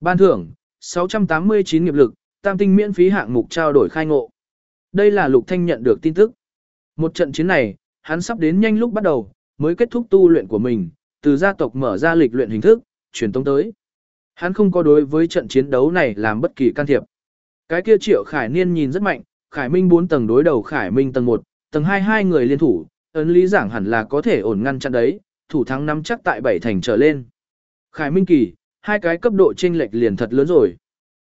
Ban thưởng, 689 nghiệp lực, tam tinh miễn phí hạng mục trao đổi khai ngộ. Đây là Lục Thanh nhận được tin tức. Một trận chiến này, hắn sắp đến nhanh lúc bắt đầu, mới kết thúc tu luyện của mình, từ gia tộc mở ra lịch luyện hình thức, truyền tông tới. Hắn không có đối với trận chiến đấu này làm bất kỳ can thiệp. Cái kia Triệu Khải Niên nhìn rất mạnh, Khải Minh 4 tầng đối đầu Khải Minh tầng 1, tầng 2 hai người liên thủ, ấn lý giảng hẳn là có thể ổn ngăn chặn đấy, thủ thắng nắm chắc tại 7 thành trở lên. Khải Minh Kỳ, hai cái cấp độ chênh lệch liền thật lớn rồi.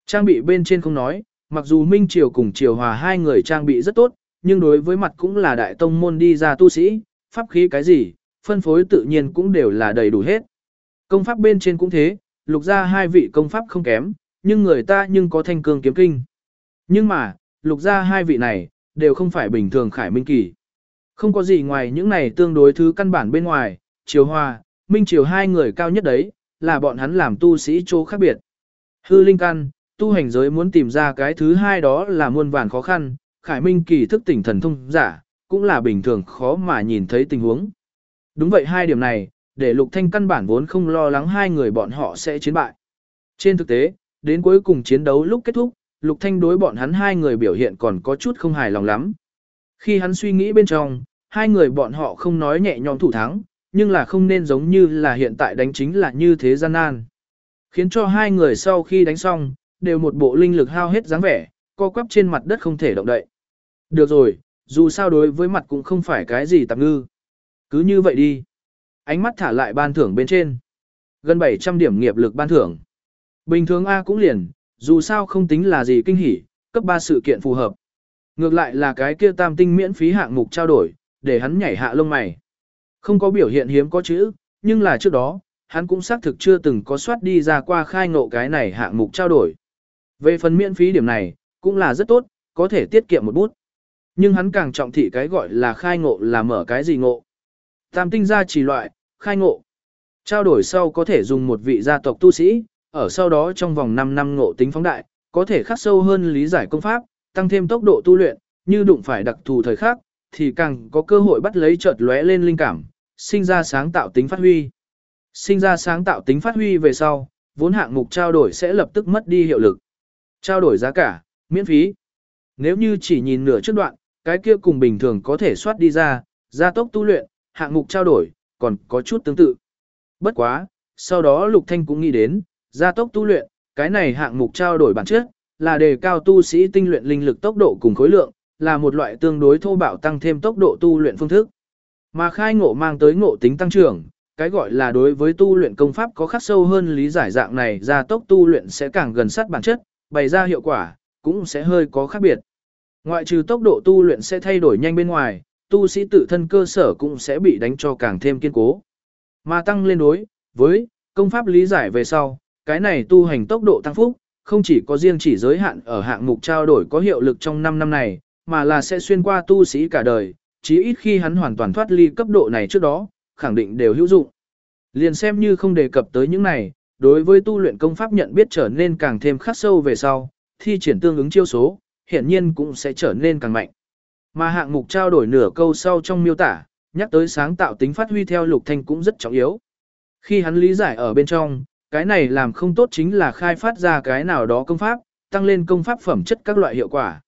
Trang bị bên trên không nói, mặc dù Minh Triều cùng Triều Hòa hai người trang bị rất tốt, nhưng đối với mặt cũng là đại tông môn đi ra tu sĩ, pháp khí cái gì, phân phối tự nhiên cũng đều là đầy đủ hết. Công pháp bên trên cũng thế, lục ra hai vị công pháp không kém, nhưng người ta nhưng có thanh cương kiếm kinh. Nhưng mà, lục ra hai vị này, đều không phải bình thường khải minh kỳ. Không có gì ngoài những này tương đối thứ căn bản bên ngoài, triều hòa, minh triều hai người cao nhất đấy, là bọn hắn làm tu sĩ chỗ khác biệt. Hư linh căn, tu hành giới muốn tìm ra cái thứ hai đó là muôn vàn khó khăn, khải minh kỳ thức tỉnh thần thông giả, cũng là bình thường khó mà nhìn thấy tình huống. Đúng vậy hai điểm này, để lục thanh căn bản vốn không lo lắng hai người bọn họ sẽ chiến bại. Trên thực tế, đến cuối cùng chiến đấu lúc kết thúc, lục thanh đối bọn hắn hai người biểu hiện còn có chút không hài lòng lắm. Khi hắn suy nghĩ bên trong, hai người bọn họ không nói nhẹ nhõm thủ thắng, nhưng là không nên giống như là hiện tại đánh chính là như thế gian nan. Khiến cho hai người sau khi đánh xong, đều một bộ linh lực hao hết dáng vẻ, co quắp trên mặt đất không thể động đậy. Được rồi, dù sao đối với mặt cũng không phải cái gì tạm ngư. Cứ như vậy đi. Ánh mắt thả lại ban thưởng bên trên. Gần 700 điểm nghiệp lực ban thưởng. Bình thường A cũng liền, dù sao không tính là gì kinh hỉ, cấp 3 sự kiện phù hợp. Ngược lại là cái kia tam tinh miễn phí hạng mục trao đổi, để hắn nhảy hạ lông mày. Không có biểu hiện hiếm có chữ, nhưng là trước đó, hắn cũng xác thực chưa từng có soát đi ra qua khai ngộ cái này hạng mục trao đổi. Về phần miễn phí điểm này, cũng là rất tốt, có thể tiết kiệm một bút. Nhưng hắn càng trọng thị cái gọi là khai ngộ là mở cái gì ngộ. Tam tinh gia chỉ loại, khai ngộ. Trao đổi sau có thể dùng một vị gia tộc tu sĩ, ở sau đó trong vòng 5 năm ngộ tính phóng đại, có thể khắc sâu hơn lý giải công pháp, tăng thêm tốc độ tu luyện, như đụng phải đặc thù thời khắc, thì càng có cơ hội bắt lấy chợt lóe lên linh cảm, sinh ra sáng tạo tính phát huy. Sinh ra sáng tạo tính phát huy về sau, vốn hạng mục trao đổi sẽ lập tức mất đi hiệu lực. Trao đổi giá cả, miễn phí. Nếu như chỉ nhìn nửa trước đoạn, cái kia cùng bình thường có thể soát đi ra, gia tốc tu luyện, hạng mục trao đổi, còn có chút tương tự. Bất quá, sau đó Lục Thanh cũng nghĩ đến, gia tốc tu luyện, cái này hạng mục trao đổi bản chất, là đề cao tu sĩ tinh luyện linh lực tốc độ cùng khối lượng, là một loại tương đối thô bạo tăng thêm tốc độ tu luyện phương thức. Mà khai ngộ mang tới ngộ tính tăng trưởng, cái gọi là đối với tu luyện công pháp có khắc sâu hơn lý giải dạng này gia tốc tu luyện sẽ càng gần sát bản chất, bày ra hiệu quả, cũng sẽ hơi có khác biệt. Ngoại trừ tốc độ tu luyện sẽ thay đổi nhanh bên ngoài, tu sĩ tự thân cơ sở cũng sẽ bị đánh cho càng thêm kiên cố. Mà tăng lên đối với công pháp lý giải về sau, cái này tu hành tốc độ tăng phúc, không chỉ có riêng chỉ giới hạn ở hạng mục trao đổi có hiệu lực trong 5 năm này, mà là sẽ xuyên qua tu sĩ cả đời, chí ít khi hắn hoàn toàn thoát ly cấp độ này trước đó, khẳng định đều hữu dụng. Liền xem như không đề cập tới những này, đối với tu luyện công pháp nhận biết trở nên càng thêm khắc sâu về sau, thi triển tương ứng chiêu số, hiển nhiên cũng sẽ trở nên càng mạnh. Mà hạng mục trao đổi nửa câu sau trong miêu tả, nhắc tới sáng tạo tính phát huy theo lục thanh cũng rất trọng yếu. Khi hắn lý giải ở bên trong, cái này làm không tốt chính là khai phát ra cái nào đó công pháp, tăng lên công pháp phẩm chất các loại hiệu quả.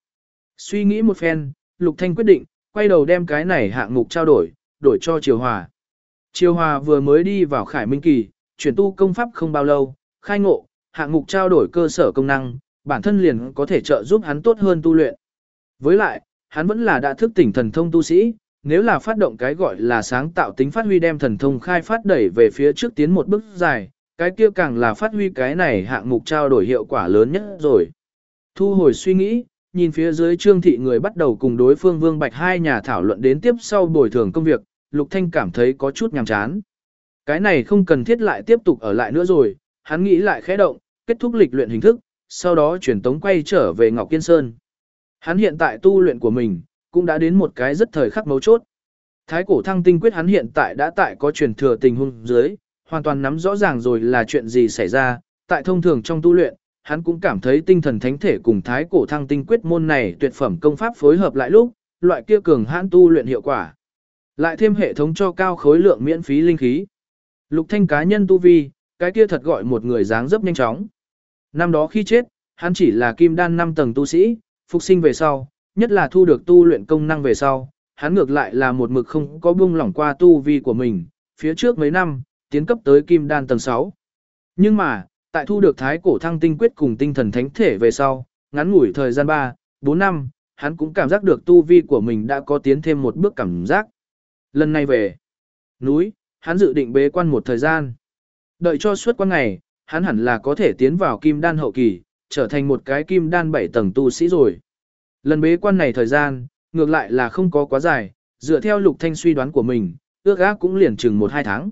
Suy nghĩ một phen, lục thanh quyết định, quay đầu đem cái này hạng mục trao đổi, đổi cho Triều Hòa. Triều Hòa vừa mới đi vào Khải Minh Kỳ, chuyển tu công pháp không bao lâu, khai ngộ, hạng mục trao đổi cơ sở công năng, bản thân liền có thể trợ giúp hắn tốt hơn tu luyện. Với lại, hắn vẫn là đã thức tỉnh thần thông tu sĩ, nếu là phát động cái gọi là sáng tạo tính phát huy đem thần thông khai phát đẩy về phía trước tiến một bước dài, cái kia càng là phát huy cái này hạng mục trao đổi hiệu quả lớn nhất rồi. Thu hồi suy nghĩ, nhìn phía dưới trương thị người bắt đầu cùng đối phương Vương Bạch hai nhà thảo luận đến tiếp sau bồi thường công việc, Lục Thanh cảm thấy có chút nhàm chán. Cái này không cần thiết lại tiếp tục ở lại nữa rồi, hắn nghĩ lại khẽ động, kết thúc lịch luyện hình thức, sau đó chuyển tống quay trở về Ngọc Kiên Sơn. Hắn hiện tại tu luyện của mình, cũng đã đến một cái rất thời khắc mấu chốt. Thái cổ thăng tinh quyết hắn hiện tại đã tại có truyền thừa tình huống dưới, hoàn toàn nắm rõ ràng rồi là chuyện gì xảy ra, tại thông thường trong tu luyện, hắn cũng cảm thấy tinh thần thánh thể cùng thái cổ thăng tinh quyết môn này tuyệt phẩm công pháp phối hợp lại lúc, loại kia cường hãn tu luyện hiệu quả. Lại thêm hệ thống cho cao khối lượng miễn phí linh khí. Lục thanh cá nhân tu vi, cái kia thật gọi một người dáng dấp nhanh chóng. Năm đó khi chết, hắn chỉ là kim đan 5 tầng tu sĩ, phục sinh về sau, nhất là thu được tu luyện công năng về sau, hắn ngược lại là một mực không có buông lỏng qua tu vi của mình, phía trước mấy năm, tiến cấp tới kim đan tầng 6. Nhưng mà, tại thu được thái cổ thăng tinh quyết cùng tinh thần thánh thể về sau, ngắn ngủi thời gian 3, 4 năm, hắn cũng cảm giác được tu vi của mình đã có tiến thêm một bước cảm giác. Lần này về núi, hắn dự định bế quan một thời gian. Đợi cho suốt quan ngày, hắn hẳn là có thể tiến vào kim đan hậu kỳ, trở thành một cái kim đan 7 tầng tu sĩ rồi. Lần bế quan này thời gian, ngược lại là không có quá dài, dựa theo lục thanh suy đoán của mình, ước ác cũng liền chừng 1-2 tháng.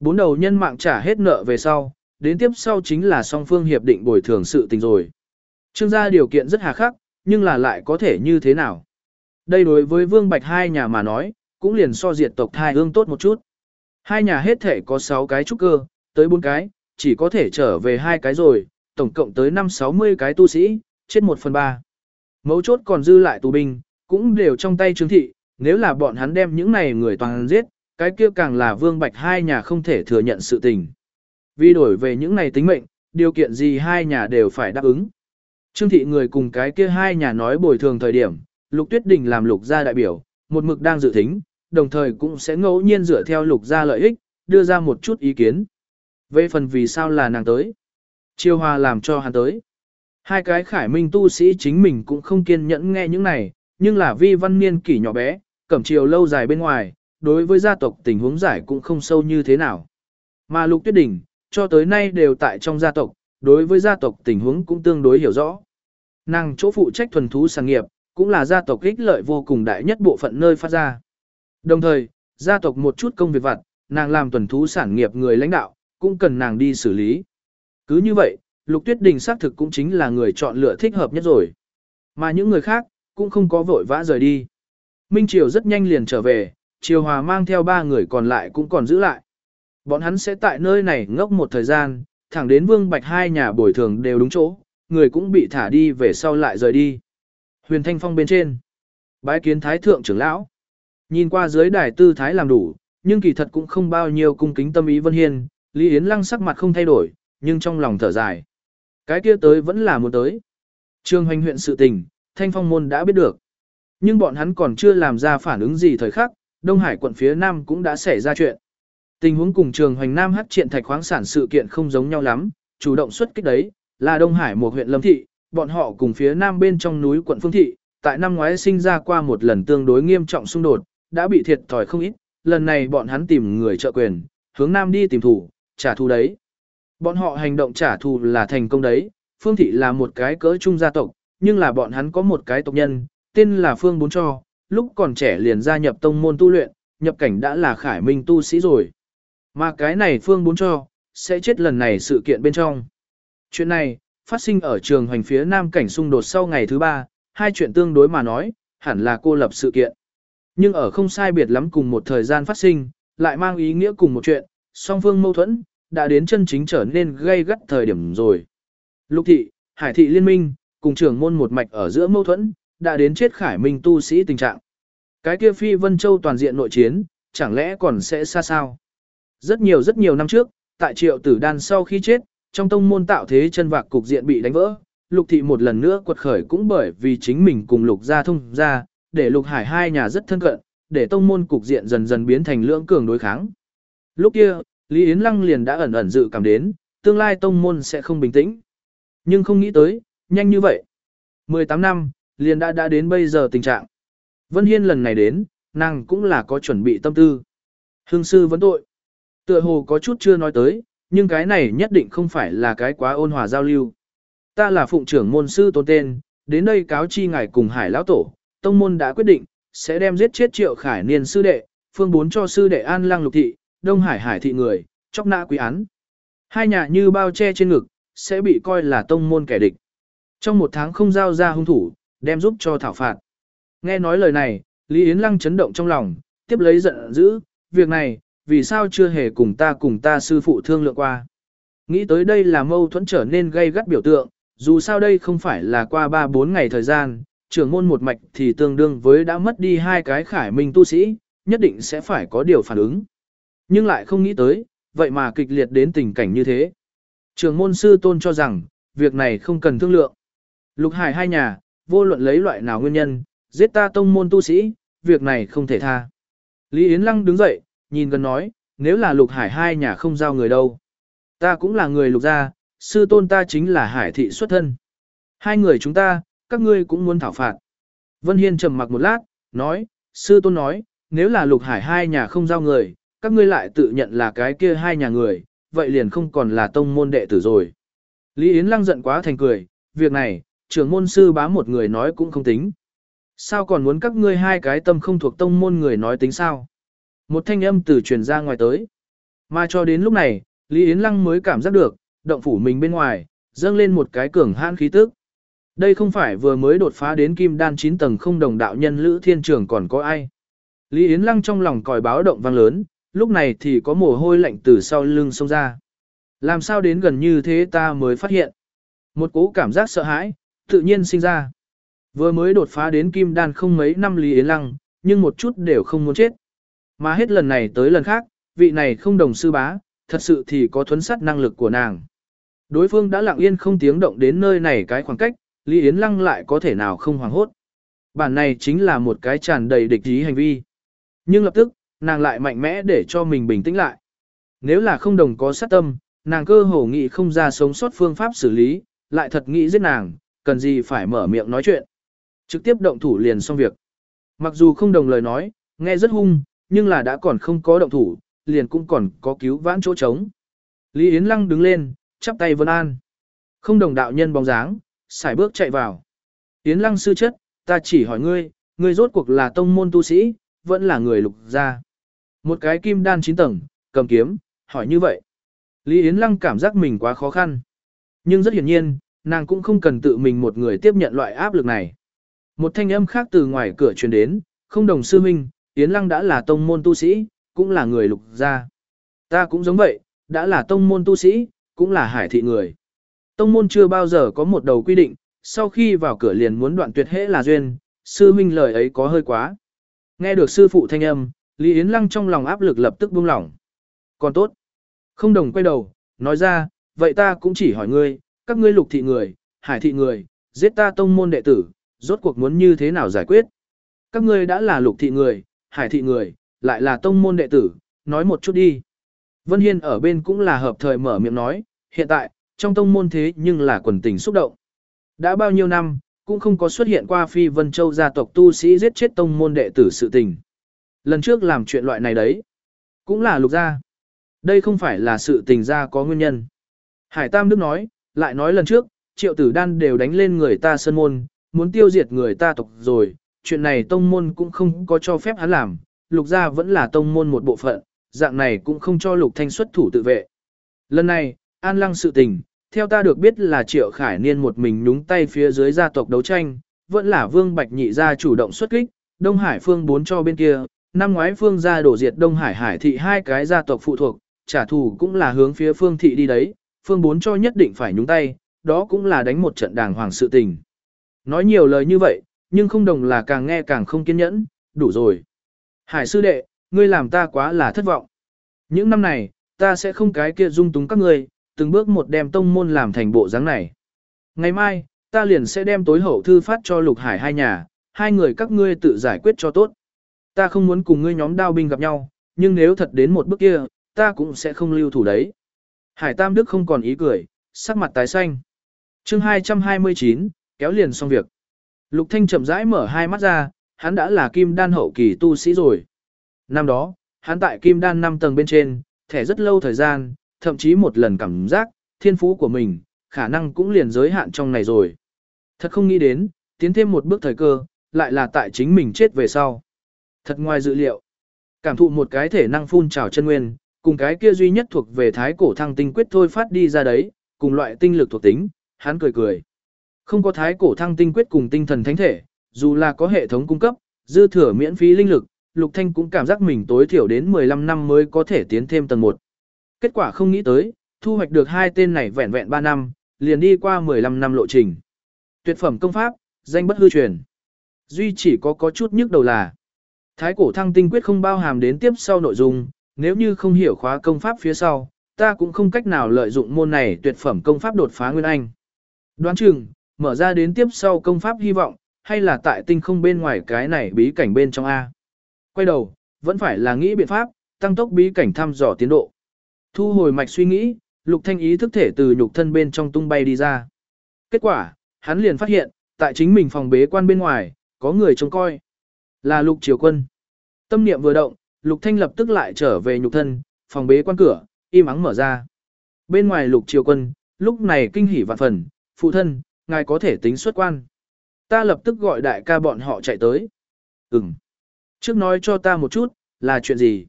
Bốn đầu nhân mạng trả hết nợ về sau, đến tiếp sau chính là song phương hiệp định bồi thường sự tình rồi. Trương gia điều kiện rất hà khắc, nhưng là lại có thể như thế nào? Đây đối với Vương Bạch hai nhà mà nói, cũng liền so diệt tộc thai hương tốt một chút. Hai nhà hết thể có 6 cái trúc cơ, tới 4 cái, chỉ có thể trở về hai cái rồi, tổng cộng tới 5-60 cái tu sĩ, chết 1 phần 3. Mấu chốt còn dư lại tù binh, cũng đều trong tay trương thị, nếu là bọn hắn đem những này người toàn giết, cái kia càng là Vương Bạch hai nhà không thể thừa nhận sự tình. Vì đổi về những này tính mệnh, điều kiện gì hai nhà đều phải đáp ứng. Trương thị người cùng cái kia hai nhà nói bồi thường thời điểm, Lục Tuyết Đình làm lục gia đại biểu, một mực đang dự tính đồng thời cũng sẽ ngẫu nhiên dựa theo lục gia lợi ích, đưa ra một chút ý kiến. Về phần vì sao là nàng tới, Chiêu hoa làm cho hắn tới. Hai cái khải minh tu sĩ chính mình cũng không kiên nhẫn nghe những này, nhưng là vi văn niên kỷ nhỏ bé, cẩm chiều lâu dài bên ngoài, đối với gia tộc tình huống giải cũng không sâu như thế nào. Mà Lục Tuyết Đình, cho tới nay đều tại trong gia tộc, đối với gia tộc tình huống cũng tương đối hiểu rõ. Nàng chỗ phụ trách thuần thú sản nghiệp, cũng là gia tộc ích lợi vô cùng đại nhất bộ phận nơi phát ra. Đồng thời, gia tộc một chút công việc vặt, nàng làm tuần thú sản nghiệp người lãnh đạo, cũng cần nàng đi xử lý. Cứ như vậy, Lục Tuyết Đình xác thực cũng chính là người chọn lựa thích hợp nhất rồi. Mà những người khác, cũng không có vội vã rời đi. Minh Triều rất nhanh liền trở về, Triều Hòa mang theo ba người còn lại cũng còn giữ lại. Bọn hắn sẽ tại nơi này ngốc một thời gian, thẳng đến Vương Bạch hai nhà bồi thường đều đúng chỗ, người cũng bị thả đi về sau lại rời đi. Huyền Thanh Phong bên trên. Bái kiến Thái Thượng trưởng lão. Nhìn qua dưới đài tư thái làm đủ, nhưng kỳ thật cũng không bao nhiêu cung kính tâm ý Vân Hiên, Lý Yến Lăng sắc mặt không thay đổi, nhưng trong lòng thở dài. Cái kia tới vẫn là muốn tới. Trương hoành huyện sự tình, Thanh Phong môn đã biết được. Nhưng bọn hắn còn chưa làm ra phản ứng gì thời khắc, Đông Hải quận phía Nam cũng đã xảy ra chuyện. Tình huống cùng trường hoành Nam hát triện thạch khoáng sản sự kiện không giống nhau lắm, chủ động xuất kích đấy, là Đông Hải một huyện Lâm Thị, bọn họ cùng phía Nam bên trong núi quận Phương Thị, tại năm ngoái sinh ra qua một lần tương đối nghiêm trọng xung đột, đã bị thiệt thòi không ít, lần này bọn hắn tìm người trợ quyền, hướng Nam đi tìm thủ, trả thù đấy. Bọn họ hành động trả thù là thành công đấy, Phương Thị là một cái cỡ trung gia tộc, nhưng là bọn hắn có một cái tộc nhân, tên là Phương Bốn Cho, lúc còn trẻ liền gia nhập tông môn tu luyện, nhập cảnh đã là khải minh tu sĩ rồi. Mà cái này Phương Bốn Cho, sẽ chết lần này sự kiện bên trong. Chuyện này, phát sinh ở trường hoành phía nam cảnh xung đột sau ngày thứ ba, hai chuyện tương đối mà nói, hẳn là cô lập sự kiện. Nhưng ở không sai biệt lắm cùng một thời gian phát sinh, lại mang ý nghĩa cùng một chuyện, song phương mâu thuẫn, đã đến chân chính trở nên gây gắt thời điểm rồi. Lục thị, hải thị liên minh, cùng trưởng môn một mạch ở giữa mâu thuẫn, đã đến chết khải minh tu sĩ tình trạng. Cái kia phi vân châu toàn diện nội chiến, chẳng lẽ còn sẽ xa sao? Rất nhiều rất nhiều năm trước, tại triệu tử đan sau khi chết, trong tông môn tạo thế chân vạc cục diện bị đánh vỡ, lục thị một lần nữa quật khởi cũng bởi vì chính mình cùng lục gia thông ra, để lục hải hai nhà rất thân cận, để tông môn cục diện dần dần biến thành lưỡng cường đối kháng. Lúc kia, Lý Yến Lăng liền đã ẩn ẩn dự cảm đến, tương lai tông môn sẽ không bình tĩnh. Nhưng không nghĩ tới, nhanh như vậy. 18 năm, liền đã đã đến bây giờ tình trạng. Vân Hiên lần này đến, nàng cũng là có chuẩn bị tâm tư. Hương sư vấn tội. Tựa hồ có chút chưa nói tới, nhưng cái này nhất định không phải là cái quá ôn hòa giao lưu. Ta là phụng trưởng môn sư tôn tên, đến đây cáo chi ngài cùng hải lão tổ, tông môn đã quyết định, sẽ đem giết chết triệu khải niên sư đệ, phương bốn cho sư đệ an lang lục thị, đông hải hải thị người, chóc nã quý án. Hai nhà như bao che trên ngực, sẽ bị coi là tông môn kẻ địch. Trong một tháng không giao ra hung thủ, đem giúp cho thảo phạt. Nghe nói lời này, Lý Yến Lăng chấn động trong lòng, tiếp lấy giận dữ, việc này, vì sao chưa hề cùng ta cùng ta sư phụ thương lượng qua. Nghĩ tới đây là mâu thuẫn trở nên gây gắt biểu tượng, dù sao đây không phải là qua 3-4 ngày thời gian, trưởng môn một mạch thì tương đương với đã mất đi hai cái khải minh tu sĩ, nhất định sẽ phải có điều phản ứng. Nhưng lại không nghĩ tới, vậy mà kịch liệt đến tình cảnh như thế. Trưởng môn sư tôn cho rằng, việc này không cần thương lượng. Lục Hải hai nhà, vô luận lấy loại nào nguyên nhân, giết ta tông môn tu sĩ, việc này không thể tha. Lý Yến Lăng đứng dậy, nhìn gần nói, nếu là Lục Hải hai nhà không giao người đâu. Ta cũng là người lục gia, sư tôn ta chính là hải thị xuất thân. Hai người chúng ta, các ngươi cũng muốn thảo phạt. Vân Hiên trầm mặc một lát, nói, sư tôn nói, nếu là lục hải hai nhà không giao người, các ngươi lại tự nhận là cái kia hai nhà người, vậy liền không còn là tông môn đệ tử rồi. Lý Yến Lăng giận quá thành cười, việc này, trưởng môn sư bá một người nói cũng không tính. Sao còn muốn các ngươi hai cái tâm không thuộc tông môn người nói tính sao? Một thanh âm từ truyền ra ngoài tới. Mà cho đến lúc này, Lý Yến Lăng mới cảm giác được, động phủ mình bên ngoài, dâng lên một cái cường hãn khí tức. Đây không phải vừa mới đột phá đến kim đan 9 tầng không đồng đạo nhân Lữ Thiên Trường còn có ai. Lý Yến Lăng trong lòng còi báo động vang lớn, lúc này thì có mồ hôi lạnh từ sau lưng xông ra. Làm sao đến gần như thế ta mới phát hiện. Một cố cảm giác sợ hãi, tự nhiên sinh ra. Vừa mới đột phá đến kim đan không mấy năm Lý Yến Lăng, nhưng một chút đều không muốn chết. Mà hết lần này tới lần khác, vị này không đồng sư bá, thật sự thì có thuấn sát năng lực của nàng. Đối phương đã lặng yên không tiếng động đến nơi này cái khoảng cách, Lý Yến Lăng lại có thể nào không hoảng hốt. Bản này chính là một cái tràn đầy địch ý hành vi. Nhưng lập tức, nàng lại mạnh mẽ để cho mình bình tĩnh lại. Nếu là không đồng có sát tâm, nàng cơ hồ nghĩ không ra sống sót phương pháp xử lý, lại thật nghĩ giết nàng, cần gì phải mở miệng nói chuyện. Trực tiếp động thủ liền xong việc. Mặc dù không đồng lời nói, nghe rất hung, nhưng là đã còn không có động thủ, liền cũng còn có cứu vãn chỗ trống. Lý Yến Lăng đứng lên, chắp tay vân an. Không đồng đạo nhân bóng dáng, xài bước chạy vào. Yến Lăng sư chất, ta chỉ hỏi ngươi, ngươi rốt cuộc là tông môn tu sĩ, vẫn là người lục gia. Một cái kim đan chín tầng, cầm kiếm, hỏi như vậy. Lý Yến Lăng cảm giác mình quá khó khăn. Nhưng rất hiển nhiên, nàng cũng không cần tự mình một người tiếp nhận loại áp lực này. Một thanh âm khác từ ngoài cửa truyền đến, không đồng sư minh, Yến Lăng đã là tông môn tu sĩ, cũng là người lục gia. Ta cũng giống vậy, đã là tông môn tu sĩ, cũng là hải thị người. Tông môn chưa bao giờ có một đầu quy định, sau khi vào cửa liền muốn đoạn tuyệt hễ là duyên, sư minh lời ấy có hơi quá. Nghe được sư phụ thanh âm, Lý Yến Lăng trong lòng áp lực lập tức buông lỏng. Còn tốt. Không đồng quay đầu, nói ra, vậy ta cũng chỉ hỏi ngươi, các ngươi lục thị người, hải thị người, giết ta tông môn đệ tử, rốt cuộc muốn như thế nào giải quyết? Các ngươi đã là lục thị người, hải thị người, lại là tông môn đệ tử, nói một chút đi. Vân Hiên ở bên cũng là hợp thời mở miệng nói, hiện tại, trong tông môn thế nhưng là quần tình xúc động. Đã bao nhiêu năm, cũng không có xuất hiện qua phi Vân Châu gia tộc tu sĩ giết chết tông môn đệ tử sự tình. Lần trước làm chuyện loại này đấy, cũng là lục gia. Đây không phải là sự tình gia có nguyên nhân. Hải Tam Đức nói, lại nói lần trước, triệu tử đan đều đánh lên người ta sân môn, muốn tiêu diệt người ta tộc rồi, chuyện này tông môn cũng không có cho phép hắn làm, lục gia vẫn là tông môn một bộ phận, dạng này cũng không cho lục thanh xuất thủ tự vệ. Lần này, an lăng sự tình, theo ta được biết là triệu khải niên một mình nhúng tay phía dưới gia tộc đấu tranh, vẫn là vương bạch nhị gia chủ động xuất kích, Đông Hải phương bốn cho bên kia, năm ngoái phương gia đổ diệt Đông Hải hải thị hai cái gia tộc phụ thuộc, trả thù cũng là hướng phía phương thị đi đấy, phương bốn cho nhất định phải nhúng tay, đó cũng là đánh một trận đàng hoàng sự tình. Nói nhiều lời như vậy, nhưng không đồng là càng nghe càng không kiên nhẫn, đủ rồi. Hải sư đệ, ngươi làm ta quá là thất vọng. Những năm này, ta sẽ không cái kia dung túng các ngươi, từng bước một đem tông môn làm thành bộ dáng này. Ngày mai, ta liền sẽ đem tối hậu thư phát cho lục hải hai nhà, hai người các ngươi tự giải quyết cho tốt. Ta không muốn cùng ngươi nhóm đao binh gặp nhau, nhưng nếu thật đến một bước kia, ta cũng sẽ không lưu thủ đấy. Hải Tam Đức không còn ý cười, sắc mặt tái xanh. chương 229, kéo liền xong việc. Lục Thanh chậm rãi mở hai mắt ra, hắn đã là kim đan hậu kỳ tu sĩ rồi. Năm đó, hắn tại kim đan 5 tầng bên trên, thẻ rất lâu thời gian, thậm chí một lần cảm giác, thiên phú của mình, khả năng cũng liền giới hạn trong này rồi. Thật không nghĩ đến, tiến thêm một bước thời cơ, lại là tại chính mình chết về sau. Thật ngoài dự liệu, cảm thụ một cái thể năng phun trào chân nguyên, cùng cái kia duy nhất thuộc về thái cổ thăng tinh quyết thôi phát đi ra đấy, cùng loại tinh lực thuộc tính, hắn cười cười. Không có thái cổ thăng tinh quyết cùng tinh thần thánh thể, dù là có hệ thống cung cấp, dư thừa miễn phí linh lực, Lục Thanh cũng cảm giác mình tối thiểu đến 15 năm mới có thể tiến thêm tầng 1. Kết quả không nghĩ tới, thu hoạch được hai tên này vẹn vẹn 3 năm, liền đi qua 15 năm lộ trình. Tuyệt phẩm công pháp, danh bất hư truyền. Duy chỉ có có chút nhức đầu là Thái cổ thăng tinh quyết không bao hàm đến tiếp sau nội dung, nếu như không hiểu khóa công pháp phía sau, ta cũng không cách nào lợi dụng môn này tuyệt phẩm công pháp đột phá nguyên anh. Đoán chừng, mở ra đến tiếp sau công pháp hy vọng, hay là tại tinh không bên ngoài cái này bí cảnh bên trong A. Quay đầu, vẫn phải là nghĩ biện pháp, tăng tốc bí cảnh thăm dò tiến độ. Thu hồi mạch suy nghĩ, Lục Thanh ý thức thể từ nhục thân bên trong tung bay đi ra. Kết quả, hắn liền phát hiện, tại chính mình phòng bế quan bên ngoài, có người trông coi. Là Lục Triều Quân. Tâm niệm vừa động, Lục Thanh lập tức lại trở về nhục thân, phòng bế quan cửa, im ắng mở ra. Bên ngoài Lục Triều Quân, lúc này kinh hỉ vạn phần, phụ thân, ngài có thể tính xuất quan. Ta lập tức gọi đại ca bọn họ chạy tới. Ừm. Trước nói cho ta một chút, là chuyện gì?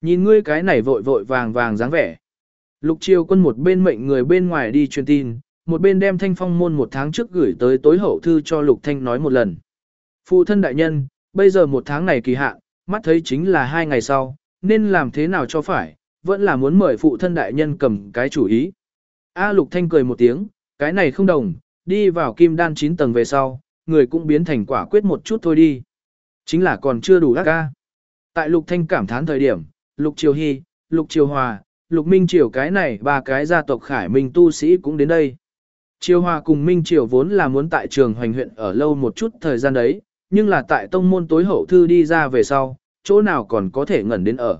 Nhìn ngươi cái này vội vội vàng vàng dáng vẻ. Lục Triều Quân một bên mệnh người bên ngoài đi truyền tin, một bên đem thanh phong môn một tháng trước gửi tới tối hậu thư cho Lục Thanh nói một lần. Phụ thân đại nhân, bây giờ một tháng này kỳ hạn, mắt thấy chính là hai ngày sau, nên làm thế nào cho phải, vẫn là muốn mời phụ thân đại nhân cầm cái chủ ý. A Lục Thanh cười một tiếng, cái này không đồng, đi vào kim đan 9 tầng về sau, người cũng biến thành quả quyết một chút thôi đi. Chính là còn chưa đủ ác ca. Tại Lục Thanh cảm thán thời điểm, Lục Triều Hy, Lục Triều Hòa, Lục Minh Triều cái này ba cái gia tộc Khải Minh tu sĩ cũng đến đây. Triều Hòa cùng Minh Triều vốn là muốn tại trường hoành huyện ở lâu một chút thời gian đấy, nhưng là tại tông môn tối hậu thư đi ra về sau, chỗ nào còn có thể ngẩn đến ở.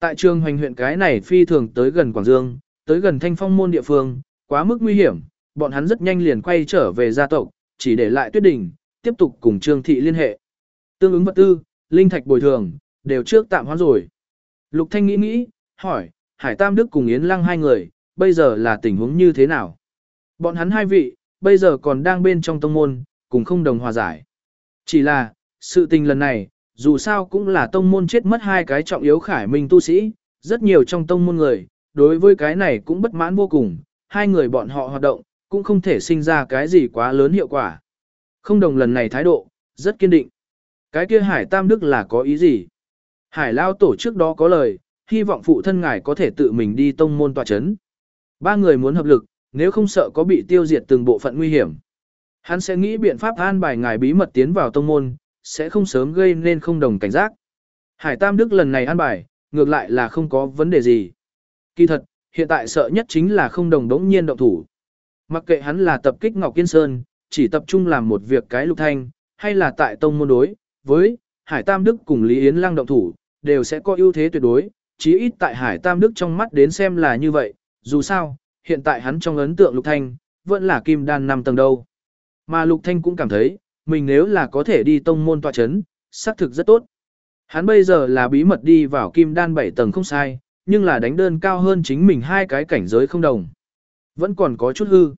Tại trường hoành huyện cái này phi thường tới gần Quảng Dương, tới gần thanh phong môn địa phương, quá mức nguy hiểm, bọn hắn rất nhanh liền quay trở về gia tộc, chỉ để lại tuyết đình, tiếp tục cùng trương thị liên hệ. Tương ứng vật tư, linh thạch bồi thường, đều trước tạm hoãn rồi. Lục Thanh nghĩ nghĩ, hỏi, Hải Tam Đức cùng Yến Lăng hai người, bây giờ là tình huống như thế nào? Bọn hắn hai vị, bây giờ còn đang bên trong tông môn, cùng không đồng hòa giải. Chỉ là, sự tình lần này, dù sao cũng là tông môn chết mất hai cái trọng yếu khải minh tu sĩ, rất nhiều trong tông môn người, đối với cái này cũng bất mãn vô cùng, hai người bọn họ hoạt động, cũng không thể sinh ra cái gì quá lớn hiệu quả. Không đồng lần này thái độ, rất kiên định. Cái kia Hải Tam Đức là có ý gì? Hải Lao tổ trước đó có lời, hy vọng phụ thân ngài có thể tự mình đi tông môn tòa chấn. Ba người muốn hợp lực, nếu không sợ có bị tiêu diệt từng bộ phận nguy hiểm. Hắn sẽ nghĩ biện pháp an bài ngài bí mật tiến vào tông môn, sẽ không sớm gây nên không đồng cảnh giác. Hải Tam Đức lần này an bài, ngược lại là không có vấn đề gì. Kỳ thật, hiện tại sợ nhất chính là không đồng đống nhiên động thủ. Mặc kệ hắn là tập kích Ngọc Kiên Sơn, chỉ tập trung làm một việc cái lục thanh, hay là tại tông môn đối, với Hải Tam Đức cùng Lý Yến Lăng động thủ, đều sẽ có ưu thế tuyệt đối, chí ít tại Hải Tam Đức trong mắt đến xem là như vậy, dù sao, hiện tại hắn trong ấn tượng lục thanh, vẫn là kim đan năm tầng đâu. Mà lục thanh cũng cảm thấy, mình nếu là có thể đi tông môn tòa chấn, xác thực rất tốt. Hắn bây giờ là bí mật đi vào kim đan 7 tầng không sai, nhưng là đánh đơn cao hơn chính mình hai cái cảnh giới không đồng. Vẫn còn có chút hư.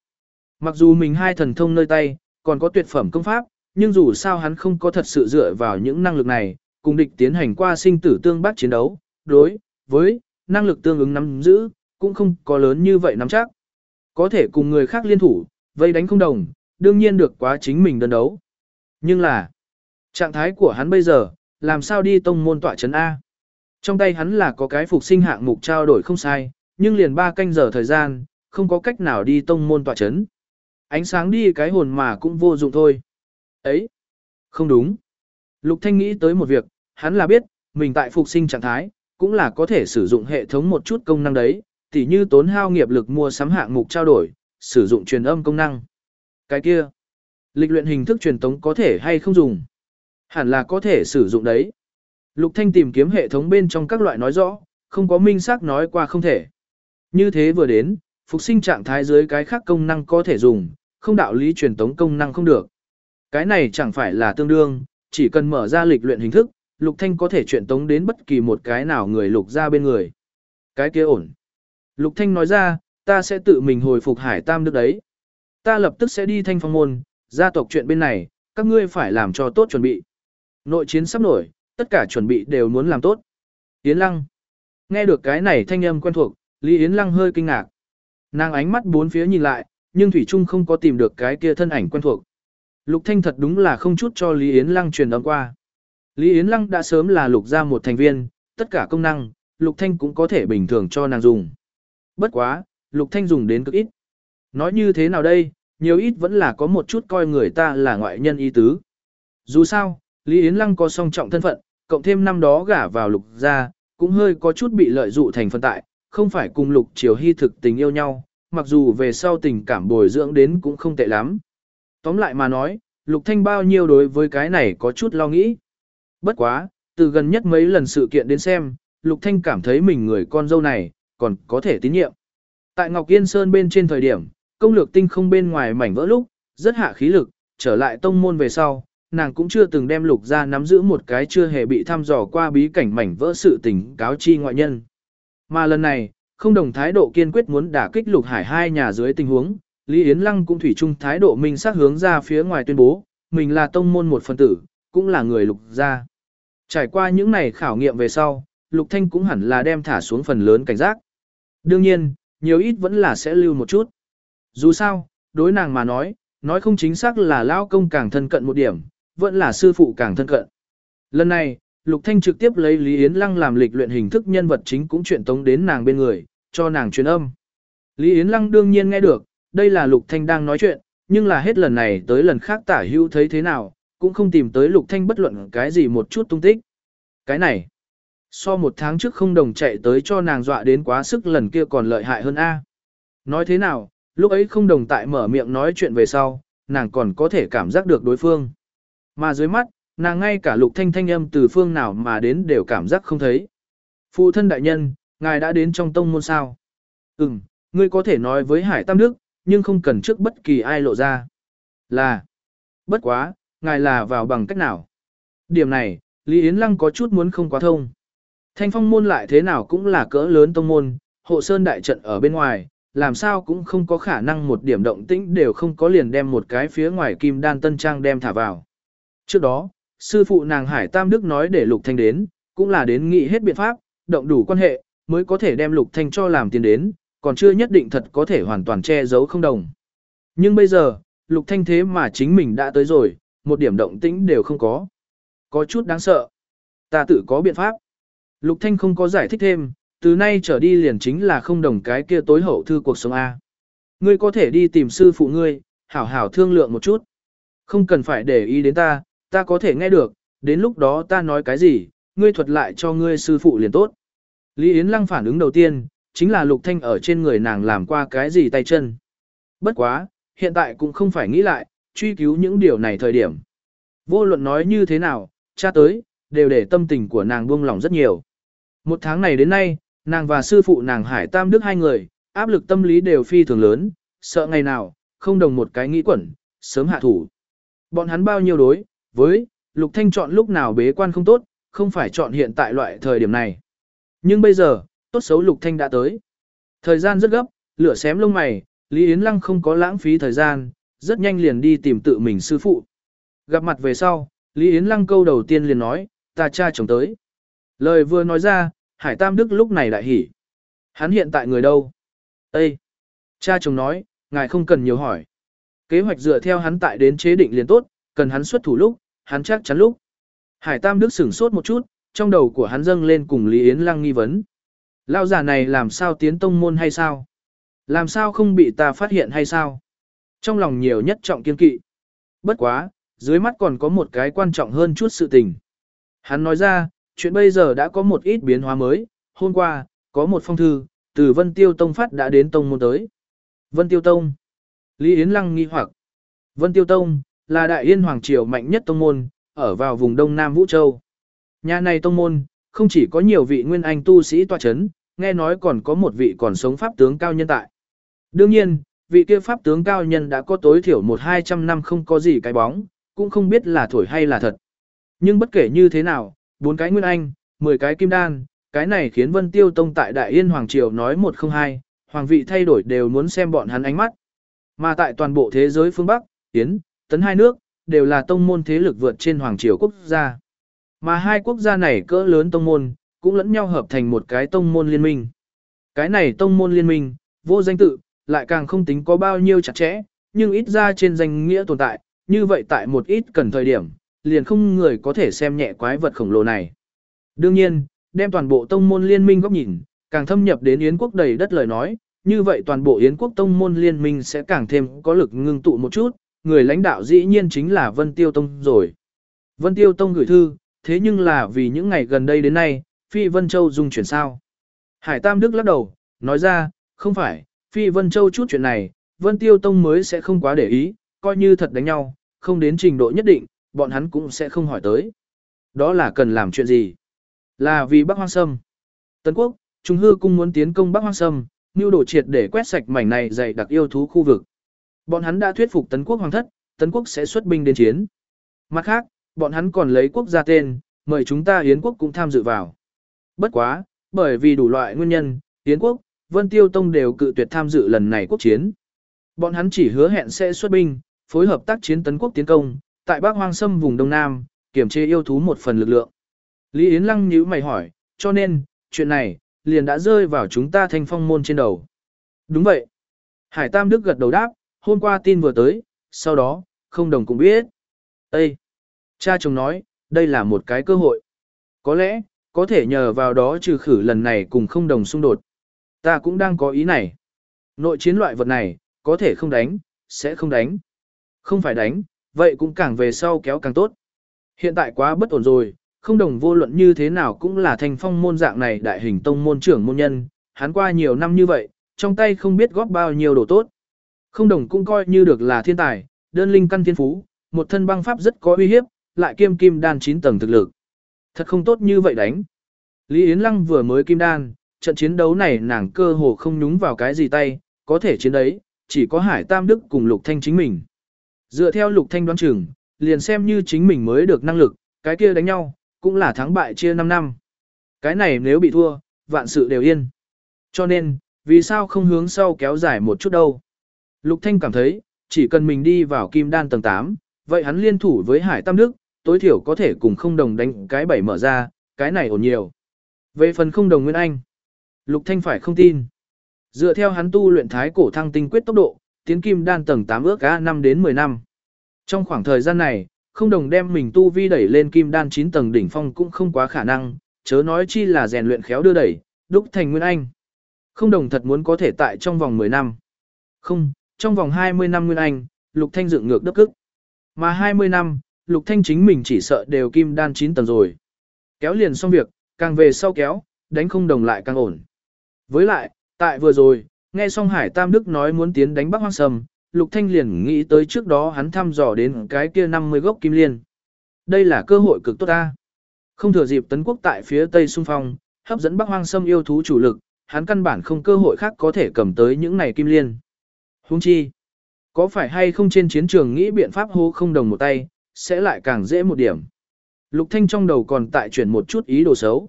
Mặc dù mình hai thần thông nơi tay, còn có tuyệt phẩm công pháp, nhưng dù sao hắn không có thật sự dựa vào những năng lực này, cùng địch tiến hành qua sinh tử tương bác chiến đấu, đối với năng lực tương ứng nắm giữ, cũng không có lớn như vậy nắm chắc. Có thể cùng người khác liên thủ, vây đánh không đồng, đương nhiên được quá chính mình đơn đấu. Nhưng là, trạng thái của hắn bây giờ, làm sao đi tông môn tọa chấn A. Trong tay hắn là có cái phục sinh hạng mục trao đổi không sai, nhưng liền 3 canh giờ thời gian, không có cách nào đi tông môn tọa chấn. Ánh sáng đi cái hồn mà cũng vô dụng thôi. Ấy, không đúng. Lục Thanh nghĩ tới một việc, hắn là biết, mình tại phục sinh trạng thái, cũng là có thể sử dụng hệ thống một chút công năng đấy, tỉ như tốn hao nghiệp lực mua sắm hạng mục trao đổi, sử dụng truyền âm công năng. Cái kia, lịch luyện hình thức truyền tống có thể hay không dùng? Hẳn là có thể sử dụng đấy. Lục Thanh tìm kiếm hệ thống bên trong các loại nói rõ, không có minh xác nói qua không thể. Như thế vừa đến, phục sinh trạng thái dưới cái khác công năng có thể dùng, không đạo lý truyền tống công năng không được. Cái này chẳng phải là tương đương, chỉ cần mở ra lịch luyện hình thức, Lục Thanh có thể truyền tống đến bất kỳ một cái nào người lục ra bên người. Cái kia ổn. Lục Thanh nói ra, ta sẽ tự mình hồi phục hải tam đức đấy. Ta lập tức sẽ đi thanh phong môn, gia tộc chuyện bên này, các ngươi phải làm cho tốt chuẩn bị. Nội chiến sắp nổi, tất cả chuẩn bị đều muốn làm tốt. Yến Lăng. Nghe được cái này thanh âm quen thuộc, Lý Yến Lăng hơi kinh ngạc. Nàng ánh mắt bốn phía nhìn lại, nhưng Thủy Trung không có tìm được cái kia thân ảnh quen thuộc. Lục Thanh thật đúng là không chút cho Lý Yến Lăng truyền âm qua. Lý Yến Lăng đã sớm là lục gia một thành viên, tất cả công năng, Lục Thanh cũng có thể bình thường cho nàng dùng. Bất quá, Lục Thanh dùng đến cực ít. Nói như thế nào đây, nhiều ít vẫn là có một chút coi người ta là ngoại nhân ý tứ. Dù sao, Lý Yến Lăng có song trọng thân phận, cộng thêm năm đó gả vào lục gia, cũng hơi có chút bị lợi dụ thành phân tại, không phải cùng lục triều hy thực tình yêu nhau, mặc dù về sau tình cảm bồi dưỡng đến cũng không tệ lắm. Tóm lại mà nói, Lục Thanh bao nhiêu đối với cái này có chút lo nghĩ. Bất quá, từ gần nhất mấy lần sự kiện đến xem, Lục Thanh cảm thấy mình người con dâu này, còn có thể tín nhiệm. Tại Ngọc Yên Sơn bên trên thời điểm, công lược tinh không bên ngoài mảnh vỡ lúc, rất hạ khí lực, trở lại tông môn về sau, nàng cũng chưa từng đem lục ra nắm giữ một cái chưa hề bị thăm dò qua bí cảnh mảnh vỡ sự tình cáo chi ngoại nhân. Mà lần này, không đồng thái độ kiên quyết muốn đả kích lục hải hai nhà dưới tình huống, Lý Yến Lăng cũng thủy chung thái độ minh xác hướng ra phía ngoài tuyên bố, mình là tông môn một phần tử, cũng là người lục gia. Trải qua những này khảo nghiệm về sau, Lục Thanh cũng hẳn là đem thả xuống phần lớn cảnh giác. Đương nhiên, nhiều ít vẫn là sẽ lưu một chút. Dù sao, đối nàng mà nói, nói không chính xác là Lão công càng thân cận một điểm, vẫn là sư phụ càng thân cận. Lần này, Lục Thanh trực tiếp lấy Lý Yến Lăng làm lịch luyện hình thức nhân vật chính cũng chuyện tống đến nàng bên người, cho nàng truyền âm. Lý Yến Lăng đương nhiên nghe được, đây là Lục Thanh đang nói chuyện, nhưng là hết lần này tới lần khác tả Hưu thấy thế nào, cũng không tìm tới Lục Thanh bất luận cái gì một chút tung tích. Cái này, so một tháng trước không đồng chạy tới cho nàng dọa đến quá sức lần kia còn lợi hại hơn A. Nói thế nào, lúc ấy không đồng tại mở miệng nói chuyện về sau, nàng còn có thể cảm giác được đối phương. Mà dưới mắt, nàng ngay cả lục thanh thanh âm từ phương nào mà đến đều cảm giác không thấy. Phụ thân đại nhân, ngài đã đến trong tông môn sao? Ừm, ngươi có thể nói với Hải Tam Đức, nhưng không cần trước bất kỳ ai lộ ra. Là, bất quá, ngài là vào bằng cách nào? Điểm này, Lý Yến Lăng có chút muốn không quá thông. Thanh phong môn lại thế nào cũng là cỡ lớn tông môn, hộ sơn đại trận ở bên ngoài, làm sao cũng không có khả năng một điểm động tĩnh đều không có liền đem một cái phía ngoài kim đan tân trang đem thả vào. Trước đó, sư phụ nàng Hải Tam Đức nói để Lục Thanh đến, cũng là đến nghị hết biện pháp, động đủ quan hệ, mới có thể đem Lục Thanh cho làm tiền đến, còn chưa nhất định thật có thể hoàn toàn che giấu không đồng. Nhưng bây giờ, Lục Thanh thế mà chính mình đã tới rồi, một điểm động tĩnh đều không có. Có chút đáng sợ. Ta tự có biện pháp. Lục Thanh không có giải thích thêm, từ nay trở đi liền chính là không đồng cái kia tối hậu thư cuộc sống A. Ngươi có thể đi tìm sư phụ ngươi, hảo hảo thương lượng một chút. Không cần phải để ý đến ta, ta có thể nghe được, đến lúc đó ta nói cái gì, ngươi thuật lại cho ngươi sư phụ liền tốt. Lý Yến Lăng phản ứng đầu tiên, chính là Lục Thanh ở trên người nàng làm qua cái gì tay chân. Bất quá, hiện tại cũng không phải nghĩ lại, truy cứu những điều này thời điểm. Vô luận nói như thế nào, cha tới, đều để tâm tình của nàng buông lòng rất nhiều. Một tháng này đến nay, nàng và sư phụ nàng Hải Tam Đức hai người, áp lực tâm lý đều phi thường lớn, sợ ngày nào, không đồng một cái nghĩ quẩn, sớm hạ thủ. Bọn hắn bao nhiêu đối, với, Lục Thanh chọn lúc nào bế quan không tốt, không phải chọn hiện tại loại thời điểm này. Nhưng bây giờ, tốt xấu Lục Thanh đã tới. Thời gian rất gấp, lửa xém lông mày, Lý Yến Lăng không có lãng phí thời gian, rất nhanh liền đi tìm tự mình sư phụ. Gặp mặt về sau, Lý Yến Lăng câu đầu tiên liền nói, ta cha chồng tới. Lời vừa nói ra, Hải Tam Đức lúc này đại hỉ. Hắn hiện tại người đâu? Ê! Cha chồng nói, ngài không cần nhiều hỏi. Kế hoạch dựa theo hắn tại đến chế định liền tốt, cần hắn xuất thủ lúc, hắn chắc chắn lúc. Hải Tam Đức sửng sốt một chút, trong đầu của hắn dâng lên cùng Lý Yến Lăng nghi vấn. Lao giả này làm sao tiến tông môn hay sao? Làm sao không bị ta phát hiện hay sao? Trong lòng nhiều nhất trọng kiên kỵ. Bất quá, dưới mắt còn có một cái quan trọng hơn chút sự tình. Hắn nói ra, chuyện bây giờ đã có một ít biến hóa mới, hôm qua, có một phong thư, từ Vân Tiêu Tông phát đã đến Tông môn tới. Vân Tiêu Tông. Lý Yến Lăng nghi hoặc. Vân Tiêu Tông, là đại yên hoàng triều mạnh nhất tông môn, ở vào vùng Đông Nam Vũ Châu. Nhà này tông môn, không chỉ có nhiều vị nguyên anh tu sĩ tọa chấn, nghe nói còn có một vị còn sống pháp tướng cao nhân tại. Đương nhiên, vị kia pháp tướng cao nhân đã có tối thiểu một hai trăm năm không có gì cái bóng, cũng không biết là thổi hay là thật. Nhưng bất kể như thế nào, bốn cái nguyên anh, mười cái kim đan, cái này khiến Vân Tiêu Tông tại Đại Yên Hoàng Triều nói một không hai, hoàng vị thay đổi đều muốn xem bọn hắn ánh mắt. Mà tại toàn bộ thế giới phương Bắc, Yến, Tấn hai nước, đều là tông môn thế lực vượt trên Hoàng Triều quốc gia. Mà hai quốc gia này cỡ lớn tông môn, cũng lẫn nhau hợp thành một cái tông môn liên minh. Cái này tông môn liên minh, vô danh tự, lại càng không tính có bao nhiêu chặt chẽ, nhưng ít ra trên danh nghĩa tồn tại, như vậy tại một ít cần thời điểm, liền không người có thể xem nhẹ quái vật khổng lồ này. Đương nhiên, đem toàn bộ tông môn liên minh góc nhìn, càng thâm nhập đến Yến quốc đầy đất lời nói, như vậy toàn bộ Yến quốc tông môn liên minh sẽ càng thêm có lực ngưng tụ một chút, người lãnh đạo dĩ nhiên chính là Vân Tiêu Tông rồi. Vân Tiêu Tông gửi thư, thế nhưng là vì những ngày gần đây đến nay, Phi Vân Châu dung chuyển sao. Hải Tam Đức lắc đầu, nói ra, không phải, Phi Vân Châu chút chuyện này, Vân Tiêu Tông mới sẽ không quá để ý, coi như thật đánh nhau, không đến trình độ nhất định, bọn hắn cũng sẽ không hỏi tới. Đó là cần làm chuyện gì? Là vì Bắc Hoang Sâm. Tấn Quốc, Trung Hư cung muốn tiến công Bắc Hoang Sâm, nưu đổ triệt để quét sạch mảnh này dày đặc yêu thú khu vực. Bọn hắn đã thuyết phục Tấn Quốc Hoàng thất, Tấn Quốc sẽ xuất binh đến chiến. Mặt khác, bọn hắn còn lấy quốc gia tên, mời chúng ta Yến quốc cũng tham dự vào. Bất quá, bởi vì đủ loại nguyên nhân, Yến quốc, Vân Tiêu Tông đều cự tuyệt tham dự lần này quốc chiến. Bọn hắn chỉ hứa hẹn sẽ xuất binh, phối hợp tác chiến tấn quốc tiến công, tại Bắc Hoang Sâm vùng Đông Nam, kiểm chế yêu thú một phần lực lượng. Lý Yến Lăng nhíu mày hỏi, cho nên, chuyện này, liền đã rơi vào chúng ta thanh phong môn trên đầu. Đúng vậy. Hải Tam Đức gật đầu đáp, hôm qua tin vừa tới, sau đó, không đồng cũng biết. Ê! Cha chồng nói, đây là một cái cơ hội. Có lẽ, có thể nhờ vào đó trừ khử lần này cùng không đồng xung đột. Ta cũng đang có ý này. Nội chiến loại vật này, có thể không đánh, sẽ không đánh. Không phải đánh, vậy cũng càng về sau kéo càng tốt. Hiện tại quá bất ổn rồi, không đồng vô luận như thế nào cũng là thành phong môn dạng này đại hình tông môn trưởng môn nhân, hắn qua nhiều năm như vậy, trong tay không biết góp bao nhiêu đồ tốt. Không đồng cũng coi như được là thiên tài, đơn linh căn thiên phú, một thân băng pháp rất có uy hiếp, lại kiêm kim đan 9 tầng thực lực. Thật không tốt như vậy đánh. Lý Yến Lăng vừa mới kim đan, trận chiến đấu này nàng cơ hồ không nhúng vào cái gì tay, có thể chiến đấy, chỉ có Hải Tam Đức cùng Lục Thanh chính mình. Dựa theo Lục Thanh đoán chừng, liền xem như chính mình mới được năng lực, cái kia đánh nhau, cũng là thắng bại chia 5 năm. Cái này nếu bị thua, vạn sự đều yên. Cho nên, vì sao không hướng sau kéo dài một chút đâu. Lục Thanh cảm thấy, chỉ cần mình đi vào kim đan tầng 8, vậy hắn liên thủ với Hải Tam Đức, tối thiểu có thể cùng không đồng đánh cái bảy mở ra, cái này ổn nhiều. Về phần không đồng Nguyên Anh, Lục Thanh phải không tin. Dựa theo hắn tu luyện thái cổ thăng tinh quyết tốc độ, tiến kim đan tầng 8 ước cả 5 đến 10 năm. Trong khoảng thời gian này, không đồng đem mình tu vi đẩy lên kim đan 9 tầng đỉnh phong cũng không quá khả năng, chớ nói chi là rèn luyện khéo đưa đẩy, đúc thành Nguyên Anh. Không đồng thật muốn có thể tại trong vòng 10 năm. Không, trong vòng 20 năm Nguyên Anh, Lục Thanh dựng ngược đất cức. Mà 20 năm, Lục Thanh chính mình chỉ sợ đều kim đan 9 tầng rồi. Kéo liền xong việc, càng về sau kéo, đánh không đồng lại càng ổn. Với lại, tại vừa rồi, nghe xong Hải Tam Đức nói muốn tiến đánh Bắc Hoang Sầm, Lục Thanh liền nghĩ tới trước đó hắn thăm dò đến cái kia 50 gốc kim liên. Đây là cơ hội cực tốt ta. Không thừa dịp tấn quốc tại phía tây xung phong, hấp dẫn Bắc Hoang Sâm yêu thú chủ lực, hắn căn bản không cơ hội khác có thể cầm tới những này kim liên. Huống chi, có phải hay không trên chiến trường nghĩ biện pháp hô không đồng một tay, sẽ lại càng dễ một điểm. Lục Thanh trong đầu còn tại chuyển một chút ý đồ xấu.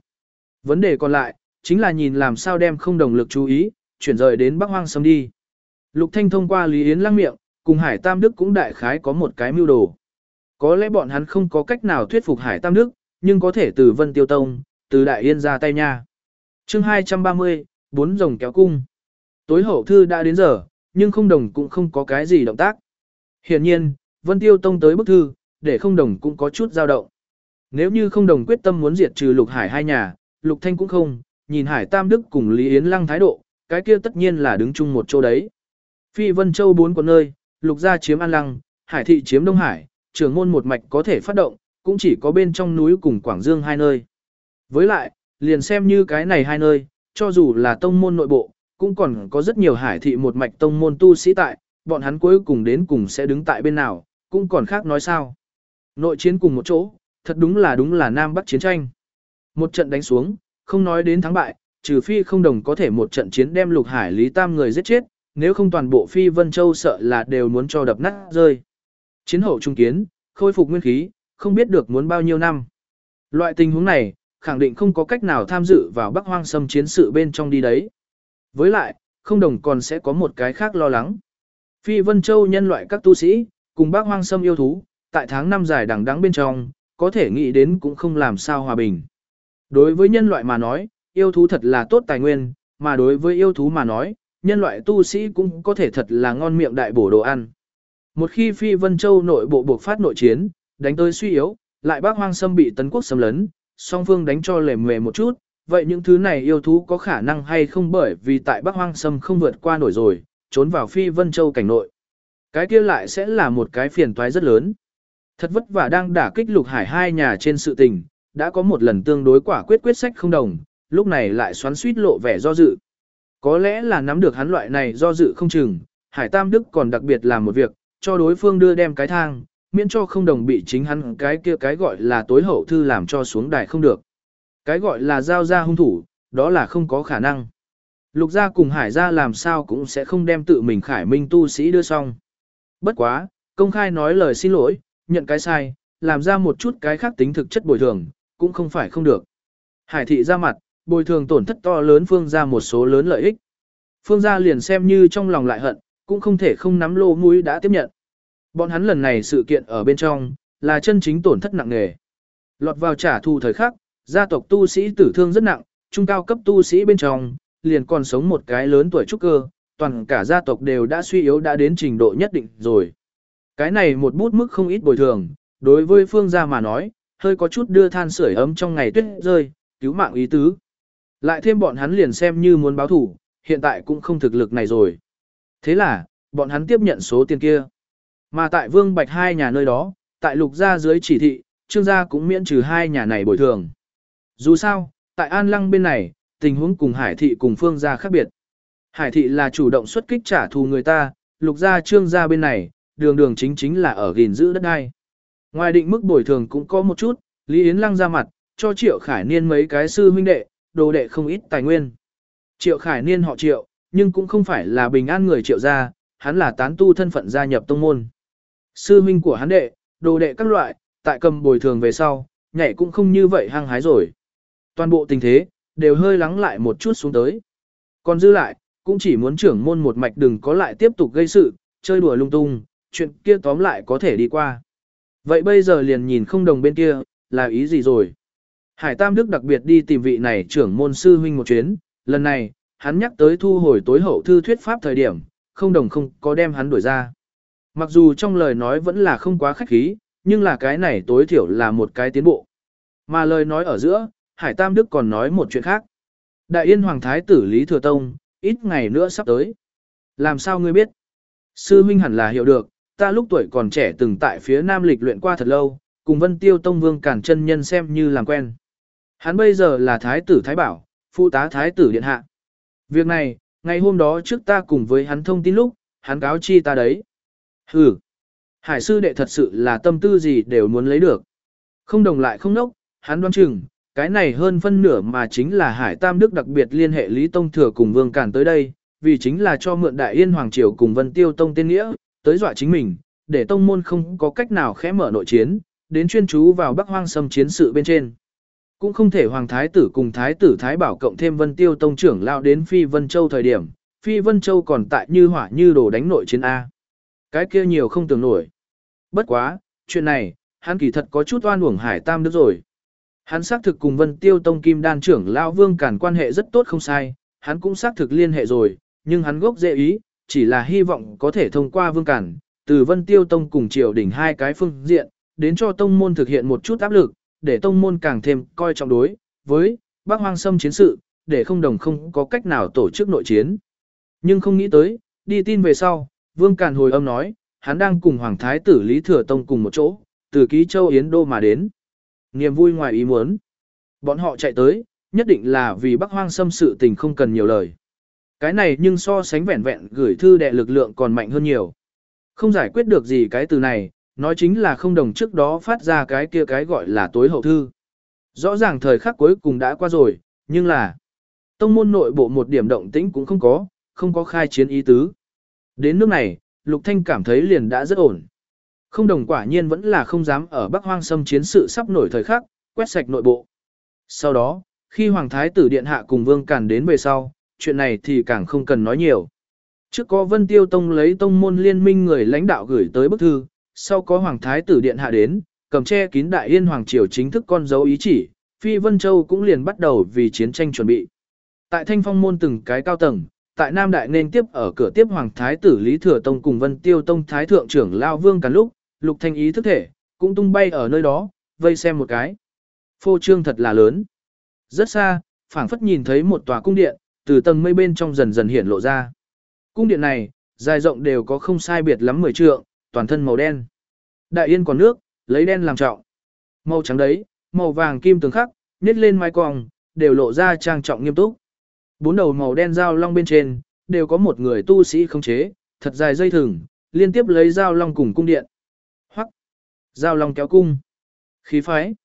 Vấn đề còn lại, chính là nhìn làm sao đem không đồng lực chú ý, chuyển rời đến Bắc Hoang Sâm đi. Lục Thanh thông qua Lý Yến lăng miệng, cùng Hải Tam Đức cũng đại khái có một cái mưu đồ. Có lẽ bọn hắn không có cách nào thuyết phục Hải Tam Đức, nhưng có thể từ Vân Tiêu Tông, từ Đại Yên ra tay nha. Chương 230, bốn rồng kéo cung. Tối hậu thư đã đến giờ, nhưng không đồng cũng không có cái gì động tác. Hiển nhiên, Vân Tiêu Tông tới bức thư, để không đồng cũng có chút dao động. Nếu như không đồng quyết tâm muốn diệt trừ Lục Hải hai nhà, Lục Thanh cũng không, nhìn Hải Tam Đức cùng Lý Yến Lăng thái độ, cái kia tất nhiên là đứng chung một chỗ đấy. Phi Vân Châu bốn quận nơi, Lục gia chiếm An Lăng, Hải thị chiếm Đông Hải, trưởng môn một mạch có thể phát động, cũng chỉ có bên trong núi cùng Quảng Dương hai nơi. Với lại, liền xem như cái này hai nơi, cho dù là tông môn nội bộ, cũng còn có rất nhiều hải thị một mạch tông môn tu sĩ tại, bọn hắn cuối cùng đến cùng sẽ đứng tại bên nào, cũng còn khác nói sao. Nội chiến cùng một chỗ, thật đúng là đúng là Nam Bắc chiến tranh. Một trận đánh xuống, không nói đến thắng bại, trừ phi không đồng có thể một trận chiến đem lục hải lý tam người giết chết, nếu không toàn bộ phi Vân Châu sợ là đều muốn cho đập nát rơi. Chiến hậu trung kiến, khôi phục nguyên khí, không biết được muốn bao nhiêu năm. Loại tình huống này, khẳng định không có cách nào tham dự vào Bắc Hoang Sâm chiến sự bên trong đi đấy. Với lại, không đồng còn sẽ có một cái khác lo lắng. Phi Vân Châu nhân loại các tu sĩ, cùng bác hoang sâm yêu thú, tại tháng năm dài đằng đắng bên trong, có thể nghĩ đến cũng không làm sao hòa bình. Đối với nhân loại mà nói, yêu thú thật là tốt tài nguyên, mà đối với yêu thú mà nói, nhân loại tu sĩ cũng có thể thật là ngon miệng đại bổ đồ ăn. Một khi Phi Vân Châu nội bộ buộc phát nội chiến, đánh tới suy yếu, lại bác hoang sâm bị tấn quốc xâm lấn, song phương đánh cho lề mề một chút, vậy những thứ này yêu thú có khả năng hay không bởi vì tại Bắc Hoang Sâm không vượt qua nổi rồi, trốn vào Phi Vân Châu cảnh nội. Cái kia lại sẽ là một cái phiền toái rất lớn. Thật vất vả đang đả kích lục hải hai nhà trên sự tình, đã có một lần tương đối quả quyết quyết sách không đồng, lúc này lại xoắn suýt lộ vẻ do dự. Có lẽ là nắm được hắn loại này do dự không chừng, Hải Tam Đức còn đặc biệt làm một việc, cho đối phương đưa đem cái thang, miễn cho không đồng bị chính hắn cái kia cái gọi là tối hậu thư làm cho xuống đài không được. Cái gọi là giao ra hung thủ, đó là không có khả năng. Lục gia cùng hải gia làm sao cũng sẽ không đem tự mình khải minh tu sĩ đưa xong. Bất quá, công khai nói lời xin lỗi, nhận cái sai, làm ra một chút cái khác tính thực chất bồi thường, cũng không phải không được. Hải thị ra mặt, bồi thường tổn thất to lớn phương ra một số lớn lợi ích. Phương gia liền xem như trong lòng lại hận, cũng không thể không nắm lô mũi đã tiếp nhận. Bọn hắn lần này sự kiện ở bên trong, là chân chính tổn thất nặng nề. Lọt vào trả thù thời khắc, gia tộc tu sĩ tử thương rất nặng, trung cao cấp tu sĩ bên trong, liền còn sống một cái lớn tuổi trúc cơ, toàn cả gia tộc đều đã suy yếu đã đến trình độ nhất định rồi. Cái này một bút mức không ít bồi thường, đối với phương gia mà nói, hơi có chút đưa than sưởi ấm trong ngày tuyết rơi, cứu mạng ý tứ. Lại thêm bọn hắn liền xem như muốn báo thủ, hiện tại cũng không thực lực này rồi. Thế là, bọn hắn tiếp nhận số tiền kia. Mà tại Vương Bạch hai nhà nơi đó, tại lục gia dưới chỉ thị, trương gia cũng miễn trừ hai nhà này bồi thường. Dù sao, tại An Lăng bên này, tình huống cùng Hải thị cùng Phương gia khác biệt. Hải thị là chủ động xuất kích trả thù người ta, lục gia trương gia bên này, đường đường chính chính là ở gìn giữ đất đai. Ngoài định mức bồi thường cũng có một chút, Lý Yến Lăng ra mặt, cho Triệu Khải Niên mấy cái sư huynh đệ, đồ đệ không ít tài nguyên. Triệu Khải Niên họ Triệu, nhưng cũng không phải là bình an người Triệu gia, hắn là tán tu thân phận gia nhập tông môn. Sư huynh của hắn đệ, đồ đệ các loại, tại cầm bồi thường về sau, nhảy cũng không như vậy hăng hái rồi. Toàn bộ tình thế, đều hơi lắng lại một chút xuống tới. Còn dư lại, cũng chỉ muốn trưởng môn một mạch đừng có lại tiếp tục gây sự, chơi đùa lung tung, chuyện kia tóm lại có thể đi qua. Vậy bây giờ liền nhìn không đồng bên kia, là ý gì rồi? Hải Tam Đức đặc biệt đi tìm vị này trưởng môn sư huynh một chuyến, lần này, hắn nhắc tới thu hồi tối hậu thư thuyết pháp thời điểm, không đồng không có đem hắn đuổi ra. Mặc dù trong lời nói vẫn là không quá khách khí, nhưng là cái này tối thiểu là một cái tiến bộ. Mà lời nói ở giữa, Hải Tam Đức còn nói một chuyện khác. Đại Yên Hoàng Thái tử Lý Thừa Tông, ít ngày nữa sắp tới. Làm sao ngươi biết? Sư huynh hẳn là hiểu được, ta lúc tuổi còn trẻ từng tại phía Nam lịch luyện qua thật lâu, cùng Vân Tiêu Tông Vương Cản chân nhân xem như làm quen. Hắn bây giờ là Thái tử Thái Bảo, phụ tá Thái tử Điện Hạ. Việc này, ngày hôm đó trước ta cùng với hắn thông tin lúc, hắn cáo chi ta đấy. Hừ, hải sư đệ thật sự là tâm tư gì đều muốn lấy được. Không đồng lại không nốc, hắn đoan chừng, cái này hơn phân nửa mà chính là hải tam đức đặc biệt liên hệ Lý Tông Thừa cùng Vương Cản tới đây, vì chính là cho mượn Đại Yên Hoàng Triều cùng Vân Tiêu Tông tên nghĩa, tới dọa chính mình, để tông môn không có cách nào khẽ mở nội chiến, đến chuyên chú vào Bắc Hoang xâm chiến sự bên trên. Cũng không thể Hoàng Thái tử cùng Thái tử Thái Bảo cộng thêm Vân Tiêu Tông trưởng lao đến Phi Vân Châu thời điểm, Phi Vân Châu còn tại như hỏa như đồ đánh nội chiến A. Cái kia nhiều không tưởng nổi. Bất quá, chuyện này, hắn kỳ thật có chút oan uổng Hải Tam Đức rồi. Hắn xác thực cùng Vân Tiêu Tông Kim Đan trưởng lão Vương Cản quan hệ rất tốt không sai, hắn cũng xác thực liên hệ rồi, nhưng hắn gốc dễ ý, chỉ là hy vọng có thể thông qua Vương Cản, từ Vân Tiêu Tông cùng Triều đỉnh hai cái phương diện, đến cho tông môn thực hiện một chút áp lực, để tông môn càng thêm coi trọng đối với Bắc Hoang Sâm chiến sự, để không đồng không có cách nào tổ chức nội chiến. Nhưng không nghĩ tới, đi tin về sau, Vương Cản hồi âm nói, hắn đang cùng Hoàng Thái tử Lý Thừa Tông cùng một chỗ, từ ký châu Yến Đô mà đến. Niềm vui ngoài ý muốn. Bọn họ chạy tới, nhất định là vì Bắc Hoang xâm sự tình không cần nhiều lời. Cái này nhưng so sánh vẹn vẹn gửi thư đệ lực lượng còn mạnh hơn nhiều. Không giải quyết được gì cái từ này, nói chính là không đồng trước đó phát ra cái kia cái gọi là tối hậu thư. Rõ ràng thời khắc cuối cùng đã qua rồi, nhưng là tông môn nội bộ một điểm động tĩnh cũng không có, không có khai chiến ý tứ. Đến nước này, Lục Thanh cảm thấy liền đã rất ổn. Không đồng quả nhiên vẫn là không dám ở Bắc Hoang xâm chiến sự sắp nổi thời khắc, quét sạch nội bộ. Sau đó, khi Hoàng Thái tử Điện Hạ cùng Vương Càn đến về sau, chuyện này thì càng không cần nói nhiều. Trước có Vân Tiêu Tông lấy tông môn liên minh người lãnh đạo gửi tới bức thư, sau có Hoàng Thái tử Điện Hạ đến, cầm che kín Đại Yên Hoàng Triều chính thức con dấu ý chỉ, Phi Vân Châu cũng liền bắt đầu vì chiến tranh chuẩn bị. Tại Thanh Phong môn từng cái cao tầng, tại Nam Đại nên tiếp ở cửa tiếp Hoàng Thái tử Lý Thừa Tông cùng Vân Tiêu Tông Thái Thượng trưởng Lao Vương Càn lúc, Lục Thanh ý thức thể, cũng tung bay ở nơi đó, vây xem một cái. Phô trương thật là lớn. Rất xa, phảng phất nhìn thấy một tòa cung điện, từ tầng mây bên trong dần dần hiện lộ ra. Cung điện này, dài rộng đều có không sai biệt lắm mười trượng, toàn thân màu đen. Đại yên còn nước, lấy đen làm trọng. Màu trắng đấy, màu vàng kim tường khắc, nít lên mái cong, đều lộ ra trang trọng nghiêm túc. Bốn đầu màu đen dao long bên trên, đều có một người tu sĩ khống chế, thật dài dây thừng, liên tiếp lấy dao long cùng cung điện. Giao long kéo cung. Khí phái.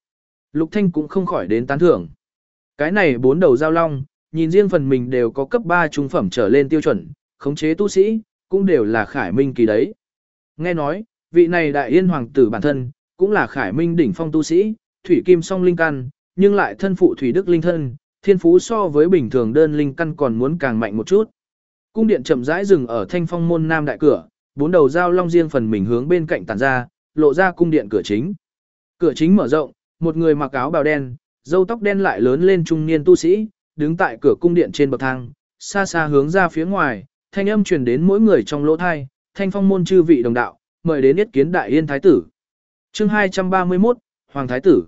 Lục Thanh cũng không khỏi đến tán thưởng. Cái này bốn đầu Giao long, nhìn riêng phần mình đều có cấp 3 trung phẩm trở lên tiêu chuẩn, khống chế tu sĩ, cũng đều là khải minh kỳ đấy. Nghe nói, vị này đại yên hoàng tử bản thân, cũng là khải minh đỉnh phong tu sĩ, thủy kim song linh căn, nhưng lại thân phụ thủy đức linh thân, thiên phú so với bình thường đơn linh căn còn muốn càng mạnh một chút. Cung điện chậm rãi dừng ở thanh phong môn nam đại cửa, bốn đầu Giao long riêng phần mình hướng bên cạnh tản ra, lộ ra cung điện cửa chính. Cửa chính mở rộng, một người mặc áo bào đen, râu tóc đen lại lớn lên trung niên tu sĩ, đứng tại cửa cung điện trên bậc thang, xa xa hướng ra phía ngoài, thanh âm truyền đến mỗi người trong lỗ thai, thanh phong môn chư vị đồng đạo, mời đến yết kiến đại yên thái tử. chương 231, Hoàng thái tử.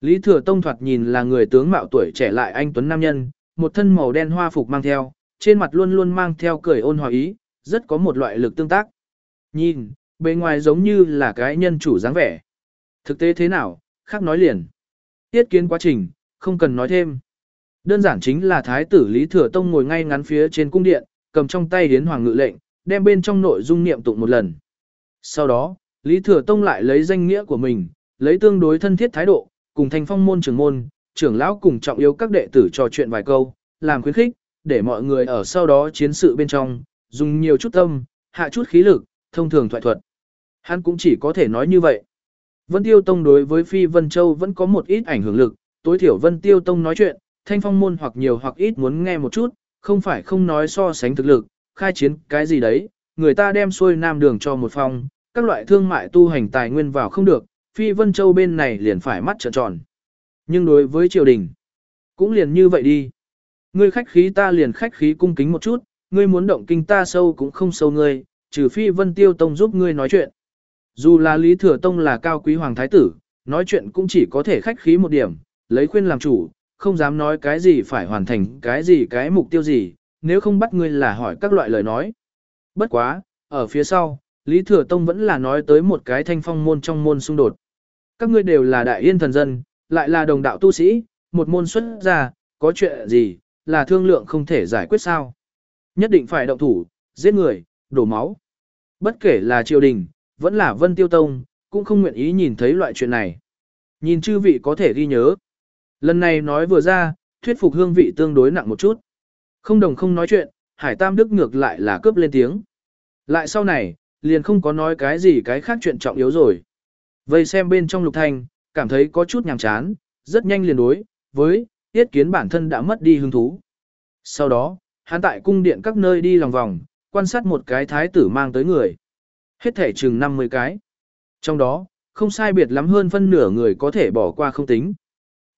Lý Thừa Tông thoạt nhìn là người tướng mạo tuổi trẻ lại anh tuấn nam nhân, một thân màu đen hoa phục mang theo, trên mặt luôn luôn mang theo cười ôn hòa ý, rất có một loại lực tương tác. Nhìn, bề ngoài giống như là cái nhân chủ dáng vẻ. Thực tế thế nào, khác nói liền. Tiết kiến quá trình, không cần nói thêm. Đơn giản chính là thái tử Lý Thừa Tông ngồi ngay ngắn phía trên cung điện, cầm trong tay hiến hoàng ngự lệnh, đem bên trong nội dung niệm tụng một lần. Sau đó, Lý Thừa Tông lại lấy danh nghĩa của mình, lấy tương đối thân thiết thái độ, cùng thành phong môn trưởng môn, trưởng lão cùng trọng yếu các đệ tử trò chuyện vài câu, làm khuyến khích, để mọi người ở sau đó chiến sự bên trong, dùng nhiều chút tâm, hạ chút khí lực, thông thường thoại thuật. Hắn cũng chỉ có thể nói như vậy. Vân Tiêu Tông đối với Phi Vân Châu vẫn có một ít ảnh hưởng lực, tối thiểu Vân Tiêu Tông nói chuyện, thanh phong môn hoặc nhiều hoặc ít muốn nghe một chút, không phải không nói so sánh thực lực, khai chiến cái gì đấy, người ta đem xuôi nam đường cho một phòng, các loại thương mại tu hành tài nguyên vào không được, Phi Vân Châu bên này liền phải mắt trợn tròn. Nhưng đối với triều đình, cũng liền như vậy đi. Ngươi khách khí ta liền khách khí cung kính một chút, ngươi muốn động kinh ta sâu cũng không sâu ngươi, trừ phi Vân Tiêu Tông giúp ngươi nói chuyện. Dù là Lý Thừa Tông là cao quý hoàng thái tử, nói chuyện cũng chỉ có thể khách khí một điểm, lấy khuyên làm chủ, không dám nói cái gì phải hoàn thành cái gì cái mục tiêu gì, nếu không bắt ngươi là hỏi các loại lời nói. Bất quá, ở phía sau, Lý Thừa Tông vẫn là nói tới một cái thanh phong môn trong môn xung đột. Các ngươi đều là đại yên thần dân, lại là đồng đạo tu sĩ, một môn xuất ra, có chuyện gì, là thương lượng không thể giải quyết sao. Nhất định phải động thủ, giết người, đổ máu. Bất kể là triều đình, vẫn là vân tiêu tông, cũng không nguyện ý nhìn thấy loại chuyện này. Nhìn chư vị có thể ghi nhớ. Lần này nói vừa ra, thuyết phục hương vị tương đối nặng một chút. Không đồng không nói chuyện, Hải Tam Đức ngược lại là cướp lên tiếng. Lại sau này, liền không có nói cái gì cái khác chuyện trọng yếu rồi. Vây xem bên trong lục thanh, cảm thấy có chút nhàm chán, rất nhanh liền đối, với, tiết kiến bản thân đã mất đi hứng thú. Sau đó, hắn tại cung điện các nơi đi lòng vòng, quan sát một cái thái tử mang tới người. Hết thể chừng 50 cái. Trong đó, không sai biệt lắm hơn phân nửa người có thể bỏ qua không tính.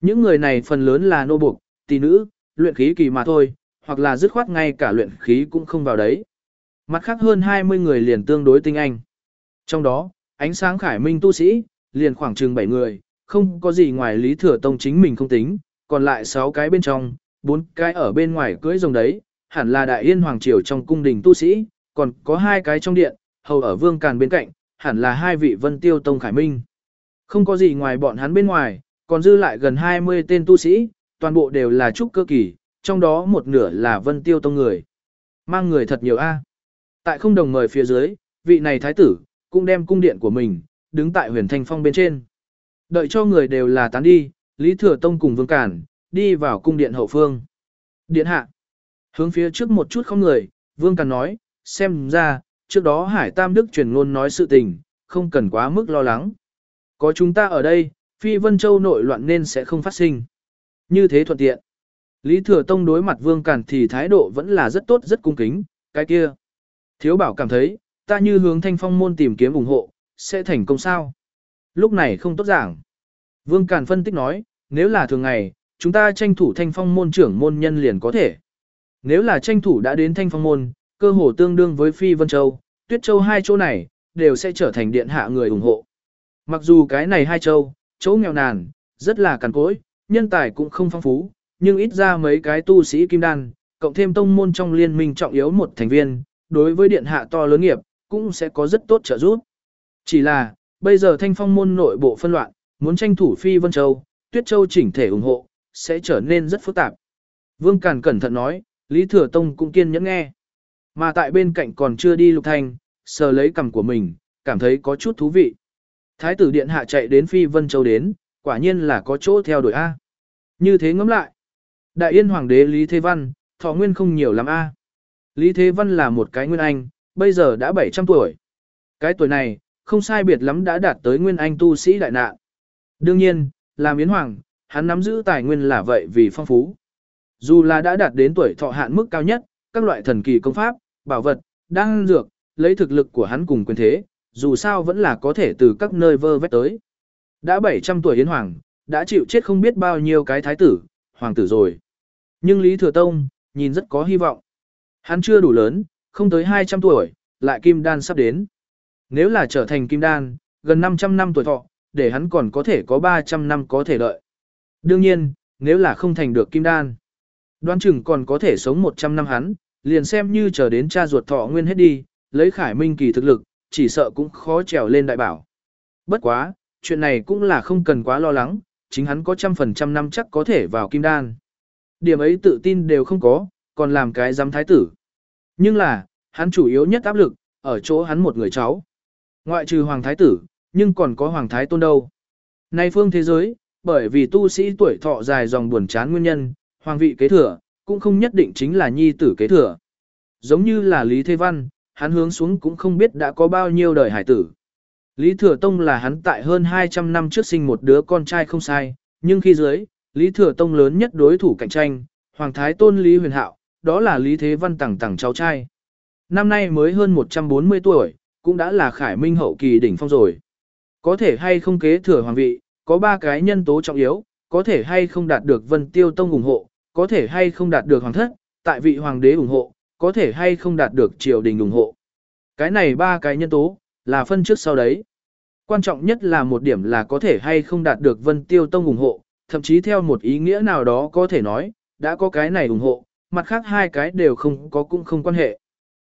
Những người này phần lớn là nô buộc, tỷ nữ, luyện khí kỳ mà thôi, hoặc là dứt khoát ngay cả luyện khí cũng không vào đấy. Mặt khác hơn 20 người liền tương đối tinh anh. Trong đó, ánh sáng khải minh tu sĩ, liền khoảng chừng 7 người, không có gì ngoài lý thừa tông chính mình không tính, còn lại 6 cái bên trong, 4 cái ở bên ngoài cưỡi rồng đấy, hẳn là đại yên hoàng triều trong cung đình tu sĩ, còn có hai cái trong điện, hầu ở vương càn bên cạnh, hẳn là hai vị vân tiêu tông khải minh. Không có gì ngoài bọn hắn bên ngoài, còn dư lại gần 20 tên tu sĩ, toàn bộ đều là trúc cơ kỳ, trong đó một nửa là vân tiêu tông người. Mang người thật nhiều a. Tại không đồng mời phía dưới, vị này thái tử, cũng đem cung điện của mình, đứng tại huyền thanh phong bên trên. Đợi cho người đều là tán đi, Lý Thừa Tông cùng Vương Cản, đi vào cung điện hậu phương. Điện hạ. Hướng phía trước một chút không người, Vương Cản nói, xem ra, trước đó Hải Tam Đức truyền ngôn nói sự tình, không cần quá mức lo lắng. Có chúng ta ở đây, Phi Vân Châu nội loạn nên sẽ không phát sinh. Như thế thuận tiện. Lý Thừa Tông đối mặt Vương Cản thì thái độ vẫn là rất tốt rất cung kính, cái kia. Thiếu bảo cảm thấy, ta như hướng thanh phong môn tìm kiếm ủng hộ, sẽ thành công sao? Lúc này không tốt giảng. Vương Càn phân tích nói, nếu là thường ngày, chúng ta tranh thủ thanh phong môn trưởng môn nhân liền có thể. Nếu là tranh thủ đã đến thanh phong môn, cơ hồ tương đương với Phi Vân Châu, Tuyết Châu hai chỗ này, đều sẽ trở thành điện hạ người ủng hộ. Mặc dù cái này hai châu, chỗ nghèo nàn, rất là cằn cỗi, nhân tài cũng không phong phú, nhưng ít ra mấy cái tu sĩ kim đan, cộng thêm tông môn trong liên minh trọng yếu một thành viên, đối với điện hạ to lớn nghiệp, cũng sẽ có rất tốt trợ giúp. Chỉ là, bây giờ thanh phong môn nội bộ phân loạn, muốn tranh thủ Phi Vân Châu, Tuyết Châu chỉnh thể ủng hộ, sẽ trở nên rất phức tạp. Vương Càn cẩn thận nói, Lý Thừa Tông cũng kiên nhẫn nghe. Mà tại bên cạnh còn chưa đi Lục Thanh, sờ lấy cằm của mình, cảm thấy có chút thú vị. Thái tử điện hạ chạy đến Phi Vân Châu đến, quả nhiên là có chỗ theo đuổi A. Như thế ngẫm lại. Đại yên hoàng đế Lý Thế Văn, thọ nguyên không nhiều lắm A. Lý Thế Văn là một cái nguyên anh, bây giờ đã 700 tuổi. Cái tuổi này, không sai biệt lắm đã đạt tới nguyên anh tu sĩ đại nạn. Đương nhiên, làm yến hoàng, hắn nắm giữ tài nguyên là vậy vì phong phú. Dù là đã đạt đến tuổi thọ hạn mức cao nhất, các loại thần kỳ công pháp, bảo vật, đan dược, lấy thực lực của hắn cùng quyền thế, dù sao vẫn là có thể từ các nơi vơ vét tới. Đã 700 tuổi Yến Hoàng, đã chịu chết không biết bao nhiêu cái thái tử, hoàng tử rồi. Nhưng Lý Thừa Tông, nhìn rất có hy vọng. Hắn chưa đủ lớn, không tới 200 tuổi, lại kim đan sắp đến. Nếu là trở thành kim đan, gần 500 năm tuổi thọ, để hắn còn có thể có 300 năm có thể đợi. Đương nhiên, nếu là không thành được kim đan, đoán chừng còn có thể sống 100 năm hắn, liền xem như chờ đến cha ruột thọ nguyên hết đi, lấy khải minh kỳ thực lực, chỉ sợ cũng khó trèo lên đại bảo. Bất quá, chuyện này cũng là không cần quá lo lắng, chính hắn có trăm phần trăm năm chắc có thể vào kim đan. Điểm ấy tự tin đều không có, còn làm cái giám thái tử. Nhưng là, hắn chủ yếu nhất áp lực, ở chỗ hắn một người cháu. Ngoại trừ hoàng thái tử, nhưng còn có hoàng thái tôn đâu. Nay phương thế giới, bởi vì tu sĩ tuổi thọ dài dòng buồn chán nguyên nhân, hoàng vị kế thừa, cũng không nhất định chính là nhi tử kế thừa. Giống như là Lý Thế Văn, hắn hướng xuống cũng không biết đã có bao nhiêu đời hải tử. Lý Thừa Tông là hắn tại hơn 200 năm trước sinh một đứa con trai không sai, nhưng khi dưới, Lý Thừa Tông lớn nhất đối thủ cạnh tranh, Hoàng Thái Tôn Lý Huyền Hạo, đó là Lý Thế Văn tẳng tẳng cháu trai. Năm nay mới hơn 140 tuổi, cũng đã là khải minh hậu kỳ đỉnh phong rồi. Có thể hay không kế thừa hoàng vị, có ba cái nhân tố trọng yếu, có thể hay không đạt được Vân Tiêu Tông ủng hộ, có thể hay không đạt được hoàng thất, tại vị hoàng đế ủng hộ, có thể hay không đạt được triều đình ủng hộ. Cái này ba cái nhân tố, là phân trước sau đấy. Quan trọng nhất là một điểm là có thể hay không đạt được Vân Tiêu Tông ủng hộ, thậm chí theo một ý nghĩa nào đó có thể nói, đã có cái này ủng hộ, mặt khác hai cái đều không có cũng không quan hệ.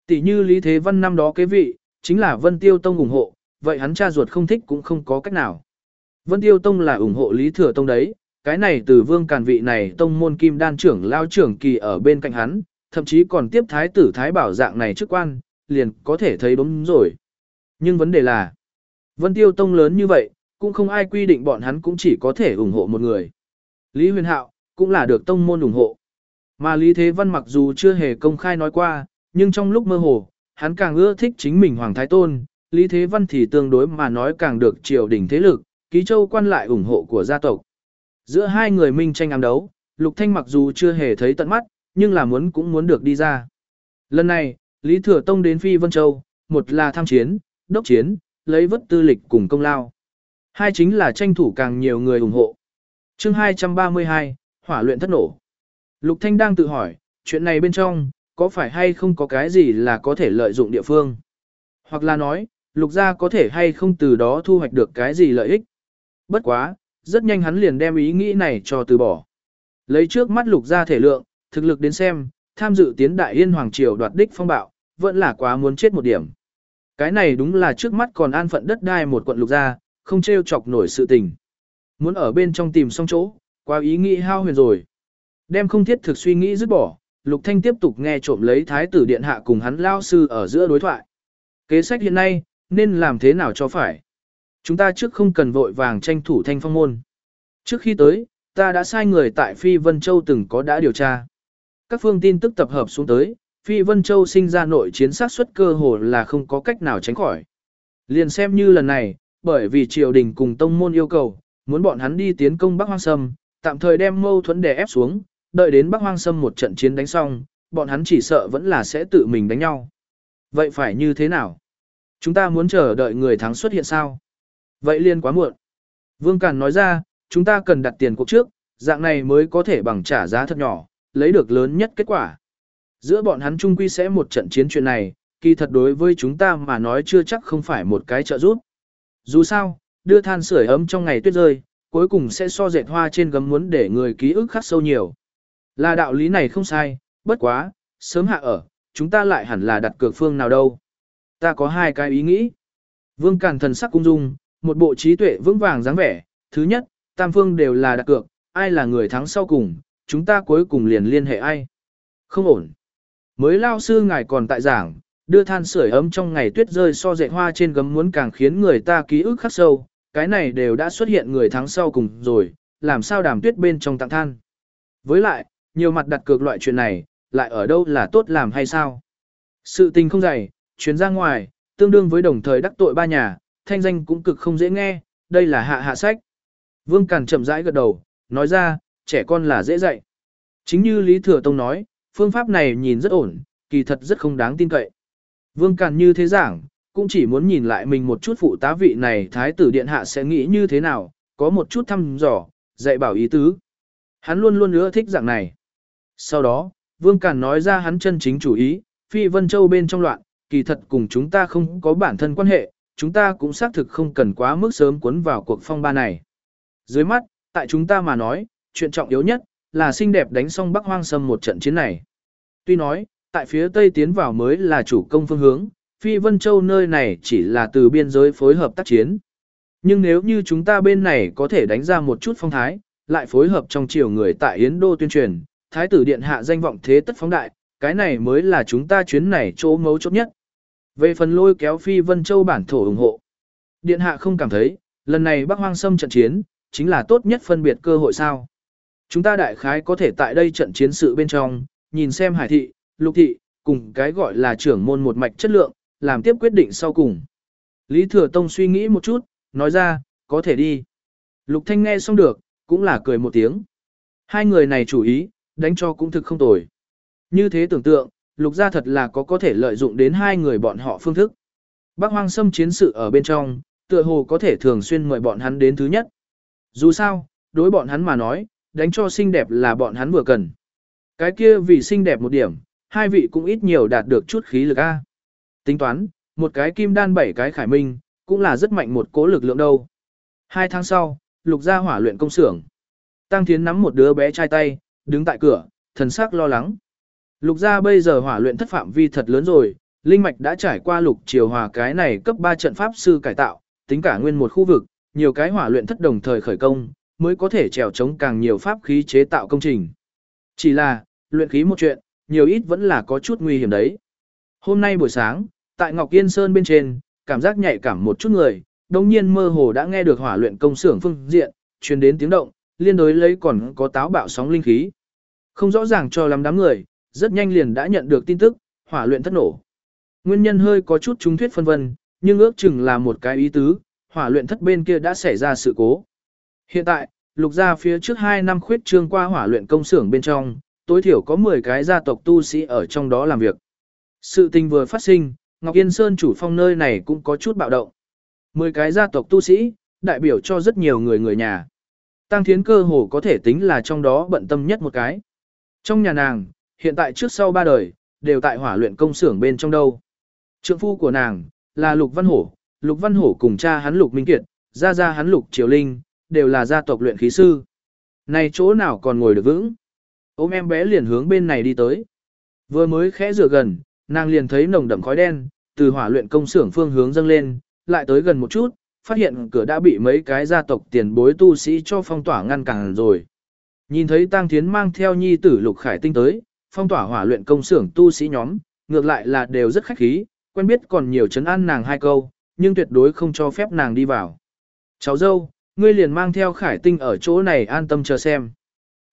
Tỷ như Lý Thế Văn năm đó kế vị, chính là Vân Tiêu Tông ủng hộ, vậy hắn cha ruột không thích cũng không có cách nào. Vân Tiêu Tông là ủng hộ Lý Thừa Tông đấy, cái này từ vương càn vị này tông môn kim đan trưởng lao trưởng kỳ ở bên cạnh hắn, thậm chí còn tiếp thái tử thái bảo dạng này chức quan, liền có thể thấy đúng rồi. Nhưng vấn đề là, Vân Tiêu Tông lớn như vậy, cũng không ai quy định bọn hắn cũng chỉ có thể ủng hộ một người. Lý Huyền Hạo, cũng là được tông môn ủng hộ. Mà Lý Thế Văn mặc dù chưa hề công khai nói qua, nhưng trong lúc mơ hồ, hắn càng ưa thích chính mình Hoàng Thái Tôn, Lý Thế Văn thì tương đối mà nói càng được triều đình thế lực, ký châu quan lại ủng hộ của gia tộc. Giữa hai người minh tranh ám đấu, Lục Thanh mặc dù chưa hề thấy tận mắt, nhưng là muốn cũng muốn được đi ra. Lần này, Lý Thừa Tông đến Phi Vân Châu, một là tham chiến, đốc chiến, lấy vất tư lịch cùng công lao. Hai chính là tranh thủ càng nhiều người ủng hộ. chương 232, hỏa luyện thất nổ. Lục Thanh đang tự hỏi, chuyện này bên trong, có phải hay không có cái gì là có thể lợi dụng địa phương? Hoặc là nói, lục gia có thể hay không từ đó thu hoạch được cái gì lợi ích? Bất quá, rất nhanh hắn liền đem ý nghĩ này cho từ bỏ. Lấy trước mắt lục ra thể lượng, thực lực đến xem, tham dự tiến đại yên hoàng triều đoạt đích phong bạo, vẫn là quá muốn chết một điểm. Cái này đúng là trước mắt còn an phận đất đai một quận lục gia, không trêu chọc nổi sự tình. Muốn ở bên trong tìm xong chỗ, quá ý nghĩ hao huyền rồi. Đem không thiết thực suy nghĩ dứt bỏ, Lục Thanh tiếp tục nghe trộm lấy thái tử điện hạ cùng hắn lao sư ở giữa đối thoại. Kế sách hiện nay, nên làm thế nào cho phải? Chúng ta trước không cần vội vàng tranh thủ thanh phong môn. Trước khi tới, ta đã sai người tại Phi Vân Châu từng có đã điều tra. Các phương tin tức tập hợp xuống tới, Phi Vân Châu sinh ra nội chiến sát suất cơ hồ là không có cách nào tránh khỏi. Liền xem như lần này, bởi vì triều đình cùng tông môn yêu cầu, muốn bọn hắn đi tiến công Bắc Hoang Sâm, tạm thời đem mâu thuẫn đè ép xuống, đợi đến Bắc Hoang Sâm một trận chiến đánh xong, bọn hắn chỉ sợ vẫn là sẽ tự mình đánh nhau. Vậy phải như thế nào? Chúng ta muốn chờ đợi người thắng xuất hiện sao? Vậy liền quá muộn. Vương Càn nói ra, chúng ta cần đặt tiền cuộc trước, dạng này mới có thể bằng trả giá thật nhỏ, lấy được lớn nhất kết quả. Giữa bọn hắn chung quy sẽ một trận chiến chuyện này, kỳ thật đối với chúng ta mà nói chưa chắc không phải một cái trợ giúp. Dù sao, đưa than sưởi ấm trong ngày tuyết rơi, cuối cùng sẽ so dệt hoa trên gấm muốn để người ký ức khắc sâu nhiều. Là đạo lý này không sai, bất quá, sớm hạ ở, chúng ta lại hẳn là đặt cược phương nào đâu. Ta có hai cái ý nghĩ. Vương Càn thần sắc cung dung, một bộ trí tuệ vững vàng dáng vẻ. Thứ nhất, tam phương đều là đặt cược, ai là người thắng sau cùng, chúng ta cuối cùng liền liên hệ ai. Không ổn. Mới lao sư ngài còn tại giảng, đưa than sưởi ấm trong ngày tuyết rơi so dệt hoa trên gấm muốn càng khiến người ta ký ức khắc sâu, cái này đều đã xuất hiện người tháng sau cùng rồi, làm sao đàm tuyết bên trong tặng than. Với lại, nhiều mặt đặt cược loại chuyện này, lại ở đâu là tốt làm hay sao? Sự tình không dày, chuyến ra ngoài, tương đương với đồng thời đắc tội ba nhà, thanh danh cũng cực không dễ nghe, đây là hạ hạ sách. Vương Càn chậm rãi gật đầu, nói ra, trẻ con là dễ dạy. Chính như Lý Thừa Tông nói, phương pháp này nhìn rất ổn, kỳ thật rất không đáng tin cậy. Vương Càn như thế giảng, cũng chỉ muốn nhìn lại mình một chút phụ tá vị này thái tử điện hạ sẽ nghĩ như thế nào, có một chút thăm dò, dạy bảo ý tứ. Hắn luôn luôn ưa thích dạng này. Sau đó, Vương Càn nói ra hắn chân chính chủ ý, Phi Vân Châu bên trong loạn, kỳ thật cùng chúng ta không có bản thân quan hệ, chúng ta cũng xác thực không cần quá mức sớm cuốn vào cuộc phong ba này. Dưới mắt, tại chúng ta mà nói, chuyện trọng yếu nhất, là xinh đẹp đánh xong Bắc Hoang Sâm một trận chiến này. Tuy nói, tại phía Tây tiến vào mới là chủ công phương hướng, Phi Vân Châu nơi này chỉ là từ biên giới phối hợp tác chiến. Nhưng nếu như chúng ta bên này có thể đánh ra một chút phong thái, lại phối hợp trong chiều người tại Yến Đô tuyên truyền, Thái tử Điện hạ danh vọng thế tất phóng đại, cái này mới là chúng ta chuyến này chỗ mấu chốt nhất. Về phần lôi kéo Phi Vân Châu bản thổ ủng hộ, Điện hạ không cảm thấy, lần này Bắc Hoang Sâm trận chiến, chính là tốt nhất phân biệt cơ hội sao. Chúng ta đại khái có thể tại đây trận chiến sự bên trong, nhìn xem hải thị, lục thị, cùng cái gọi là trưởng môn một mạch chất lượng, làm tiếp quyết định sau cùng. Lý Thừa Tông suy nghĩ một chút, nói ra, có thể đi. Lục Thanh nghe xong được, cũng là cười một tiếng. Hai người này chủ ý, đánh cho cũng thực không tồi. Như thế tưởng tượng, lục gia thật là có có thể lợi dụng đến hai người bọn họ phương thức. Bác hoang Sâm chiến sự ở bên trong, tựa hồ có thể thường xuyên mời bọn hắn đến thứ nhất. Dù sao, đối bọn hắn mà nói, đánh cho xinh đẹp là bọn hắn vừa cần. Cái kia vì xinh đẹp một điểm, hai vị cũng ít nhiều đạt được chút khí lực A. Tính toán, một cái kim đan bảy cái khải minh, cũng là rất mạnh một cố lực lượng đâu. Hai tháng sau, lục gia hỏa luyện công xưởng. Tăng Thiến nắm một đứa bé trai tay, đứng tại cửa, thần sắc lo lắng. Lục gia bây giờ hỏa luyện thất phạm vi thật lớn rồi, linh mạch đã trải qua lục triều hòa cái này cấp 3 trận pháp sư cải tạo, tính cả nguyên một khu vực, nhiều cái hỏa luyện thất đồng thời khởi công, mới có thể trèo chống càng nhiều pháp khí chế tạo công trình. Chỉ là, luyện khí một chuyện, nhiều ít vẫn là có chút nguy hiểm đấy. Hôm nay buổi sáng, tại Ngọc Yên Sơn bên trên, cảm giác nhạy cảm một chút người, đồng nhiên mơ hồ đã nghe được hỏa luyện công xưởng phương diện, truyền đến tiếng động, liên đối lấy còn có táo bạo sóng linh khí. Không rõ ràng cho lắm đám người, rất nhanh liền đã nhận được tin tức, hỏa luyện thất nổ. Nguyên nhân hơi có chút trung thuyết phân vân, nhưng ước chừng là một cái ý tứ, hỏa luyện thất bên kia đã xảy ra sự cố. Hiện tại, lục gia phía trước 2 năm khuyết trương qua hỏa luyện công xưởng bên trong, tối thiểu có 10 cái gia tộc tu sĩ ở trong đó làm việc. Sự tình vừa phát sinh, Ngọc Yên Sơn chủ phong nơi này cũng có chút bạo động. 10 cái gia tộc tu sĩ, đại biểu cho rất nhiều người người nhà. Tăng thiến cơ hồ có thể tính là trong đó bận tâm nhất một cái. Trong nhà nàng, hiện tại trước sau ba đời, đều tại hỏa luyện công xưởng bên trong đâu. Trượng phu của nàng, là Lục Văn Hổ, Lục Văn Hổ cùng cha hắn Lục Minh Kiệt, gia gia hắn Lục Triều Linh, đều là gia tộc luyện khí sư. Này chỗ nào còn ngồi được vững. Ôm em bé liền hướng bên này đi tới. Vừa mới khẽ rửa gần, nàng liền thấy nồng đậm khói đen, từ hỏa luyện công xưởng phương hướng dâng lên, lại tới gần một chút, phát hiện cửa đã bị mấy cái gia tộc tiền bối tu sĩ cho phong tỏa ngăn cản rồi. Nhìn thấy Tăng Thiến mang theo nhi tử Lục Khải Tinh tới, phong tỏa hỏa luyện công xưởng tu sĩ nhóm, ngược lại là đều rất khách khí, quen biết còn nhiều chấn an nàng hai câu, nhưng tuyệt đối không cho phép nàng đi vào. Cháu dâu, ngươi liền mang theo Khải Tinh ở chỗ này an tâm chờ xem.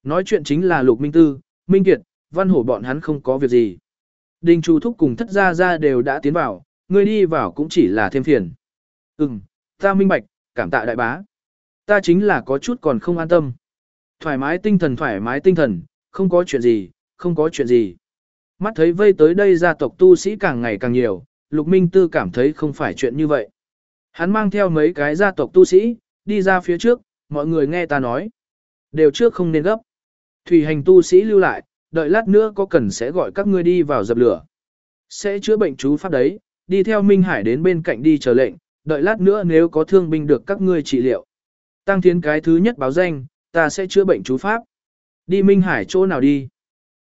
Nói chuyện chính là Lục Minh Tư, Minh Kiệt, Văn Hổ bọn hắn không có việc gì. Đình Chu Thúc cùng thất gia gia đều đã tiến vào, ngươi đi vào cũng chỉ là thêm phiền. Ừm, ta minh bạch, cảm tạ đại bá. Ta chính là có chút còn không an tâm. Thoải mái tinh thần thoải mái tinh thần, không có chuyện gì, không có chuyện gì. Mắt thấy vây tới đây gia tộc tu sĩ càng ngày càng nhiều, Lục Minh Tư cảm thấy không phải chuyện như vậy. Hắn mang theo mấy cái gia tộc tu sĩ, đi ra phía trước, mọi người nghe ta nói. Đều trước không nên gấp. Thủy hành tu sĩ lưu lại, đợi lát nữa có cần sẽ gọi các ngươi đi vào dập lửa. Sẽ chữa bệnh chú pháp đấy, đi theo Minh Hải đến bên cạnh đi chờ lệnh, đợi lát nữa nếu có thương binh được các ngươi trị liệu. Tăng thiến cái thứ nhất báo danh, ta sẽ chữa bệnh chú pháp. Đi Minh Hải chỗ nào đi?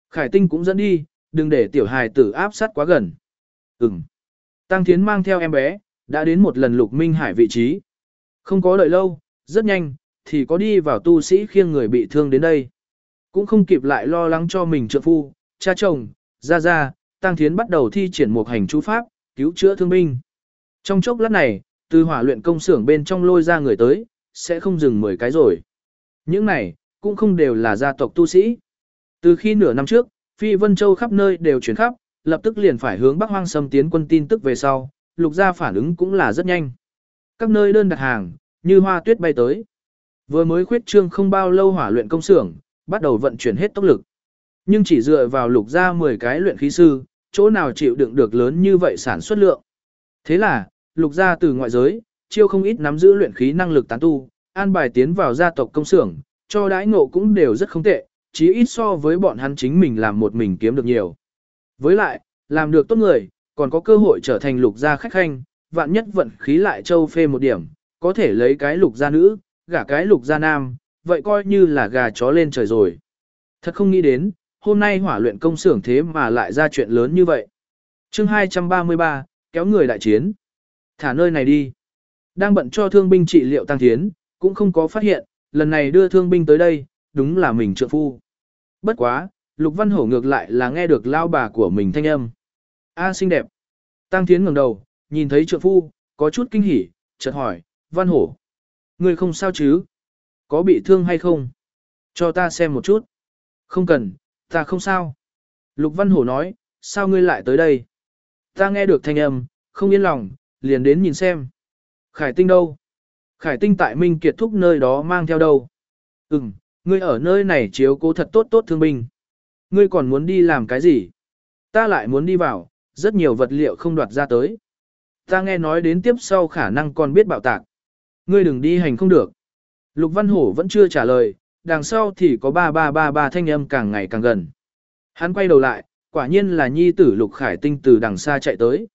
Khải tinh cũng dẫn đi, đừng để tiểu hài tử áp sát quá gần. Ừm. Tăng thiến mang theo em bé, đã đến một lần lục Minh Hải vị trí. Không có đợi lâu, rất nhanh, thì có đi vào tu sĩ khiêng người bị thương đến đây. Cũng không kịp lại lo lắng cho mình trợ phu, cha chồng, ra ra, Tăng Thiến bắt đầu thi triển một hành chú pháp, cứu chữa thương binh. Trong chốc lát này, từ hỏa luyện công xưởng bên trong lôi ra người tới, sẽ không dừng 10 cái rồi. Những này, cũng không đều là gia tộc tu sĩ. Từ khi nửa năm trước, Phi Vân Châu khắp nơi đều chuyển khắp, lập tức liền phải hướng Bắc Hoang xâm tiến quân tin tức về sau, lục gia phản ứng cũng là rất nhanh. Các nơi đơn đặt hàng, như hoa tuyết bay tới. Vừa mới khuyết trương không bao lâu hỏa luyện công xưởng, bắt đầu vận chuyển hết tốc lực. Nhưng chỉ dựa vào lục gia 10 cái luyện khí sư, chỗ nào chịu đựng được lớn như vậy sản xuất lượng. Thế là, lục gia từ ngoại giới, chiêu không ít nắm giữ luyện khí năng lực tán tu, an bài tiến vào gia tộc công xưởng, cho đãi ngộ cũng đều rất không tệ, chí ít so với bọn hắn chính mình làm một mình kiếm được nhiều. Với lại, làm được tốt người, còn có cơ hội trở thành lục gia khách khanh, vạn nhất vận khí lại châu phê một điểm, có thể lấy cái lục gia nữ, gả cái lục gia nam, vậy coi như là gà chó lên trời rồi. Thật không nghĩ đến, hôm nay hỏa luyện công xưởng thế mà lại ra chuyện lớn như vậy. chương 233, kéo người đại chiến. Thả nơi này đi. Đang bận cho thương binh trị liệu tăng tiến, cũng không có phát hiện, lần này đưa thương binh tới đây, đúng là mình trượng phu. Bất quá, Lục Văn Hổ ngược lại là nghe được lao bà của mình thanh âm. A xinh đẹp. Tăng Thiến ngẩng đầu, nhìn thấy trượng phu, có chút kinh hỉ, chợt hỏi, Văn Hổ. Người không sao chứ? Có bị thương hay không? Cho ta xem một chút. Không cần, ta không sao. Lục Văn Hổ nói, sao ngươi lại tới đây? Ta nghe được thanh âm, không yên lòng, liền đến nhìn xem. Khải tinh đâu? Khải tinh tại Minh Kiệt Thúc nơi đó mang theo đâu? Ừm, ngươi ở nơi này chiếu cố thật tốt tốt thương binh. Ngươi còn muốn đi làm cái gì? Ta lại muốn đi vào, rất nhiều vật liệu không đoạt ra tới. Ta nghe nói đến tiếp sau khả năng còn biết bạo tạc. Ngươi đừng đi hành không được. Lục Văn Hổ vẫn chưa trả lời, đằng sau thì có ba ba ba ba thanh âm càng ngày càng gần. Hắn quay đầu lại, quả nhiên là nhi tử Lục Khải Tinh từ đằng xa chạy tới.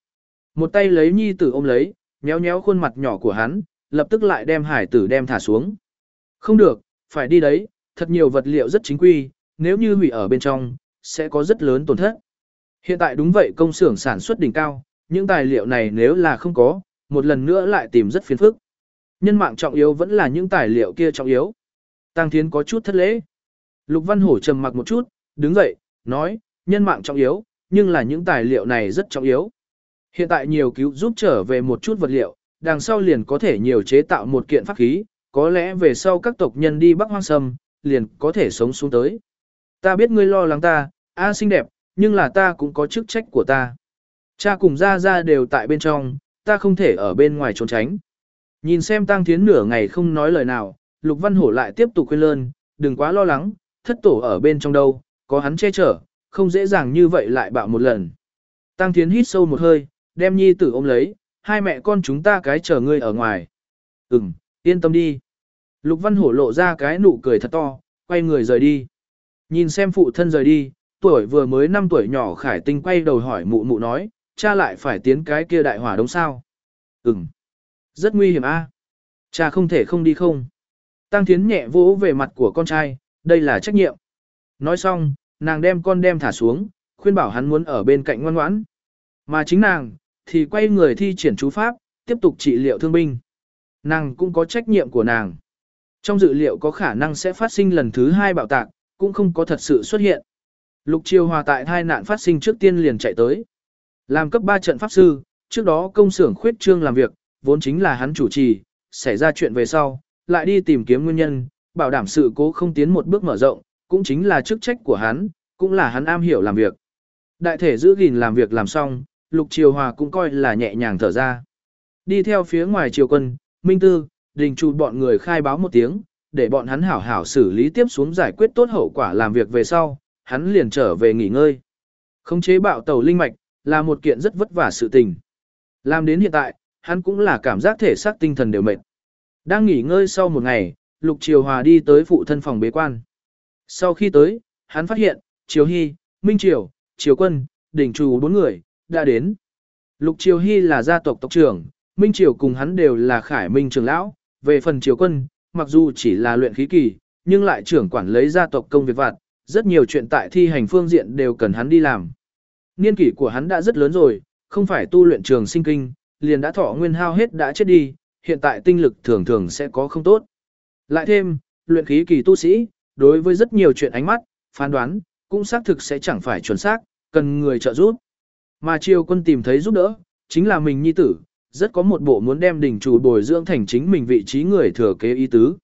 Một tay lấy nhi tử ôm lấy, nhéo nhéo khuôn mặt nhỏ của hắn, lập tức lại đem hải tử đem thả xuống. Không được, phải đi đấy, thật nhiều vật liệu rất chính quy, nếu như hủy ở bên trong, sẽ có rất lớn tổn thất. Hiện tại đúng vậy công xưởng sản xuất đỉnh cao, những tài liệu này nếu là không có, một lần nữa lại tìm rất phiền phức. Nhân mạng trọng yếu vẫn là những tài liệu kia trọng yếu. Tăng Thiến có chút thất lễ. Lục Văn Hổ trầm mặc một chút, đứng dậy, nói, nhân mạng trọng yếu, nhưng là những tài liệu này rất trọng yếu. Hiện tại nhiều cứu giúp trở về một chút vật liệu, đằng sau liền có thể nhiều chế tạo một kiện pháp khí, có lẽ về sau các tộc nhân đi Bắc Hoang Sâm, liền có thể sống xuống tới. Ta biết ngươi lo lắng ta, a xinh đẹp, nhưng là ta cũng có chức trách của ta. Cha cùng gia gia đều tại bên trong, ta không thể ở bên ngoài trốn tránh. Nhìn xem Tăng Thiến nửa ngày không nói lời nào, Lục Văn Hổ lại tiếp tục khuyên lơn, đừng quá lo lắng, thất tổ ở bên trong đâu, có hắn che chở, không dễ dàng như vậy lại bạo một lần. Tăng Thiến hít sâu một hơi, đem nhi tử ôm lấy, hai mẹ con chúng ta cái chờ ngươi ở ngoài. Ừm, yên tâm đi. Lục Văn Hổ lộ ra cái nụ cười thật to, quay người rời đi. Nhìn xem phụ thân rời đi, tuổi vừa mới 5 tuổi nhỏ Khải Tinh quay đầu hỏi mụ mụ nói, cha lại phải tiến cái kia đại hỏa đống sao. Ừm, rất nguy hiểm a. Cha không thể không đi không. Tăng Thiến nhẹ vỗ về mặt của con trai, đây là trách nhiệm. Nói xong, nàng đem con đem thả xuống, khuyên bảo hắn muốn ở bên cạnh ngoan ngoãn. Mà chính nàng, thì quay người thi triển chú pháp, tiếp tục trị liệu thương binh. Nàng cũng có trách nhiệm của nàng. Trong dự liệu có khả năng sẽ phát sinh lần thứ hai bạo tạc, cũng không có thật sự xuất hiện. Lục Chiêu Hòa tại hai nạn phát sinh trước tiên liền chạy tới. Làm cấp 3 trận pháp sư, trước đó công xưởng khuyết trương làm việc, vốn chính là hắn chủ trì, xảy ra chuyện về sau, lại đi tìm kiếm nguyên nhân, bảo đảm sự cố không tiến một bước mở rộng, cũng chính là chức trách của hắn, cũng là hắn am hiểu làm việc. Đại thể giữ gìn làm việc làm xong, Lục Triều Hòa cũng coi là nhẹ nhàng thở ra. Đi theo phía ngoài triều quân, Minh Tư, Đình Chu bọn người khai báo một tiếng, để bọn hắn hảo hảo xử lý tiếp xuống giải quyết tốt hậu quả làm việc về sau, hắn liền trở về nghỉ ngơi. Khống chế bạo tàu linh mạch là một kiện rất vất vả sự tình. Làm đến hiện tại, hắn cũng là cảm giác thể xác tinh thần đều mệt. Đang nghỉ ngơi sau một ngày, Lục Triều Hòa đi tới phụ thân phòng bế quan. Sau khi tới, hắn phát hiện, Triều Hy, Minh Triều, Triều Quân, Đình Trù bốn người, đã đến. Lục Triều Hy là gia tộc tộc trưởng, Minh Triều cùng hắn đều là khải minh trưởng lão, về phần Triều Quân, mặc dù chỉ là luyện khí kỳ, nhưng lại trưởng quản lấy gia tộc công việc vặt, rất nhiều chuyện tại thi hành phương diện đều cần hắn đi làm. Niên kỷ của hắn đã rất lớn rồi, không phải tu luyện trường sinh kinh, liền đã thọ nguyên hao hết đã chết đi, hiện tại tinh lực thường thường sẽ có không tốt. Lại thêm, luyện khí kỳ tu sĩ, đối với rất nhiều chuyện ánh mắt, phán đoán, cũng xác thực sẽ chẳng phải chuẩn xác, cần người trợ giúp. Mà triều quân tìm thấy giúp đỡ, chính là mình nhi tử, rất có một bộ muốn đem đỉnh chủ bồi dưỡng thành chính mình vị trí người thừa kế ý tứ.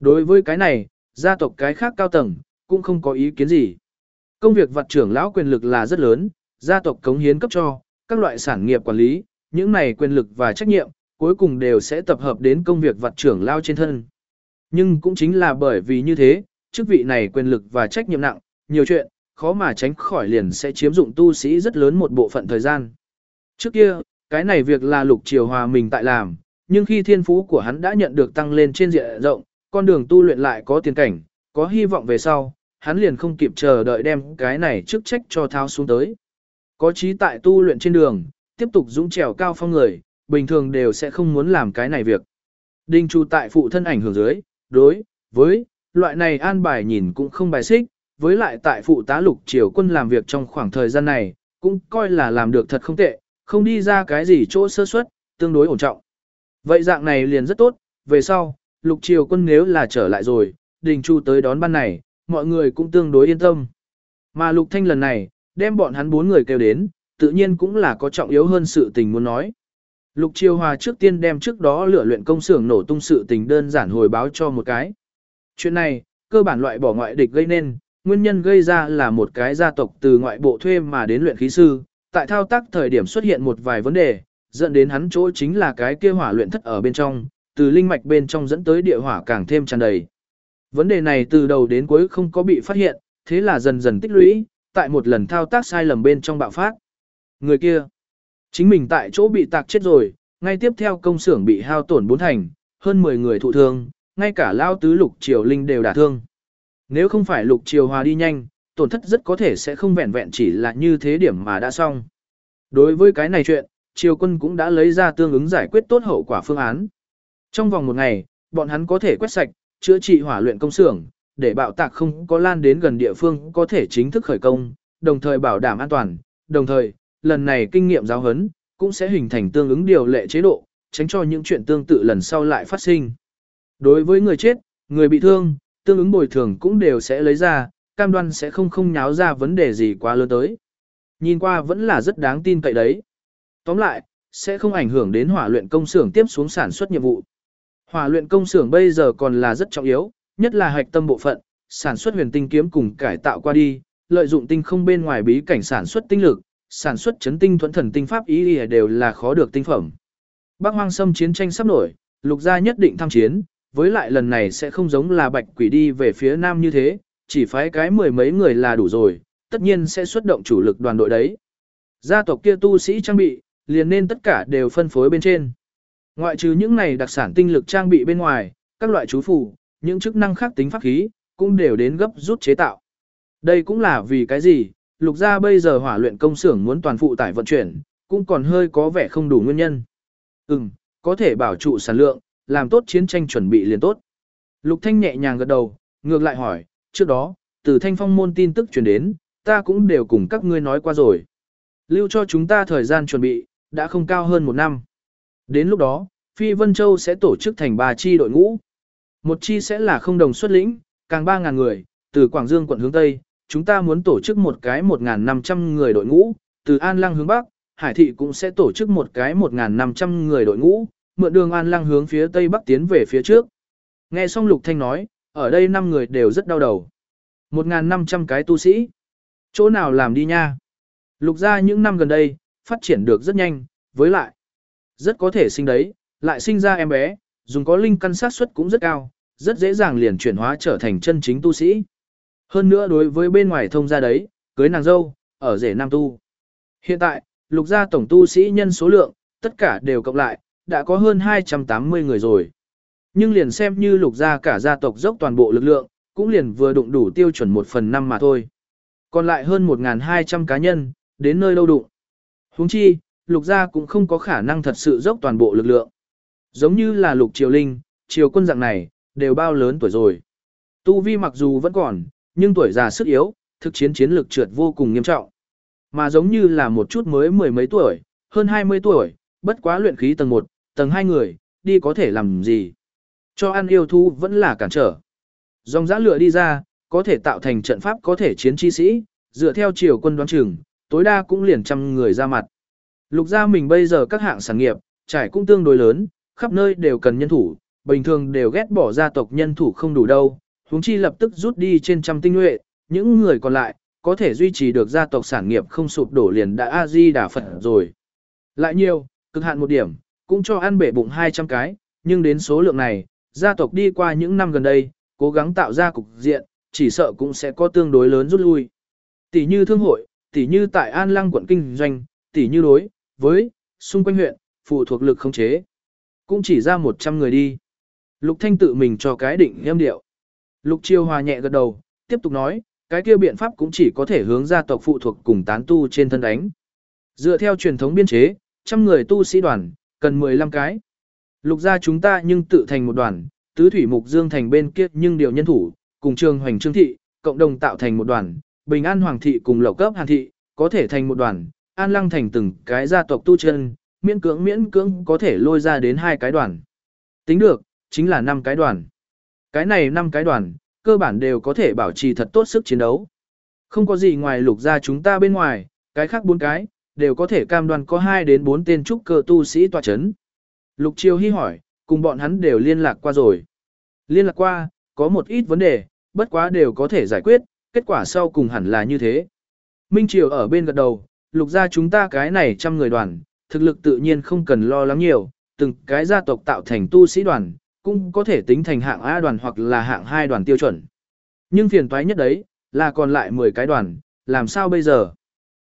Đối với cái này, gia tộc cái khác cao tầng, cũng không có ý kiến gì. Công việc vật trưởng lão quyền lực là rất lớn, gia tộc cống hiến cấp cho, các loại sản nghiệp quản lý, những này quyền lực và trách nhiệm, cuối cùng đều sẽ tập hợp đến công việc vật trưởng lao trên thân. Nhưng cũng chính là bởi vì như thế, chức vị này quyền lực và trách nhiệm nặng, nhiều chuyện, khó mà tránh khỏi liền sẽ chiếm dụng tu sĩ rất lớn một bộ phận thời gian. Trước kia, cái này việc là lục triều hòa mình tại làm, nhưng khi thiên phú của hắn đã nhận được tăng lên trên diện rộng, con đường tu luyện lại có tiền cảnh, có hy vọng về sau, hắn liền không kịp chờ đợi đem cái này chức trách cho thao xuống tới. Có trí tại tu luyện trên đường, tiếp tục dũng trèo cao phong người, bình thường đều sẽ không muốn làm cái này việc. Đinh Chu tại phụ thân ảnh hưởng dưới, đối với loại này an bài nhìn cũng không bài xích, với lại tại phụ tá lục triều quân làm việc trong khoảng thời gian này, cũng coi là làm được thật không tệ, không đi ra cái gì chỗ sơ suất, tương đối ổn trọng. Vậy dạng này liền rất tốt, về sau, lục triều quân nếu là trở lại rồi, đình chu tới đón ban này, mọi người cũng tương đối yên tâm. Mà lục thanh lần này, đem bọn hắn bốn người kêu đến, tự nhiên cũng là có trọng yếu hơn sự tình muốn nói. Lục Triều Hòa trước tiên đem trước đó lửa luyện công xưởng nổ tung sự tình đơn giản hồi báo cho một cái. Chuyện này, cơ bản loại bỏ ngoại địch gây nên, nguyên nhân gây ra là một cái gia tộc từ ngoại bộ thuê mà đến luyện khí sư, tại thao tác thời điểm xuất hiện một vài vấn đề, dẫn đến hắn chỗ chính là cái kia hỏa luyện thất ở bên trong, từ linh mạch bên trong dẫn tới địa hỏa càng thêm tràn đầy. Vấn đề này từ đầu đến cuối không có bị phát hiện, thế là dần dần tích lũy, tại một lần thao tác sai lầm bên trong bạo phát. Người kia, chính mình tại chỗ bị tạc chết rồi, ngay tiếp theo công xưởng bị hao tổn bốn thành, hơn 10 người thụ thương, ngay cả lao tứ lục triều linh đều đả thương. Nếu không phải lục triều hòa đi nhanh, tổn thất rất có thể sẽ không vẹn vẹn chỉ là như thế điểm mà đã xong. Đối với cái này chuyện, triều quân cũng đã lấy ra tương ứng giải quyết tốt hậu quả phương án. Trong vòng một ngày, bọn hắn có thể quét sạch, chữa trị hỏa luyện công xưởng, để bạo tạc không có lan đến gần địa phương có thể chính thức khởi công, đồng thời bảo đảm an toàn, đồng thời, lần này kinh nghiệm giáo huấn cũng sẽ hình thành tương ứng điều lệ chế độ, tránh cho những chuyện tương tự lần sau lại phát sinh. Đối với người chết, người bị thương, tương ứng bồi thường cũng đều sẽ lấy ra, cam đoan sẽ không không nháo ra vấn đề gì quá lớn tới. Nhìn qua vẫn là rất đáng tin cậy đấy. Tóm lại, sẽ không ảnh hưởng đến hỏa luyện công xưởng tiếp xuống sản xuất nhiệm vụ. Hỏa luyện công xưởng bây giờ còn là rất trọng yếu, nhất là hạch tâm bộ phận, sản xuất huyền tinh kiếm cùng cải tạo qua đi, lợi dụng tinh không bên ngoài bí cảnh sản xuất tinh lực, sản xuất chấn tinh thuẫn thần tinh pháp ý đều là khó được tinh phẩm. Bắc Hoang Sâm chiến tranh sắp nổi, lục gia nhất định tham chiến, với lại lần này sẽ không giống là bạch quỷ đi về phía nam như thế, chỉ phái cái mười mấy người là đủ rồi, tất nhiên sẽ xuất động chủ lực đoàn đội đấy. Gia tộc kia tu sĩ trang bị, liền nên tất cả đều phân phối bên trên. Ngoại trừ những này đặc sản tinh lực trang bị bên ngoài, các loại chú phù, những chức năng khác tính pháp khí, cũng đều đến gấp rút chế tạo. Đây cũng là vì cái gì, lục gia bây giờ hỏa luyện công xưởng muốn toàn phụ tải vận chuyển, cũng còn hơi có vẻ không đủ nguyên nhân. Ừm, có thể bảo trụ sản lượng, làm tốt chiến tranh chuẩn bị liền tốt. Lục Thanh nhẹ nhàng gật đầu, ngược lại hỏi, trước đó, từ thanh phong môn tin tức truyền đến, ta cũng đều cùng các ngươi nói qua rồi. Lưu cho chúng ta thời gian chuẩn bị, đã không cao hơn một năm. Đến lúc đó, Phi Vân Châu sẽ tổ chức thành ba chi đội ngũ. Một chi sẽ là không đồng xuất lĩnh, càng 3.000 người, từ Quảng Dương quận hướng Tây, chúng ta muốn tổ chức một cái 1.500 người đội ngũ, từ An Lăng hướng Bắc, Hải Thị cũng sẽ tổ chức một cái 1.500 người đội ngũ, mượn đường An Lăng hướng phía Tây Bắc tiến về phía trước. Nghe xong Lục Thanh nói, ở đây 5 người đều rất đau đầu. 1.500 cái tu sĩ. Chỗ nào làm đi nha? Lục ra những năm gần đây, phát triển được rất nhanh, với lại, rất có thể sinh đấy, lại sinh ra em bé, dùng có linh căn sát suất cũng rất cao, rất dễ dàng liền chuyển hóa trở thành chân chính tu sĩ. Hơn nữa đối với bên ngoài thông gia đấy, cưới nàng dâu, ở rể nam tu. Hiện tại, lục gia tổng tu sĩ nhân số lượng, tất cả đều cộng lại, đã có hơn 280 người rồi. Nhưng liền xem như lục gia cả gia tộc dốc toàn bộ lực lượng, cũng liền vừa đụng đủ tiêu chuẩn 1 phần 5 mà thôi. Còn lại hơn 1.200 cá nhân, đến nơi đâu đụng. huống chi, lục gia cũng không có khả năng thật sự dốc toàn bộ lực lượng. Giống như là lục triều linh, triều quân dạng này, đều bao lớn tuổi rồi. Tu vi mặc dù vẫn còn, nhưng tuổi già sức yếu, thực chiến chiến lực trượt vô cùng nghiêm trọng. Mà giống như là một chút mới mười mấy tuổi, hơn 20 tuổi, bất quá luyện khí tầng 1, tầng 2 người, đi có thể làm gì. Cho ăn yêu thú vẫn là cản trở. Dòng giã lửa đi ra, có thể tạo thành trận pháp có thể chiến chi sĩ, dựa theo chiều quân đoán chừng, tối đa cũng liền trăm người ra mặt. Lục gia mình bây giờ các hạng sản nghiệp, trải cũng tương đối lớn, khắp nơi đều cần nhân thủ, bình thường đều ghét bỏ gia tộc nhân thủ không đủ đâu, huống chi lập tức rút đi trên trăm tinh nhuệ, những người còn lại, có thể duy trì được gia tộc sản nghiệp không sụp đổ liền đã A-di đà Phật rồi. Lại nhiều, cực hạn một điểm, cũng cho ăn bể bụng 200 cái, nhưng đến số lượng này, gia tộc đi qua những năm gần đây, cố gắng tạo ra cục diện, chỉ sợ cũng sẽ có tương đối lớn rút lui. Tỷ như thương hội, tỷ như tại An Lăng quận kinh doanh, tỷ như đối với xung quanh huyện, phụ thuộc lực không chế. Cũng chỉ ra 100 người đi. Lục Thanh tự mình cho cái định em điệu. Lục Chiêu hòa nhẹ gật đầu, tiếp tục nói, cái kia biện pháp cũng chỉ có thể hướng gia tộc phụ thuộc cùng tán tu trên thân đánh. Dựa theo truyền thống biên chế, trăm người tu sĩ đoàn, cần 15 cái. Lục gia chúng ta nhưng tự thành một đoàn, tứ thủy mục dương thành bên kia nhưng điều nhân thủ, cùng trường hoành trương thị, cộng đồng tạo thành một đoàn, bình an hoàng thị cùng lộc cấp hàn thị, có thể thành một đoàn, an lăng thành từng cái gia tộc tu chân, miễn cưỡng miễn cưỡng có thể lôi ra đến hai cái đoàn. Tính được, chính là năm cái đoàn. Cái này năm cái đoàn, cơ bản đều có thể bảo trì thật tốt sức chiến đấu. Không có gì ngoài lục gia chúng ta bên ngoài, cái khác bốn cái, đều có thể cam đoan có 2 đến 4 tên trúc cơ tu sĩ tòa chấn. Lục Chiêu Hy hỏi, cùng bọn hắn đều liên lạc qua rồi. Liên lạc qua, có một ít vấn đề, bất quá đều có thể giải quyết, kết quả sau cùng hẳn là như thế. Minh Triều ở bên gật đầu, lục gia chúng ta cái này trăm người đoàn, thực lực tự nhiên không cần lo lắng nhiều, từng cái gia tộc tạo thành tu sĩ đoàn, cũng có thể tính thành hạng A đoàn hoặc là hạng 2 đoàn tiêu chuẩn. Nhưng phiền toái nhất đấy, là còn lại 10 cái đoàn, làm sao bây giờ?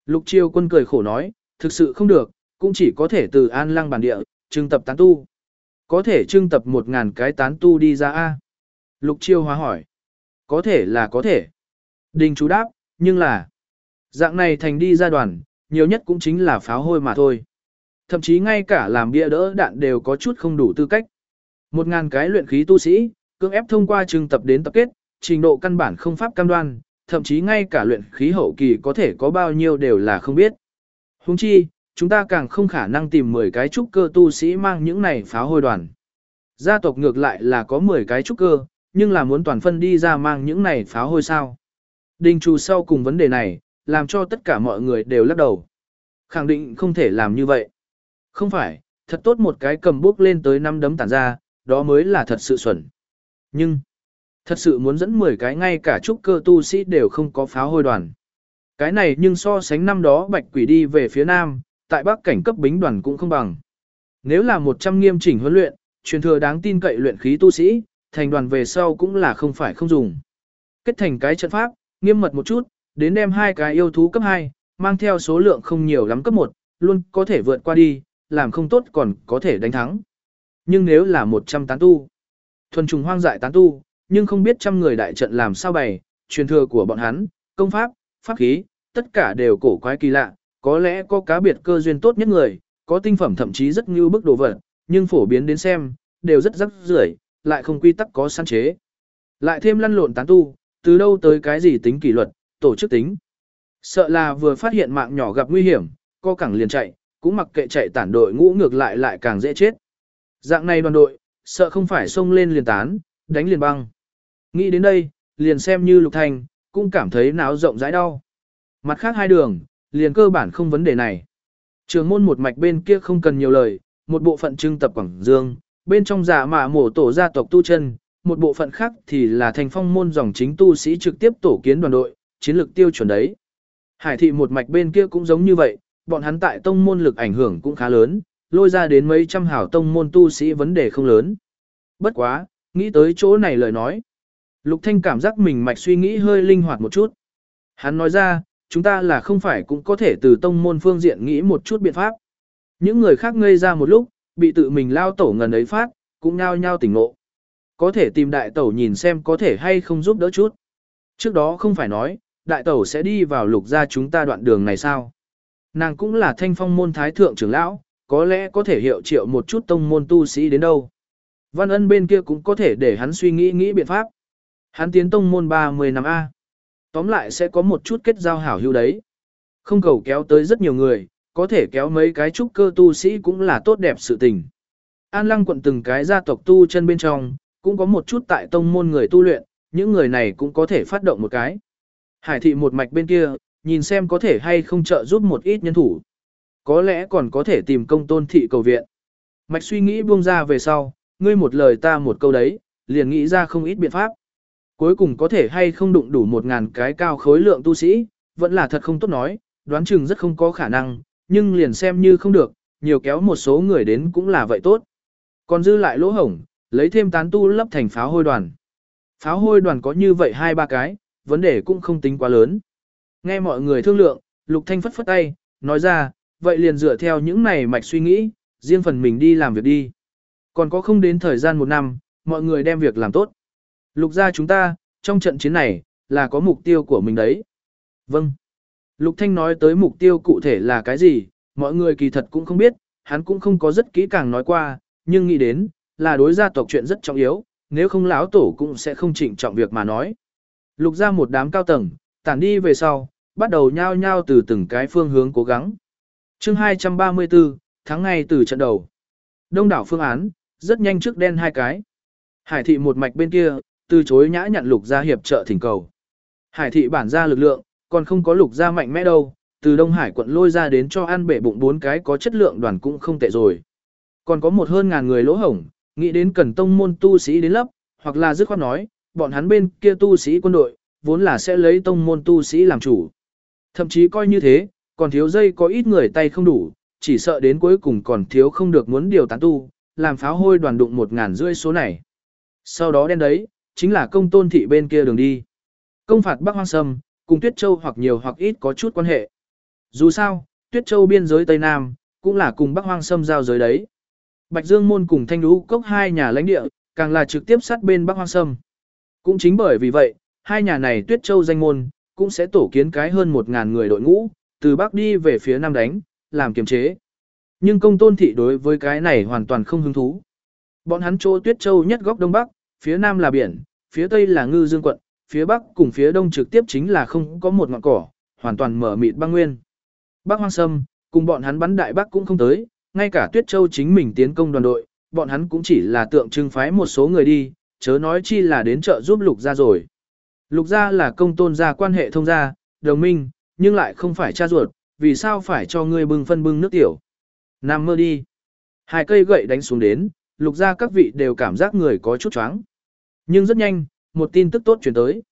Lục Chiêu quân cười khổ nói, thực sự không được, cũng chỉ có thể từ an lăng bản địa, trưng tập tán tu. Có thể trưng tập 1.000 cái tán tu đi ra A. Lục Chiêu hóa hỏi. Có thể là có thể. Đình chú đáp, nhưng là, dạng này thành đi ra đoàn, nhiều nhất cũng chính là pháo hôi mà thôi. Thậm chí ngay cả làm bia đỡ đạn đều có chút không đủ tư cách. Một ngàn cái luyện khí tu sĩ, cưỡng ép thông qua trưng tập đến tập kết, trình độ căn bản không pháp cam đoan, thậm chí ngay cả luyện khí hậu kỳ có thể có bao nhiêu đều là không biết. Huống chi, chúng ta càng không khả năng tìm 10 cái trúc cơ tu sĩ mang những này phá hôi đoàn. Gia tộc ngược lại là có 10 cái trúc cơ, nhưng là muốn toàn phân đi ra mang những này phá hôi sao. Đình trù sau cùng vấn đề này, làm cho tất cả mọi người đều lắc đầu. Khẳng định không thể làm như vậy. Không phải, thật tốt một cái cầm bước lên tới năm đấm tản ra, đó mới là thật sự xuẩn. Nhưng, thật sự muốn dẫn 10 cái ngay cả trúc cơ tu sĩ đều không có pháo hôi đoàn. Cái này nhưng so sánh năm đó bạch quỷ đi về phía nam, tại bắc cảnh cấp bính đoàn cũng không bằng. Nếu là 100 nghiêm chỉnh huấn luyện, truyền thừa đáng tin cậy luyện khí tu sĩ, thành đoàn về sau cũng là không phải không dùng. Kết thành cái trận pháp, nghiêm mật một chút, đến đem hai cái yêu thú cấp 2, mang theo số lượng không nhiều lắm cấp 1, luôn có thể vượt qua đi, làm không tốt còn có thể đánh thắng. Nhưng nếu là 100 tán tu, thuần trùng hoang dại tán tu, nhưng không biết trăm người đại trận làm sao bày, truyền thừa của bọn hắn, công pháp, pháp khí, tất cả đều cổ quái kỳ lạ, có lẽ có cá biệt cơ duyên tốt nhất người, có tinh phẩm thậm chí rất như bức đồ vật, nhưng phổ biến đến xem, đều rất rắc rưởi, lại không quy tắc có san chế. Lại thêm lăn lộn tán tu, từ đâu tới cái gì tính kỷ luật, tổ chức tính. Sợ là vừa phát hiện mạng nhỏ gặp nguy hiểm, co cẳng liền chạy, cũng mặc kệ chạy tản đội ngũ ngược lại lại càng dễ chết. Dạng này đoàn đội, sợ không phải xông lên liền tán, đánh liền băng. Nghĩ đến đây, liền xem như Lục thành cũng cảm thấy náo rộng rãi đau. Mặt khác hai đường, liền cơ bản không vấn đề này. Trường môn một mạch bên kia không cần nhiều lời, một bộ phận trưng tập Quảng Dương, bên trong giả mạ mổ tổ gia tộc tu chân, một bộ phận khác thì là thành phong môn dòng chính tu sĩ trực tiếp tổ kiến đoàn đội, chiến lược tiêu chuẩn đấy. Hải thị một mạch bên kia cũng giống như vậy, bọn hắn tại tông môn lực ảnh hưởng cũng khá lớn, lôi ra đến mấy trăm hảo tông môn tu sĩ vấn đề không lớn. Bất quá, nghĩ tới chỗ này lời nói. Lục Thanh cảm giác mình mạch suy nghĩ hơi linh hoạt một chút. Hắn nói ra, chúng ta là không phải cũng có thể từ tông môn phương diện nghĩ một chút biện pháp. Những người khác ngây ra một lúc, bị tự mình lao tổ ngần ấy phát, cũng nhao nhao tỉnh ngộ. Có thể tìm đại tẩu nhìn xem có thể hay không giúp đỡ chút. Trước đó không phải nói, đại tẩu sẽ đi vào lục ra chúng ta đoạn đường này sao? Nàng cũng là thanh phong môn thái thượng trưởng lão, có lẽ có thể hiệu triệu một chút tông môn tu sĩ đến đâu. Văn ân bên kia cũng có thể để hắn suy nghĩ nghĩ biện pháp. Hắn tiến tông môn 30 năm A. Tóm lại sẽ có một chút kết giao hảo hữu đấy. Không cầu kéo tới rất nhiều người, có thể kéo mấy cái trúc cơ tu sĩ cũng là tốt đẹp sự tình. An lăng quận từng cái gia tộc tu chân bên trong, cũng có một chút tại tông môn người tu luyện, những người này cũng có thể phát động một cái. Hải thị một mạch bên kia, nhìn xem có thể hay không trợ giúp một ít nhân thủ. Có lẽ còn có thể tìm công tôn thị cầu viện. Mạch suy nghĩ buông ra về sau, ngươi một lời ta một câu đấy, liền nghĩ ra không ít biện pháp. Cuối cùng có thể hay không đụng đủ một ngàn cái cao khối lượng tu sĩ, vẫn là thật không tốt nói, đoán chừng rất không có khả năng, nhưng liền xem như không được, nhiều kéo một số người đến cũng là vậy tốt. Còn dư lại lỗ hổng, lấy thêm tán tu lấp thành pháo hôi đoàn. Pháo hôi đoàn có như vậy hai ba cái, vấn đề cũng không tính quá lớn. Nghe mọi người thương lượng, Lục Thanh phất phất tay, nói ra, vậy liền dựa theo những này mạch suy nghĩ, riêng phần mình đi làm việc đi. Còn có không đến thời gian một năm, mọi người đem việc làm tốt. Lục gia chúng ta, trong trận chiến này, là có mục tiêu của mình đấy. Vâng. Lục Thanh nói tới mục tiêu cụ thể là cái gì, mọi người kỳ thật cũng không biết, hắn cũng không có rất kỹ càng nói qua, nhưng nghĩ đến, là đối gia tộc chuyện rất trọng yếu, nếu không lão tổ cũng sẽ không chỉnh trọng việc mà nói. Lục ra một đám cao tầng, tản đi về sau, bắt đầu nhao nhao từ từng cái phương hướng cố gắng. chương 234, tháng ngày từ trận đầu. Đông đảo phương án, rất nhanh trước đen hai cái. Hải thị một mạch bên kia, từ chối nhã nhặn lục gia hiệp trợ thỉnh cầu. Hải thị bản ra lực lượng, còn không có lục gia mạnh mẽ đâu, từ Đông Hải quận lôi ra đến cho ăn bể bụng bốn cái có chất lượng đoàn cũng không tệ rồi. Còn có một hơn ngàn người lỗ hổng, nghĩ đến cần tông môn tu sĩ đến lấp, hoặc là dứt khoát nói, bọn hắn bên kia tu sĩ quân đội, vốn là sẽ lấy tông môn tu sĩ làm chủ. Thậm chí coi như thế, còn thiếu dây có ít người tay không đủ, chỉ sợ đến cuối cùng còn thiếu không được muốn điều tán tu, làm pháo hôi đoàn đụng một ngàn rưỡi số này. Sau đó đen đấy, chính là công tôn thị bên kia đường đi. Công phạt Bắc Hoang Sâm, cùng Tuyết Châu hoặc nhiều hoặc ít có chút quan hệ. Dù sao, Tuyết Châu biên giới Tây Nam, cũng là cùng Bắc Hoang Sâm giao giới đấy. Bạch Dương Môn cùng Thanh Lũ Cốc hai nhà lãnh địa, càng là trực tiếp sát bên Bắc Hoang Sâm. Cũng chính bởi vì vậy, hai nhà này Tuyết Châu danh môn, cũng sẽ tổ kiến cái hơn 1.000 người đội ngũ, từ Bắc đi về phía Nam đánh, làm kiềm chế. Nhưng công tôn thị đối với cái này hoàn toàn không hứng thú. Bọn hắn chỗ Tuyết Châu nhất góc Đông Bắc, phía Nam là biển, phía Tây là ngư dương quận, phía Bắc cùng phía Đông trực tiếp chính là không có một ngọn cỏ, hoàn toàn mở mịt băng nguyên. Bắc Hoang Sâm, cùng bọn hắn bắn đại Bắc cũng không tới, ngay cả Tuyết Châu chính mình tiến công đoàn đội, bọn hắn cũng chỉ là tượng trưng phái một số người đi, chớ nói chi là đến trợ giúp Lục gia rồi. Lục gia là công tôn gia quan hệ thông gia, đồng minh, nhưng lại không phải cha ruột, vì sao phải cho ngươi bưng phân bưng nước tiểu. Nam mơ đi. Hai cây gậy đánh xuống đến, lục gia các vị đều cảm giác người có chút choáng. Nhưng rất nhanh, một tin tức tốt chuyển tới.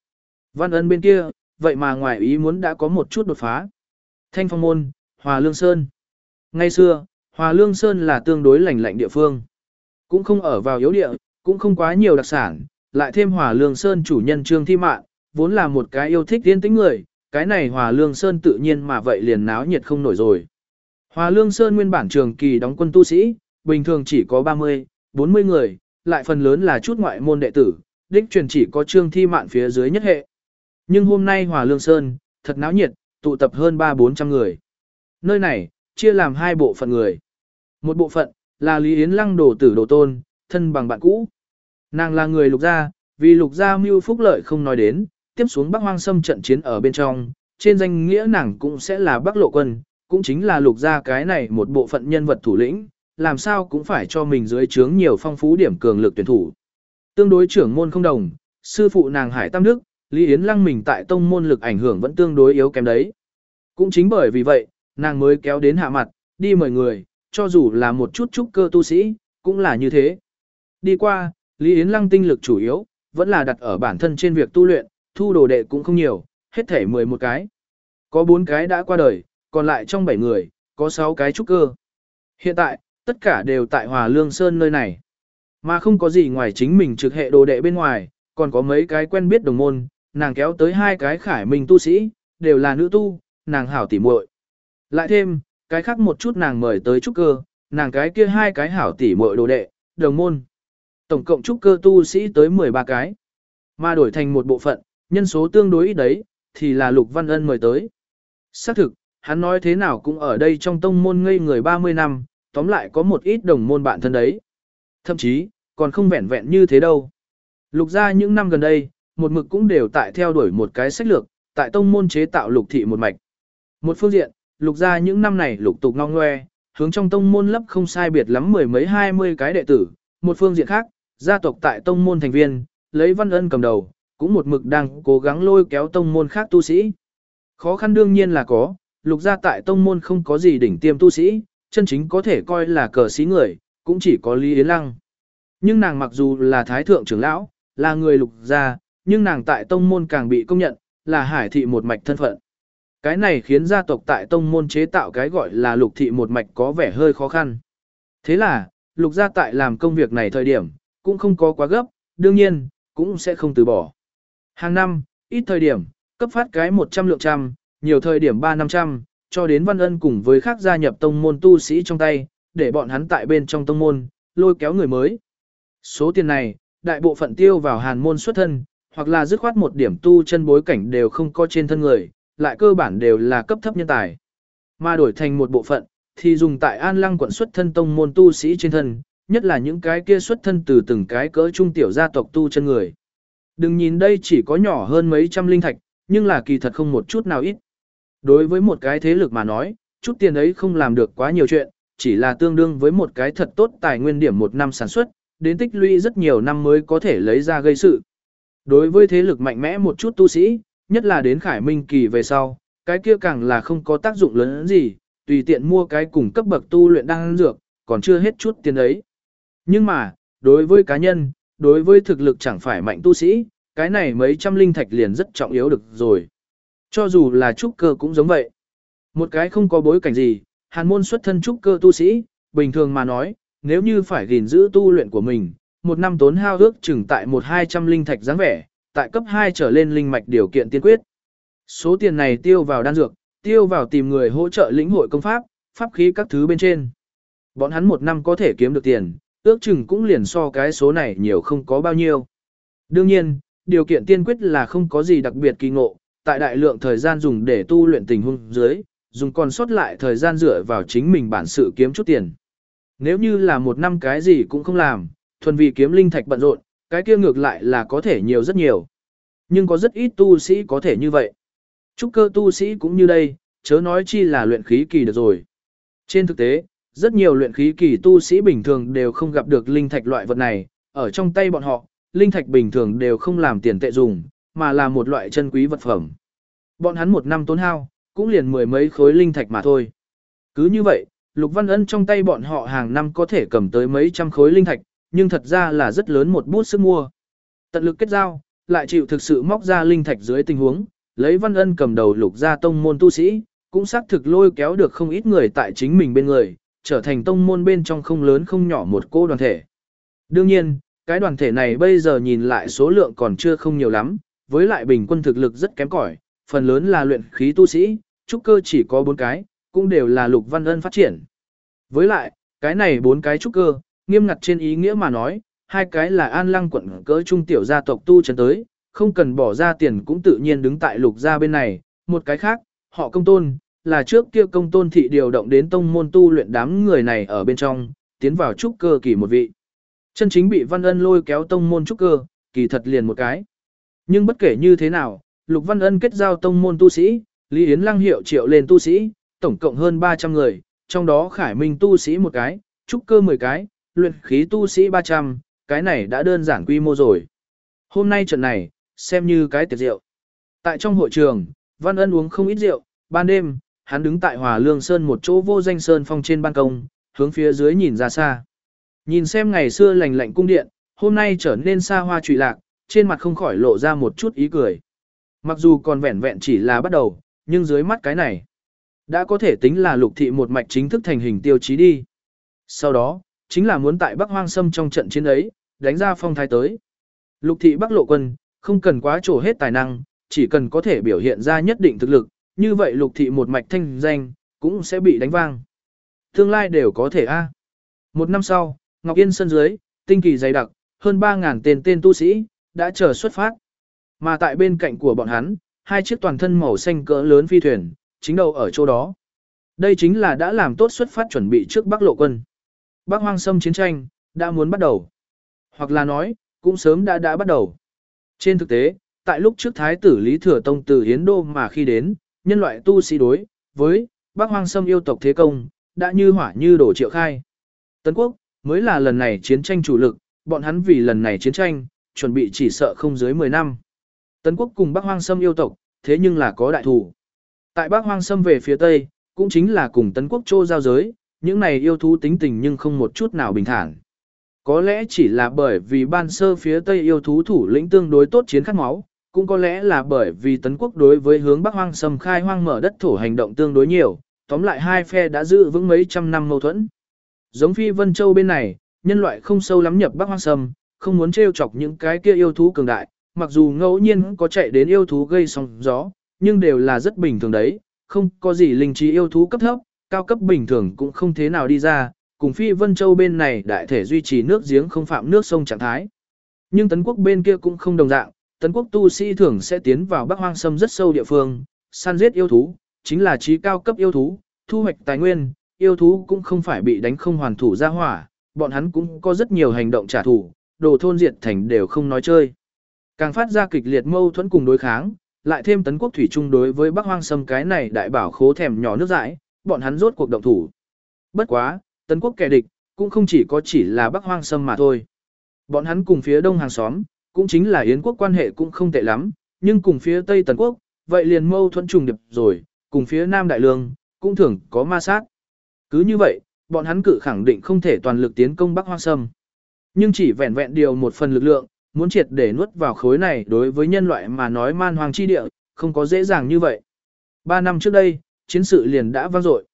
Văn ân bên kia, vậy mà ngoài ý muốn đã có một chút đột phá. Thanh phong môn, Hòa Lương Sơn. Ngay xưa, Hòa Lương Sơn là tương đối lành lạnh địa phương. Cũng không ở vào yếu địa, cũng không quá nhiều đặc sản, lại thêm Hòa Lương Sơn chủ nhân Trương Thi Mạn, vốn là một cái yêu thích tiên tính người, cái này Hòa Lương Sơn tự nhiên mà vậy liền náo nhiệt không nổi rồi. Hòa Lương Sơn nguyên bản trường kỳ đóng quân tu sĩ, bình thường chỉ có 30, 40 người, lại phần lớn là chút ngoại môn đệ tử, đích truyền chỉ có Trương Thi Mạn phía dưới nhất hệ. Nhưng hôm nay Hòa Lương Sơn, thật náo nhiệt, tụ tập hơn 3-400 người. Nơi này, chia làm hai bộ phận người. Một bộ phận, là Lý Yến Lăng đồ tử đồ tôn, thân bằng bạn cũ. Nàng là người lục gia, vì lục gia mưu phúc lợi không nói đến, tiếp xuống Bắc Hoang Sâm trận chiến ở bên trong, trên danh nghĩa nàng cũng sẽ là Bắc Lộ Quân, cũng chính là lục gia cái này một bộ phận nhân vật thủ lĩnh, làm sao cũng phải cho mình dưới trướng nhiều phong phú điểm cường lực tuyển thủ. Tương đối trưởng môn không đồng, sư phụ nàng Hải Tam Đức, Lý Yến Lăng mình tại tông môn lực ảnh hưởng vẫn tương đối yếu kém đấy. Cũng chính bởi vì vậy, nàng mới kéo đến hạ mặt, đi mời người, cho dù là một chút trúc cơ tu sĩ, cũng là như thế. Đi qua, Lý Yến Lăng tinh lực chủ yếu, vẫn là đặt ở bản thân trên việc tu luyện, thu đồ đệ cũng không nhiều, hết thể 11 cái. Có 4 cái đã qua đời, còn lại trong 7 người, có 6 cái trúc cơ. Hiện tại, tất cả đều tại Hòa Lương Sơn nơi này. Mà không có gì ngoài chính mình trực hệ đồ đệ bên ngoài, còn có mấy cái quen biết đồng môn, nàng kéo tới hai cái khải minh tu sĩ, đều là nữ tu, nàng hảo tỉ muội. Lại thêm, cái khác một chút nàng mời tới trúc cơ, nàng cái kia hai cái hảo tỉ muội đồ đệ, đồng môn. Tổng cộng trúc cơ tu sĩ tới 13 cái. Mà đổi thành một bộ phận, nhân số tương đối ít đấy, thì là Lục Văn Ân mời tới. Xác thực, hắn nói thế nào cũng ở đây trong tông môn ngây người 30 năm, tóm lại có một ít đồng môn bạn thân đấy. Thậm chí, còn không vẹn vẹn như thế đâu. Lục ra những năm gần đây, một mực cũng đều tại theo đuổi một cái sách lược, tại tông môn chế tạo lục thị một mạch. Một phương diện, lục ra những năm này lục tục ngong ngoe, hướng trong tông môn lấp không sai biệt lắm mười mấy hai mươi cái đệ tử. Một phương diện khác, gia tộc tại tông môn thành viên, lấy văn ân cầm đầu, cũng một mực đang cố gắng lôi kéo tông môn khác tu sĩ. Khó khăn đương nhiên là có, lục gia tại tông môn không có gì đỉnh tiêm tu sĩ, chân chính có thể coi là cờ sĩ người, cũng chỉ có Lý Yến Lăng. Nhưng nàng mặc dù là thái thượng trưởng lão, là người lục gia, nhưng nàng tại tông môn càng bị công nhận, là hải thị một mạch thân phận. Cái này khiến gia tộc tại tông môn chế tạo cái gọi là lục thị một mạch có vẻ hơi khó khăn. Thế là, lục gia tại làm công việc này thời điểm, cũng không có quá gấp, đương nhiên, cũng sẽ không từ bỏ. Hàng năm, ít thời điểm, cấp phát cái 100 lượng trăm, nhiều thời điểm 3-500, cho đến văn ân cùng với khác gia nhập tông môn tu sĩ trong tay, để bọn hắn tại bên trong tông môn, lôi kéo người mới. Số tiền này, đại bộ phận tiêu vào hàn môn xuất thân, hoặc là dứt khoát một điểm tu chân bối cảnh đều không có trên thân người, lại cơ bản đều là cấp thấp nhân tài. Mà đổi thành một bộ phận, thì dùng tại An Lăng quận xuất thân tông môn tu sĩ trên thân, nhất là những cái kia xuất thân từ từng cái cỡ trung tiểu gia tộc tu chân người. Đừng nhìn đây chỉ có nhỏ hơn mấy trăm linh thạch, nhưng là kỳ thật không một chút nào ít. Đối với một cái thế lực mà nói, chút tiền ấy không làm được quá nhiều chuyện, chỉ là tương đương với một cái thật tốt tài nguyên điểm một năm sản xuất, đến tích lũy rất nhiều năm mới có thể lấy ra gây sự. Đối với thế lực mạnh mẽ một chút tu sĩ, nhất là đến Khải Minh kỳ về sau, cái kia càng là không có tác dụng lớn gì, tùy tiện mua cái cùng cấp bậc tu luyện đang dược, còn chưa hết chút tiền ấy. Nhưng mà, đối với cá nhân, đối với thực lực chẳng phải mạnh tu sĩ, cái này mấy trăm linh thạch liền rất trọng yếu được rồi. Cho dù là trúc cơ cũng giống vậy. Một cái không có bối cảnh gì, hàn môn xuất thân trúc cơ tu sĩ, bình thường mà nói, nếu như phải gìn giữ tu luyện của mình, một năm tốn hao ước chừng tại một hai trăm linh thạch dáng vẻ, tại cấp 2 trở lên linh mạch điều kiện tiên quyết. Số tiền này tiêu vào đan dược, tiêu vào tìm người hỗ trợ lĩnh hội công pháp, pháp khí các thứ bên trên. Bọn hắn một năm có thể kiếm được tiền, ước chừng cũng liền so cái số này nhiều không có bao nhiêu. Đương nhiên, điều kiện tiên quyết là không có gì đặc biệt kỳ ngộ, tại đại lượng thời gian dùng để tu luyện tình huống dưới, dùng còn sót lại thời gian dựa vào chính mình bản sự kiếm chút tiền. Nếu như là một năm cái gì cũng không làm, thuần vì kiếm linh thạch bận rộn, cái kia ngược lại là có thể nhiều rất nhiều. Nhưng có rất ít tu sĩ có thể như vậy. Trúc cơ tu sĩ cũng như đây, chớ nói chi là luyện khí kỳ được rồi. Trên thực tế, rất nhiều luyện khí kỳ tu sĩ bình thường đều không gặp được linh thạch loại vật này, ở trong tay bọn họ, linh thạch bình thường đều không làm tiền tệ dùng, mà là một loại chân quý vật phẩm. Bọn hắn một năm tốn hao, cũng liền mười mấy khối linh thạch mà thôi. Cứ như vậy, Lục Văn Ân trong tay bọn họ hàng năm có thể cầm tới mấy trăm khối linh thạch, nhưng thật ra là rất lớn một bút sức mua. Tận lực kết giao, lại chịu thực sự móc ra linh thạch dưới tình huống, lấy Văn Ân cầm đầu lục gia tông môn tu sĩ, cũng xác thực lôi kéo được không ít người tại chính mình bên người, trở thành tông môn bên trong không lớn không nhỏ một cô đoàn thể. Đương nhiên, cái đoàn thể này bây giờ nhìn lại số lượng còn chưa không nhiều lắm, với lại bình quân thực lực rất kém cỏi, phần lớn là luyện khí tu sĩ, trúc cơ chỉ có bốn cái, cũng đều là lục văn ân phát triển. Với lại, cái này bốn cái trúc cơ, nghiêm ngặt trên ý nghĩa mà nói, hai cái là an lăng quận cỡ trung tiểu gia tộc tu chân tới, không cần bỏ ra tiền cũng tự nhiên đứng tại lục gia bên này, một cái khác, họ công tôn, là trước kia công tôn thị điều động đến tông môn tu luyện đám người này ở bên trong, tiến vào trúc cơ kỳ một vị. Chân chính bị Văn Ân lôi kéo tông môn trúc cơ, kỳ thật liền một cái. Nhưng bất kể như thế nào, Lục Văn Ân kết giao tông môn tu sĩ, Lý Yến Lăng hiệu triệu lên tu sĩ, tổng cộng hơn 300 người, trong đó Khải Minh tu sĩ một cái, trúc cơ 10 cái, luyện khí tu sĩ 300, cái này đã đơn giản quy mô rồi. Hôm nay trận này, xem như cái tiệc rượu. Tại trong hội trường, Văn Ân uống không ít rượu, ban đêm, hắn đứng tại Hòa Lương Sơn một chỗ vô danh sơn phong trên ban công, hướng phía dưới nhìn ra xa. Nhìn xem ngày xưa lành lạnh cung điện, hôm nay trở nên xa hoa trụy lạc, trên mặt không khỏi lộ ra một chút ý cười. Mặc dù còn vẹn vẹn chỉ là bắt đầu, nhưng dưới mắt cái này, đã có thể tính là lục thị một mạch chính thức thành hình tiêu chí đi. Sau đó, chính là muốn tại Bắc Hoang Sâm trong trận chiến ấy, đánh ra phong thái tới. Lục thị Bắc lộ quân, không cần quá trổ hết tài năng, chỉ cần có thể biểu hiện ra nhất định thực lực, như vậy lục thị một mạch thanh danh, cũng sẽ bị đánh vang. Tương lai đều có thể a. Một năm sau, Ngọc Yên sân dưới, tinh kỳ dày đặc, hơn 3.000 tên tên tu sĩ, đã chờ xuất phát. Mà tại bên cạnh của bọn hắn, hai chiếc toàn thân màu xanh cỡ lớn phi thuyền, chính đầu ở chỗ đó. Đây chính là đã làm tốt xuất phát chuẩn bị trước Bắc lộ quân. Bắc hoang sâm chiến tranh, đã muốn bắt đầu. Hoặc là nói, cũng sớm đã đã bắt đầu. Trên thực tế, tại lúc trước Thái tử Lý Thừa Tông từ Hiến Đô mà khi đến, nhân loại tu sĩ đối với Bắc hoang sâm yêu tộc thế công, đã như hỏa như đổ triệu khai. Tấn quốc, mới là lần này chiến tranh chủ lực, bọn hắn vì lần này chiến tranh, chuẩn bị chỉ sợ không dưới 10 năm. Tấn quốc cùng Bắc Hoang Sâm yêu tộc, thế nhưng là có đại thủ. Tại Bắc Hoang Sâm về phía Tây, cũng chính là cùng Tấn quốc trô giao giới, những này yêu thú tính tình nhưng không một chút nào bình thản. Có lẽ chỉ là bởi vì ban sơ phía Tây yêu thú thủ lĩnh tương đối tốt chiến khát máu, cũng có lẽ là bởi vì Tấn quốc đối với hướng Bắc Hoang Sâm khai hoang mở đất thổ hành động tương đối nhiều, tóm lại hai phe đã giữ vững mấy trăm năm mâu thuẫn. Giống Phi Vân Châu bên này, nhân loại không sâu lắm nhập Bắc Hoang Sâm, không muốn trêu chọc những cái kia yêu thú cường đại, mặc dù ngẫu nhiên có chạy đến yêu thú gây sóng gió, nhưng đều là rất bình thường đấy, không có gì linh trí yêu thú cấp thấp, cao cấp bình thường cũng không thế nào đi ra, cùng Phi Vân Châu bên này đại thể duy trì nước giếng không phạm nước sông trạng thái. Nhưng Tấn Quốc bên kia cũng không đồng dạng, Tấn Quốc tu sĩ thường sẽ tiến vào Bắc Hoang Sâm rất sâu địa phương, săn giết yêu thú, chính là trí cao cấp yêu thú, thu hoạch tài nguyên, yêu thú cũng không phải bị đánh không hoàn thủ ra hỏa, bọn hắn cũng có rất nhiều hành động trả thù, đồ thôn diệt thành đều không nói chơi. Càng phát ra kịch liệt mâu thuẫn cùng đối kháng, lại thêm tấn quốc thủy chung đối với Bắc Hoang Sâm cái này đại bảo khố thèm nhỏ nước dãi, bọn hắn rốt cuộc động thủ. Bất quá, tấn quốc kẻ địch, cũng không chỉ có chỉ là Bắc Hoang Sâm mà thôi. Bọn hắn cùng phía đông hàng xóm, cũng chính là Yến quốc quan hệ cũng không tệ lắm, nhưng cùng phía Tây Tần quốc, vậy liền mâu thuẫn trùng điệp rồi, cùng phía Nam Đại Lương, cũng thường có ma sát. Cứ như vậy, bọn hắn cự khẳng định không thể toàn lực tiến công Bắc Hoang Sâm. Nhưng chỉ vẹn vẹn điều một phần lực lượng, muốn triệt để nuốt vào khối này đối với nhân loại mà nói man hoang chi địa, không có dễ dàng như vậy. Ba năm trước đây, chiến sự liền đã vang dội.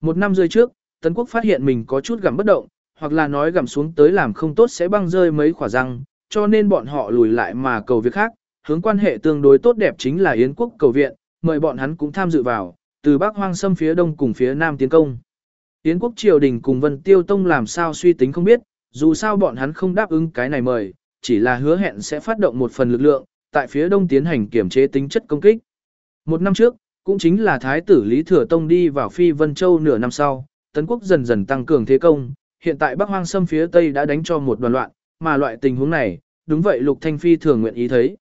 Một năm rơi trước, Tấn Quốc phát hiện mình có chút gặm bất động, hoặc là nói gặm xuống tới làm không tốt sẽ băng rơi mấy khỏa răng, cho nên bọn họ lùi lại mà cầu việc khác, hướng quan hệ tương đối tốt đẹp chính là Yến quốc cầu viện, mời bọn hắn cũng tham dự vào, từ Bắc Hoang xâm phía đông cùng phía nam tiến công. Yến quốc triều đình cùng Vân Tiêu Tông làm sao suy tính không biết, dù sao bọn hắn không đáp ứng cái này mời, chỉ là hứa hẹn sẽ phát động một phần lực lượng, tại phía đông tiến hành kiểm chế tính chất công kích. Một năm trước, cũng chính là Thái tử Lý Thừa Tông đi vào Phi Vân Châu nửa năm sau, Tấn quốc dần dần tăng cường thế công, hiện tại Bắc Hoang Sâm phía Tây đã đánh cho một đoàn loạn, mà loại tình huống này, đúng vậy Lục Thanh Phi thường nguyện ý thấy.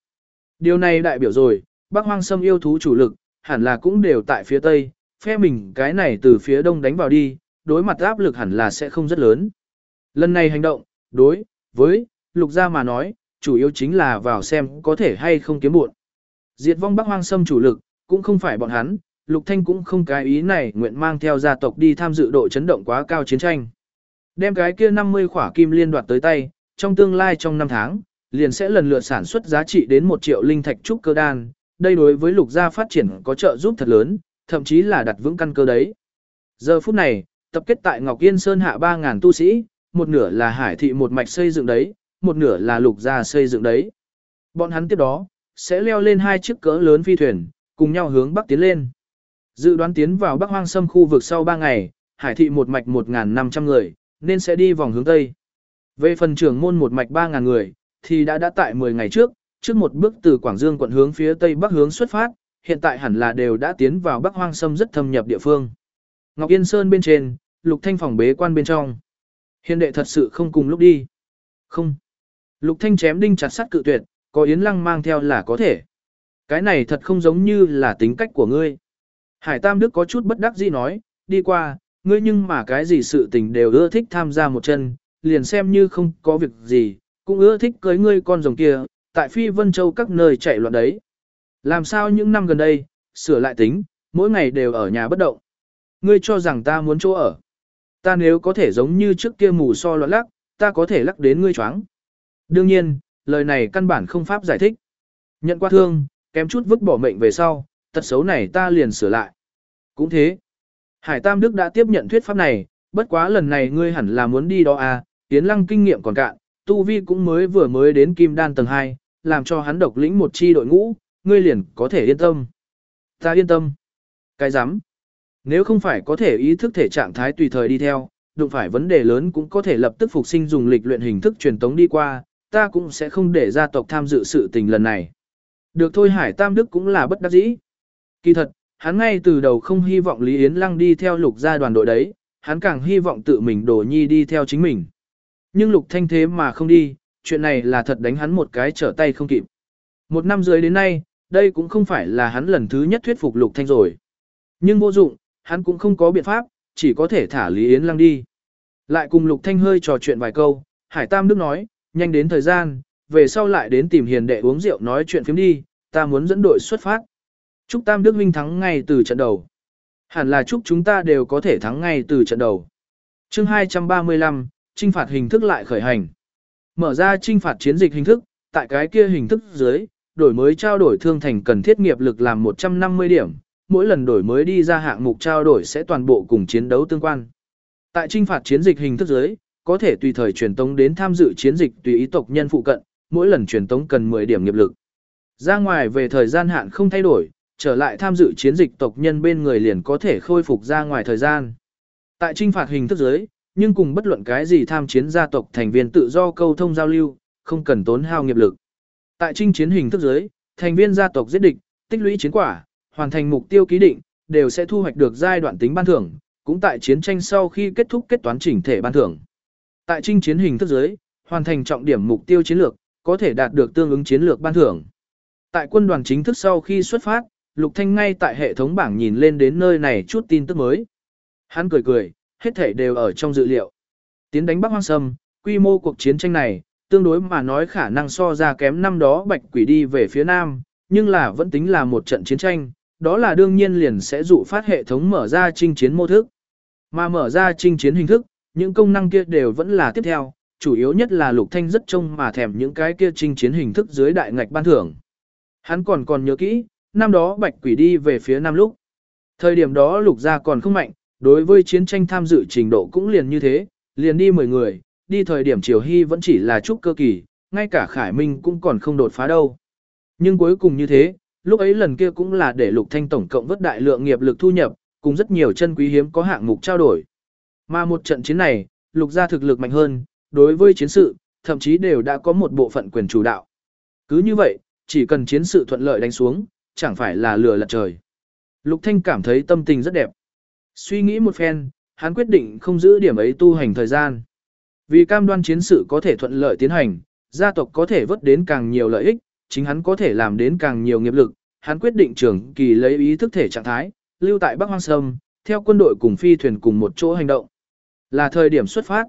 Điều này đại biểu rồi, Bắc Hoang Sâm yêu thú chủ lực, hẳn là cũng đều tại phía Tây, phe mình cái này từ phía Đông đánh vào đi, đối mặt áp lực hẳn là sẽ không rất lớn. Lần này hành động, đối, với, lục gia mà nói, chủ yếu chính là vào xem có thể hay không kiếm buộn. Diệt vong Bắc Hoang Sâm chủ lực, cũng không phải bọn hắn, Lục Thanh cũng không cái ý này nguyện mang theo gia tộc đi tham dự độ chấn động quá cao chiến tranh. Đem cái kia 50 khỏa kim liên đoạt tới tay, trong tương lai trong năm tháng, liền sẽ lần lượt sản xuất giá trị đến 1 triệu linh thạch trúc cơ đan, đây đối với lục gia phát triển có trợ giúp thật lớn, thậm chí là đặt vững căn cơ đấy. Giờ phút này, tập kết tại Ngọc Yên Sơn hạ 3.000 tu sĩ, một nửa là hải thị một mạch xây dựng đấy, một nửa là lục gia xây dựng đấy. Bọn hắn tiếp đó, sẽ leo lên hai chiếc cỡ lớn phi thuyền, cùng nhau hướng bắc tiến lên. Dự đoán tiến vào bắc hoang sâm khu vực sau 3 ngày, hải thị một mạch 1.500 người, nên sẽ đi vòng hướng tây. Về phần trưởng môn một mạch 3.000 người, thì đã đã tại 10 ngày trước, trước một bước từ Quảng Dương quận hướng phía tây bắc hướng xuất phát, hiện tại hẳn là đều đã tiến vào bắc hoang sâm rất thâm nhập địa phương. Ngọc Yên Sơn bên trên, Lục Thanh phòng bế quan bên trong. Hiền đệ thật sự không cùng lúc đi. Không. Lục Thanh chém đinh chặt sắt cự tuyệt, có Yến Lăng mang theo là có thể. Cái này thật không giống như là tính cách của ngươi. Hải Tam Đức có chút bất đắc dĩ nói, đi qua, ngươi nhưng mà cái gì sự tình đều ưa thích tham gia một chân, liền xem như không có việc gì, cũng ưa thích cưới ngươi con rồng kia, tại Phi Vân Châu các nơi chạy loạn đấy. Làm sao những năm gần đây, sửa lại tính, mỗi ngày đều ở nhà bất động. Ngươi cho rằng ta muốn chỗ ở. Ta nếu có thể giống như trước kia mù so loạn lắc, ta có thể lắc đến ngươi choáng. Đương nhiên, lời này căn bản không pháp giải thích. Nhận qua thương, kém chút vứt bỏ mệnh về sau, tật xấu này ta liền sửa lại. Cũng thế. Hải Tam Đức đã tiếp nhận thuyết pháp này, bất quá lần này ngươi hẳn là muốn đi đó à, Tiến Lăng kinh nghiệm còn cạn, Tu Vi cũng mới vừa mới đến Kim Đan tầng 2, làm cho hắn độc lĩnh một chi đội ngũ, ngươi liền có thể yên tâm. Ta yên tâm. Cái rắm nếu không phải có thể ý thức thể trạng thái tùy thời đi theo, đụng phải vấn đề lớn cũng có thể lập tức phục sinh dùng lịch luyện hình thức truyền tống đi qua, ta cũng sẽ không để gia tộc tham dự sự tình lần này. Được thôi Hải Tam Đức cũng là bất đắc dĩ. Kỳ thật, hắn ngay từ đầu không hy vọng Lý Yến Lăng đi theo lục gia đoàn đội đấy, hắn càng hy vọng tự mình đổ nhi đi theo chính mình. Nhưng lục thanh thế mà không đi, chuyện này là thật đánh hắn một cái trở tay không kịp. Một năm dưới đến nay, đây cũng không phải là hắn lần thứ nhất thuyết phục lục thanh rồi. Nhưng vô dụng, hắn cũng không có biện pháp, chỉ có thể thả Lý Yến Lăng đi. Lại cùng lục thanh hơi trò chuyện vài câu, Hải Tam Đức nói, nhanh đến thời gian, về sau lại đến tìm hiền đệ uống rượu nói chuyện phiếm đi, ta muốn dẫn đội xuất phát. Chúc Tam Đức Vinh thắng ngay từ trận đầu. Hẳn là chúc chúng ta đều có thể thắng ngay từ trận đầu. chương 235, trinh phạt hình thức lại khởi hành. Mở ra trinh phạt chiến dịch hình thức, tại cái kia hình thức dưới, đổi mới trao đổi thương thành cần thiết nghiệp lực làm 150 điểm, mỗi lần đổi mới đi ra hạng mục trao đổi sẽ toàn bộ cùng chiến đấu tương quan. Tại trinh phạt chiến dịch hình thức dưới, có thể tùy thời truyền tống đến tham dự chiến dịch tùy ý tộc nhân phụ cận, mỗi lần truyền tống cần 10 điểm nghiệp lực. Ra ngoài về thời gian hạn không thay đổi, trở lại tham dự chiến dịch tộc nhân bên người liền có thể khôi phục ra ngoài thời gian. Tại trinh phạt hình thức dưới, nhưng cùng bất luận cái gì tham chiến gia tộc thành viên tự do câu thông giao lưu, không cần tốn hao nghiệp lực. Tại trinh chiến hình thức dưới, thành viên gia tộc giết địch, tích lũy chiến quả, hoàn thành mục tiêu ký định, đều sẽ thu hoạch được giai đoạn tính ban thưởng, cũng tại chiến tranh sau khi kết thúc kết toán chỉnh thể ban thưởng. Tại trinh chiến hình thức dưới, hoàn thành trọng điểm mục tiêu chiến lược, có thể đạt được tương ứng chiến lược ban thưởng. Tại quân đoàn chính thức sau khi xuất phát, Lục Thanh ngay tại hệ thống bảng nhìn lên đến nơi này chút tin tức mới. Hắn cười cười, hết thể đều ở trong dự liệu. Tiến đánh Bắc Hoang Sâm, quy mô cuộc chiến tranh này, tương đối mà nói khả năng so ra kém năm đó Bạch Quỷ đi về phía Nam, nhưng là vẫn tính là một trận chiến tranh, đó là đương nhiên liền sẽ dụ phát hệ thống mở ra chinh chiến mô thức. Mà mở ra chinh chiến hình thức, những công năng kia đều vẫn là tiếp theo, chủ yếu nhất là Lục Thanh rất trông mà thèm những cái kia chinh chiến hình thức dưới đại ngạch ban thưởng. Hắn còn còn nhớ kỹ, năm đó Bạch Quỷ đi về phía Nam lúc. Thời điểm đó Lục gia còn không mạnh, đối với chiến tranh tham dự trình độ cũng liền như thế, liền đi 10 người, đi thời điểm Triều Hy vẫn chỉ là trúc cơ kỳ, ngay cả Khải Minh cũng còn không đột phá đâu. Nhưng cuối cùng như thế, lúc ấy lần kia cũng là để Lục Thanh tổng cộng vất đại lượng nghiệp lực thu nhập, cùng rất nhiều chân quý hiếm có hạng mục trao đổi. Mà một trận chiến này, Lục gia thực lực mạnh hơn, đối với chiến sự, thậm chí đều đã có một bộ phận quyền chủ đạo. Cứ như vậy, chỉ cần chiến sự thuận lợi đánh xuống, chẳng phải là lừa lật trời. Lục Thanh cảm thấy tâm tình rất đẹp. Suy nghĩ một phen, hắn quyết định không giữ điểm ấy tu hành thời gian. Vì cam đoan chiến sự có thể thuận lợi tiến hành, gia tộc có thể vớt đến càng nhiều lợi ích, chính hắn có thể làm đến càng nhiều nghiệp lực, hắn quyết định trưởng kỳ lấy ý thức thể trạng thái, lưu tại Bắc Hoang Sâm, theo quân đội cùng phi thuyền cùng một chỗ hành động. Là thời điểm xuất phát.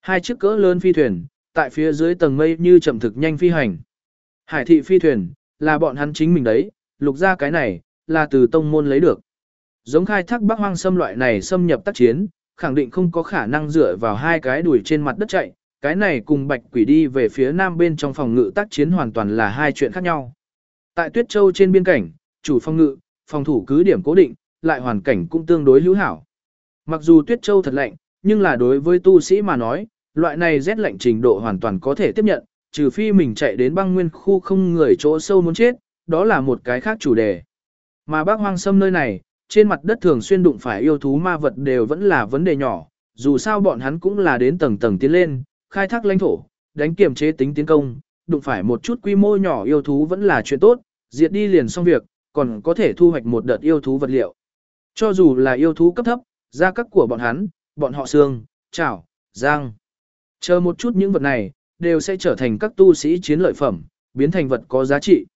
Hai chiếc cỡ lớn phi thuyền, tại phía dưới tầng mây như chậm thực nhanh phi hành. Hải thị phi thuyền, là bọn hắn chính mình đấy, lục ra cái này, là từ tông môn lấy được. Giống khai thác bắc hoang Sâm loại này xâm nhập tác chiến, khẳng định không có khả năng dựa vào hai cái đuổi trên mặt đất chạy, cái này cùng bạch quỷ đi về phía nam bên trong phòng ngự tác chiến hoàn toàn là hai chuyện khác nhau. Tại Tuyết Châu trên biên cảnh, chủ phòng ngự, phòng thủ cứ điểm cố định, lại hoàn cảnh cũng tương đối hữu hảo. Mặc dù Tuyết Châu thật lạnh, nhưng là đối với tu sĩ mà nói, loại này rét lạnh trình độ hoàn toàn có thể tiếp nhận, trừ phi mình chạy đến băng nguyên khu không người chỗ sâu muốn chết, đó là một cái khác chủ đề. Mà bác hoang sâm nơi này, trên mặt đất thường xuyên đụng phải yêu thú ma vật đều vẫn là vấn đề nhỏ, dù sao bọn hắn cũng là đến tầng tầng tiến lên, khai thác lãnh thổ, đánh kiểm chế tính tiến công, đụng phải một chút quy mô nhỏ yêu thú vẫn là chuyện tốt, diệt đi liền xong việc, còn có thể thu hoạch một đợt yêu thú vật liệu. Cho dù là yêu thú cấp thấp, gia các của bọn hắn, bọn họ xương, chảo, giang. Chờ một chút những vật này, đều sẽ trở thành các tu sĩ chiến lợi phẩm, biến thành vật có giá trị.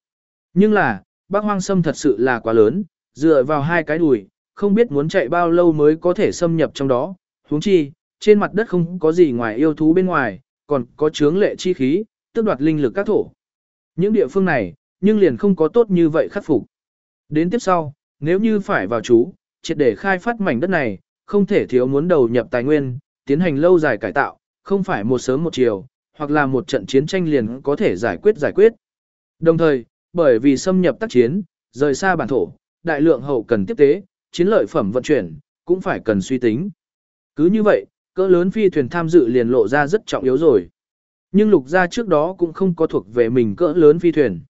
Nhưng là, bác hoang sâm thật sự là quá lớn, dựa vào hai cái đùi, không biết muốn chạy bao lâu mới có thể xâm nhập trong đó, huống chi, trên mặt đất không có gì ngoài yêu thú bên ngoài, còn có chướng lệ chi khí, tức đoạt linh lực các thổ. Những địa phương này, nhưng liền không có tốt như vậy khắc phục. Đến tiếp sau, nếu như phải vào chú, triệt để khai phát mảnh đất này, không thể thiếu muốn đầu nhập tài nguyên, tiến hành lâu dài cải tạo, không phải một sớm một chiều, hoặc là một trận chiến tranh liền có thể giải quyết giải quyết. Đồng thời, bởi vì xâm nhập tác chiến, rời xa bản thổ, đại lượng hậu cần tiếp tế, chiến lợi phẩm vận chuyển, cũng phải cần suy tính. Cứ như vậy, cỡ lớn phi thuyền tham dự liền lộ ra rất trọng yếu rồi. Nhưng lục gia trước đó cũng không có thuộc về mình cỡ lớn phi thuyền.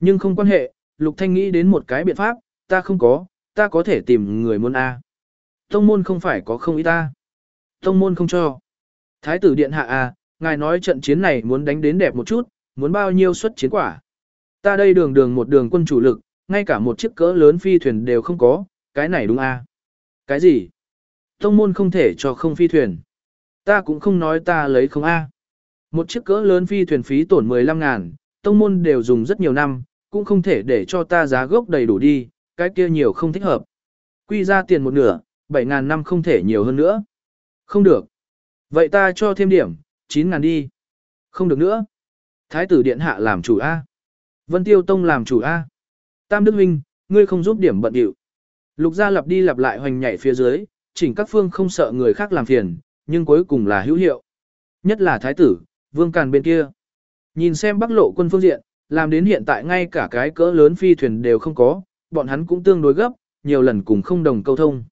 Nhưng không quan hệ, lục thanh nghĩ đến một cái biện pháp, ta không có, ta có thể tìm người muốn A. Tông môn không phải có không ý ta. Tông môn không cho. Thái tử điện hạ A, ngài nói trận chiến này muốn đánh đến đẹp một chút, muốn bao nhiêu suất chiến quả. Ta đây đường đường một đường quân chủ lực, ngay cả một chiếc cỡ lớn phi thuyền đều không có, cái này đúng a? Cái gì? Tông môn không thể cho không phi thuyền. Ta cũng không nói ta lấy không a. Một chiếc cỡ lớn phi thuyền phí tổn 15 ngàn, tông môn đều dùng rất nhiều năm, cũng không thể để cho ta giá gốc đầy đủ đi, cái kia nhiều không thích hợp. Quy ra tiền một nửa, 7 ngàn năm không thể nhiều hơn nữa. Không được. Vậy ta cho thêm điểm, 9 ngàn đi. Không được nữa. Thái tử điện hạ làm chủ A. Vân Tiêu Tông làm chủ A. Tam Đức Huynh, ngươi không giúp điểm bận điệu. Lục gia lặp đi lặp lại hoành nhảy phía dưới, chỉnh các phương không sợ người khác làm phiền, nhưng cuối cùng là hữu hiệu. Nhất là thái tử, vương càn bên kia. Nhìn xem bắc lộ quân phương diện, làm đến hiện tại ngay cả cái cỡ lớn phi thuyền đều không có, bọn hắn cũng tương đối gấp, nhiều lần cùng không đồng câu thông.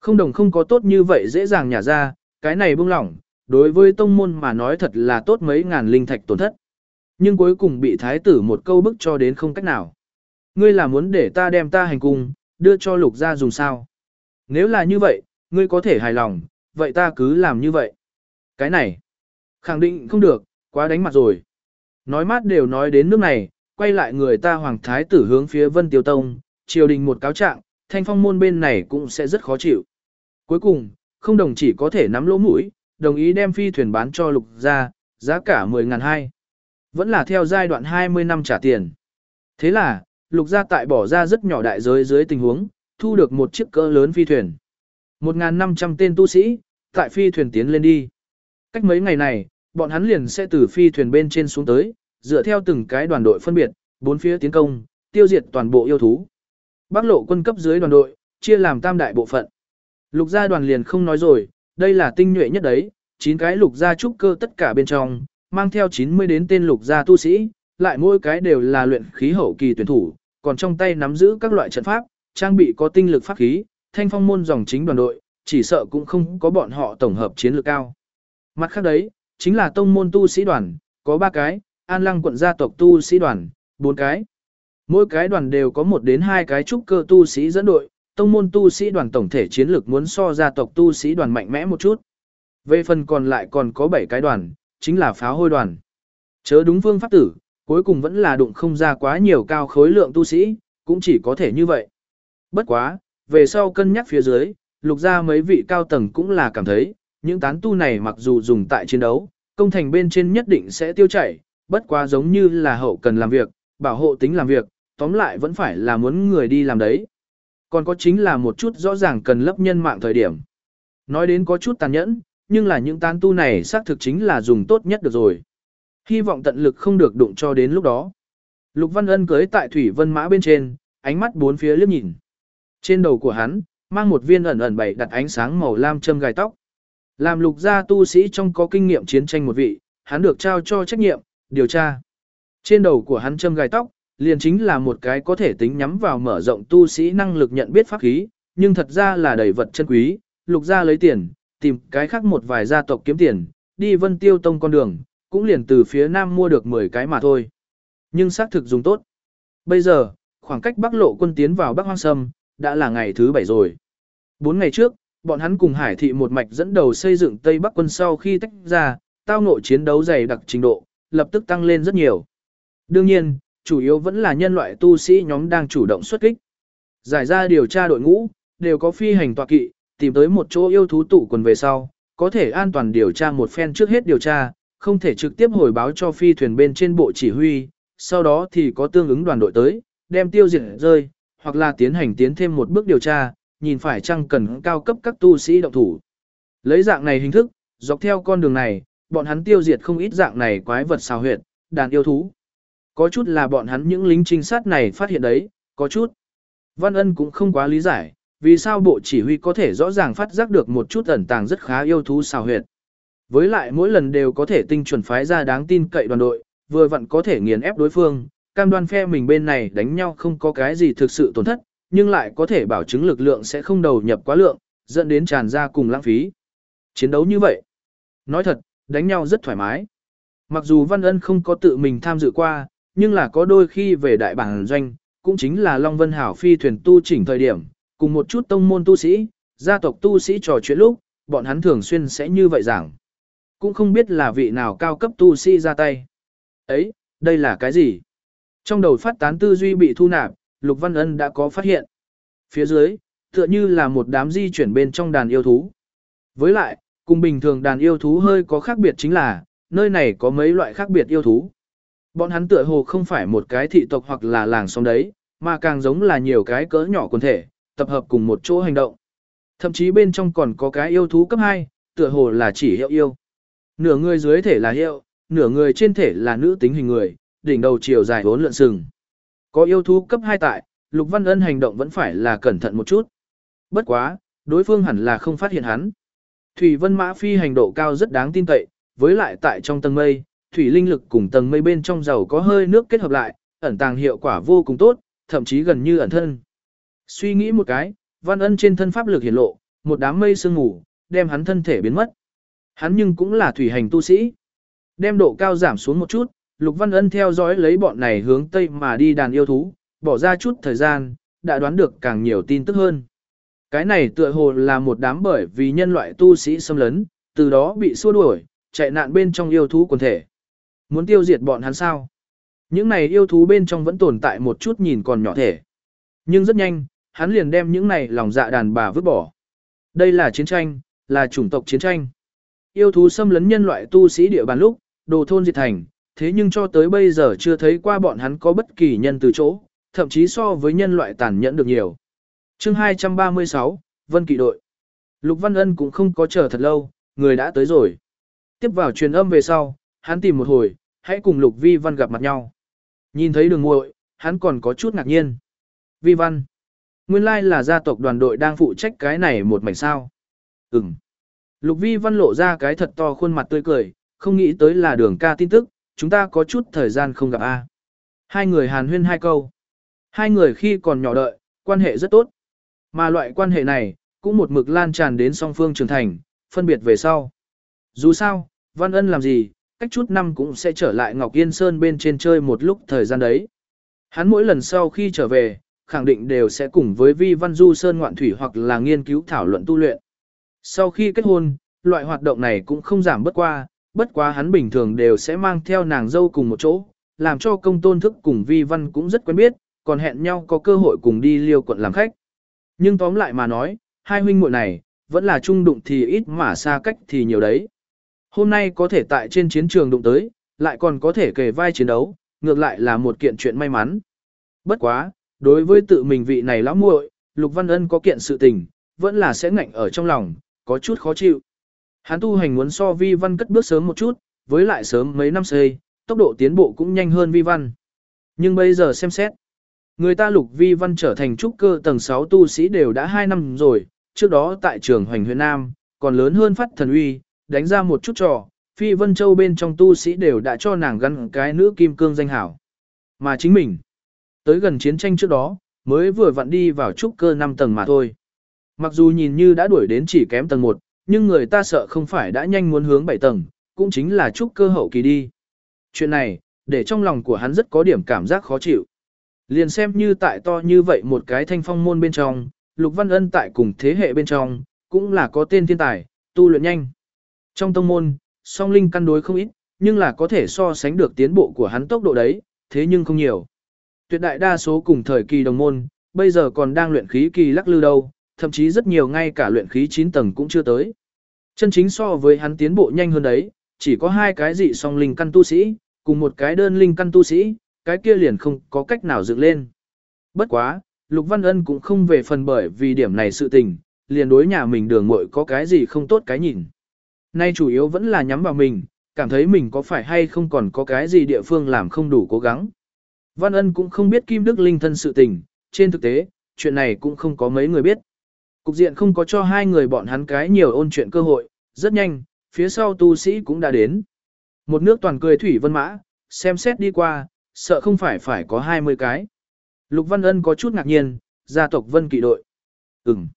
Không đồng không có tốt như vậy dễ dàng nhả ra, cái này buông lỏng, đối với tông môn mà nói thật là tốt mấy ngàn linh thạch tổn thất. Nhưng cuối cùng bị thái tử một câu bức cho đến không cách nào. Ngươi là muốn để ta đem ta hành cung, đưa cho lục gia dùng sao? Nếu là như vậy, ngươi có thể hài lòng, vậy ta cứ làm như vậy. Cái này, khẳng định không được, quá đánh mặt rồi. Nói mát đều nói đến nước này, quay lại người ta hoàng thái tử hướng phía vân tiêu tông, triều đình một cáo trạng, thanh phong môn bên này cũng sẽ rất khó chịu. Cuối cùng, không đồng chỉ có thể nắm lỗ mũi, đồng ý đem phi thuyền bán cho lục gia, giá cả 10 ngàn hai. Vẫn là theo giai đoạn 20 năm trả tiền. Thế là, lục gia tại bỏ ra rất nhỏ đại giới dưới tình huống, thu được một chiếc cỡ lớn phi thuyền. 1.500 tên tu sĩ, tại phi thuyền tiến lên đi. Cách mấy ngày này, bọn hắn liền sẽ từ phi thuyền bên trên xuống tới, dựa theo từng cái đoàn đội phân biệt, bốn phía tiến công, tiêu diệt toàn bộ yêu thú. Bắc lộ quân cấp dưới đoàn đội, chia làm tam đại bộ phận. Lục gia đoàn liền không nói rồi, đây là tinh nhuệ nhất đấy, 9 cái lục gia trúc cơ tất cả bên trong, mang theo 90 đến tên lục gia tu sĩ, lại mỗi cái đều là luyện khí hậu kỳ tuyển thủ, còn trong tay nắm giữ các loại trận pháp, trang bị có tinh lực pháp khí, thanh phong môn dòng chính đoàn đội, chỉ sợ cũng không có bọn họ tổng hợp chiến lược cao. Mặt khác đấy, chính là tông môn tu sĩ đoàn, có 3 cái, an lăng quận gia tộc tu sĩ đoàn, 4 cái. Mỗi cái đoàn đều có một đến hai cái trúc cơ tu sĩ dẫn đội, tông môn tu sĩ đoàn tổng thể chiến lược muốn so gia tộc tu sĩ đoàn mạnh mẽ một chút. Về phần còn lại còn có 7 cái đoàn, chính là pháo hôi đoàn. Chớ đúng phương pháp tử, cuối cùng vẫn là đụng không ra quá nhiều cao khối lượng tu sĩ, cũng chỉ có thể như vậy. Bất quá, về sau cân nhắc phía dưới, lục ra mấy vị cao tầng cũng là cảm thấy, những tán tu này mặc dù dùng tại chiến đấu, công thành bên trên nhất định sẽ tiêu chảy, bất quá giống như là hậu cần làm việc, bảo hộ tính làm việc, tóm lại vẫn phải là muốn người đi làm đấy. Còn có chính là một chút rõ ràng cần lấp nhân mạng thời điểm. Nói đến có chút tàn nhẫn, nhưng là những tán tu này xác thực chính là dùng tốt nhất được rồi. Hy vọng tận lực không được đụng cho đến lúc đó. Lục Văn Ân cưới tại Thủy Vân Mã bên trên, ánh mắt bốn phía liếc nhìn. Trên đầu của hắn, mang một viên ẩn ẩn bảy đặt ánh sáng màu lam châm gai tóc. Làm lục gia tu sĩ trong có kinh nghiệm chiến tranh một vị, hắn được trao cho trách nhiệm, điều tra. Trên đầu của hắn châm gai tóc, liền chính là một cái có thể tính nhắm vào mở rộng tu sĩ năng lực nhận biết pháp khí, nhưng thật ra là đầy vật chân quý, lục gia lấy tiền, tìm cái khác một vài gia tộc kiếm tiền, đi vân tiêu tông con đường, cũng liền từ phía nam mua được 10 cái mà thôi. Nhưng xác thực dùng tốt. Bây giờ, khoảng cách bắc lộ quân tiến vào bắc hoang sâm, đã là ngày thứ bảy rồi. Bốn ngày trước, bọn hắn cùng hải thị một mạch dẫn đầu xây dựng Tây Bắc quân sau khi tách ra, tao nội chiến đấu dày đặc trình độ, lập tức tăng lên rất nhiều. Đương nhiên, chủ yếu vẫn là nhân loại tu sĩ nhóm đang chủ động xuất kích. Giải ra điều tra đội ngũ, đều có phi hành tọa kỵ, tìm tới một chỗ yêu thú tụ quần về sau, có thể an toàn điều tra một phen trước hết điều tra, không thể trực tiếp hồi báo cho phi thuyền bên trên bộ chỉ huy, sau đó thì có tương ứng đoàn đội tới, đem tiêu diệt rơi, hoặc là tiến hành tiến thêm một bước điều tra, nhìn phải chăng cần cao cấp các tu sĩ động thủ. Lấy dạng này hình thức, dọc theo con đường này, bọn hắn tiêu diệt không ít dạng này quái vật xào huyệt, đàn yêu thú. Có chút là bọn hắn những lính trinh sát này phát hiện đấy, có chút. Văn Ân cũng không quá lý giải, vì sao bộ chỉ huy có thể rõ ràng phát giác được một chút ẩn tàng rất khá yêu thú xào huyệt. Với lại mỗi lần đều có thể tinh chuẩn phái ra đáng tin cậy đoàn đội, vừa vặn có thể nghiền ép đối phương, cam đoan phe mình bên này đánh nhau không có cái gì thực sự tổn thất, nhưng lại có thể bảo chứng lực lượng sẽ không đầu nhập quá lượng, dẫn đến tràn ra cùng lãng phí. Chiến đấu như vậy, nói thật, đánh nhau rất thoải mái. Mặc dù Văn Ân không có tự mình tham dự qua, nhưng là có đôi khi về đại bản doanh, cũng chính là Long Vân Hảo phi thuyền tu chỉnh thời điểm, cùng một chút tông môn tu sĩ, gia tộc tu sĩ trò chuyện lúc, bọn hắn thường xuyên sẽ như vậy giảng. Cũng không biết là vị nào cao cấp tu sĩ ra tay. Ấy, đây là cái gì? Trong đầu phát tán tư duy bị thu nạp, Lục Văn Ân đã có phát hiện. Phía dưới, tựa như là một đám di chuyển bên trong đàn yêu thú. Với lại, cùng bình thường đàn yêu thú hơi có khác biệt chính là, nơi này có mấy loại khác biệt yêu thú. Bọn hắn tựa hồ không phải một cái thị tộc hoặc là làng xóm đấy, mà càng giống là nhiều cái cỡ nhỏ quần thể, tập hợp cùng một chỗ hành động. Thậm chí bên trong còn có cái yêu thú cấp 2, tựa hồ là chỉ hiệu yêu. Nửa người dưới thể là hiệu, nửa người trên thể là nữ tính hình người, đỉnh đầu chiều dài vốn lượn sừng. Có yêu thú cấp 2 tại, Lục Văn Ân hành động vẫn phải là cẩn thận một chút. Bất quá, đối phương hẳn là không phát hiện hắn. Thủy Vân Mã phi hành độ cao rất đáng tin cậy, với lại tại trong tầng mây, thủy linh lực cùng tầng mây bên trong dầu có hơi nước kết hợp lại, ẩn tàng hiệu quả vô cùng tốt, thậm chí gần như ẩn thân. Suy nghĩ một cái, Văn Ân trên thân pháp lực hiển lộ, một đám mây sương mù, đem hắn thân thể biến mất. Hắn nhưng cũng là thủy hành tu sĩ. Đem độ cao giảm xuống một chút, Lục Văn Ân theo dõi lấy bọn này hướng tây mà đi đàn yêu thú, bỏ ra chút thời gian, đã đoán được càng nhiều tin tức hơn. Cái này tựa hồ là một đám bởi vì nhân loại tu sĩ xâm lấn, từ đó bị xua đuổi, chạy nạn bên trong yêu thú quần thể. Muốn tiêu diệt bọn hắn sao? Những này yêu thú bên trong vẫn tồn tại một chút nhìn còn nhỏ thể. Nhưng rất nhanh, hắn liền đem những này lòng dạ đàn bà vứt bỏ. Đây là chiến tranh, là chủng tộc chiến tranh. Yêu thú xâm lấn nhân loại tu sĩ địa bàn lúc, đồ thôn diệt thành, thế nhưng cho tới bây giờ chưa thấy qua bọn hắn có bất kỳ nhân từ chỗ, thậm chí so với nhân loại tàn nhẫn được nhiều. chương 236, Vân Kỵ đội. Lục Văn Ân cũng không có chờ thật lâu, người đã tới rồi. Tiếp vào truyền âm về sau, hắn tìm một hồi, hãy cùng Lục Vi Văn gặp mặt nhau. Nhìn thấy đường muội, hắn còn có chút ngạc nhiên. Vi Văn. Nguyên lai là gia tộc đoàn đội đang phụ trách cái này một mảnh sao. Ừm. Lục Vi Văn lộ ra cái thật to khuôn mặt tươi cười, không nghĩ tới là đường ca tin tức, chúng ta có chút thời gian không gặp a. Hai người hàn huyên hai câu. Hai người khi còn nhỏ đợi, quan hệ rất tốt. Mà loại quan hệ này, cũng một mực lan tràn đến song phương trưởng thành, phân biệt về sau. Dù sao, Văn Ân làm gì, cách chút năm cũng sẽ trở lại Ngọc Yên Sơn bên trên chơi một lúc thời gian đấy. Hắn mỗi lần sau khi trở về, khẳng định đều sẽ cùng với Vi Văn Du Sơn ngoạn thủy hoặc là nghiên cứu thảo luận tu luyện. Sau khi kết hôn, loại hoạt động này cũng không giảm bất qua, bất quá hắn bình thường đều sẽ mang theo nàng dâu cùng một chỗ, làm cho công tôn thức cùng Vi Văn cũng rất quen biết, còn hẹn nhau có cơ hội cùng đi liêu quận làm khách. Nhưng tóm lại mà nói, hai huynh muội này, vẫn là chung đụng thì ít mà xa cách thì nhiều đấy. Hôm nay có thể tại trên chiến trường đụng tới, lại còn có thể kề vai chiến đấu, ngược lại là một kiện chuyện may mắn. Bất quá, đối với tự mình vị này lão muội, Lục Văn Ân có kiện sự tình, vẫn là sẽ ngạnh ở trong lòng, có chút khó chịu. Hắn tu hành muốn so vi văn cất bước sớm một chút, với lại sớm mấy năm xây, tốc độ tiến bộ cũng nhanh hơn vi văn. Nhưng bây giờ xem xét, người ta lục vi văn trở thành trúc cơ tầng 6 tu sĩ đều đã 2 năm rồi, trước đó tại trường hoành huyện Nam, còn lớn hơn phát thần uy, đánh ra một chút trò, phi vân châu bên trong tu sĩ đều đã cho nàng gắn cái nữ kim cương danh hảo. Mà chính mình, tới gần chiến tranh trước đó, mới vừa vặn đi vào trúc cơ 5 tầng mà thôi. Mặc dù nhìn như đã đuổi đến chỉ kém tầng 1, nhưng người ta sợ không phải đã nhanh muốn hướng 7 tầng, cũng chính là chúc cơ hậu kỳ đi. Chuyện này, để trong lòng của hắn rất có điểm cảm giác khó chịu. Liền xem như tại to như vậy một cái thanh phong môn bên trong, Lục Văn Ân tại cùng thế hệ bên trong, cũng là có tên thiên tài, tu luyện nhanh. Trong tông môn, song linh căn đối không ít, nhưng là có thể so sánh được tiến bộ của hắn tốc độ đấy, thế nhưng không nhiều. Tuyệt đại đa số cùng thời kỳ đồng môn, bây giờ còn đang luyện khí kỳ lắc lư đâu, thậm chí rất nhiều ngay cả luyện khí 9 tầng cũng chưa tới. Chân chính so với hắn tiến bộ nhanh hơn đấy, chỉ có hai cái dị song linh căn tu sĩ, cùng một cái đơn linh căn tu sĩ, cái kia liền không có cách nào dựng lên. Bất quá, Lục Văn Ân cũng không về phần bởi vì điểm này sự tình, liền đối nhà mình đường muội có cái gì không tốt cái nhìn. Nay chủ yếu vẫn là nhắm vào mình, cảm thấy mình có phải hay không còn có cái gì địa phương làm không đủ cố gắng. Văn Ân cũng không biết Kim Đức Linh thân sự tình, trên thực tế, chuyện này cũng không có mấy người biết. Cục diện không có cho hai người bọn hắn cái nhiều ôn chuyện cơ hội, rất nhanh, phía sau tu sĩ cũng đã đến. Một nước toàn cười thủy vân mã, xem xét đi qua, sợ không phải phải có 20 cái. Lục Văn Ân có chút ngạc nhiên, gia tộc Vân Kỵ đội. Ừm.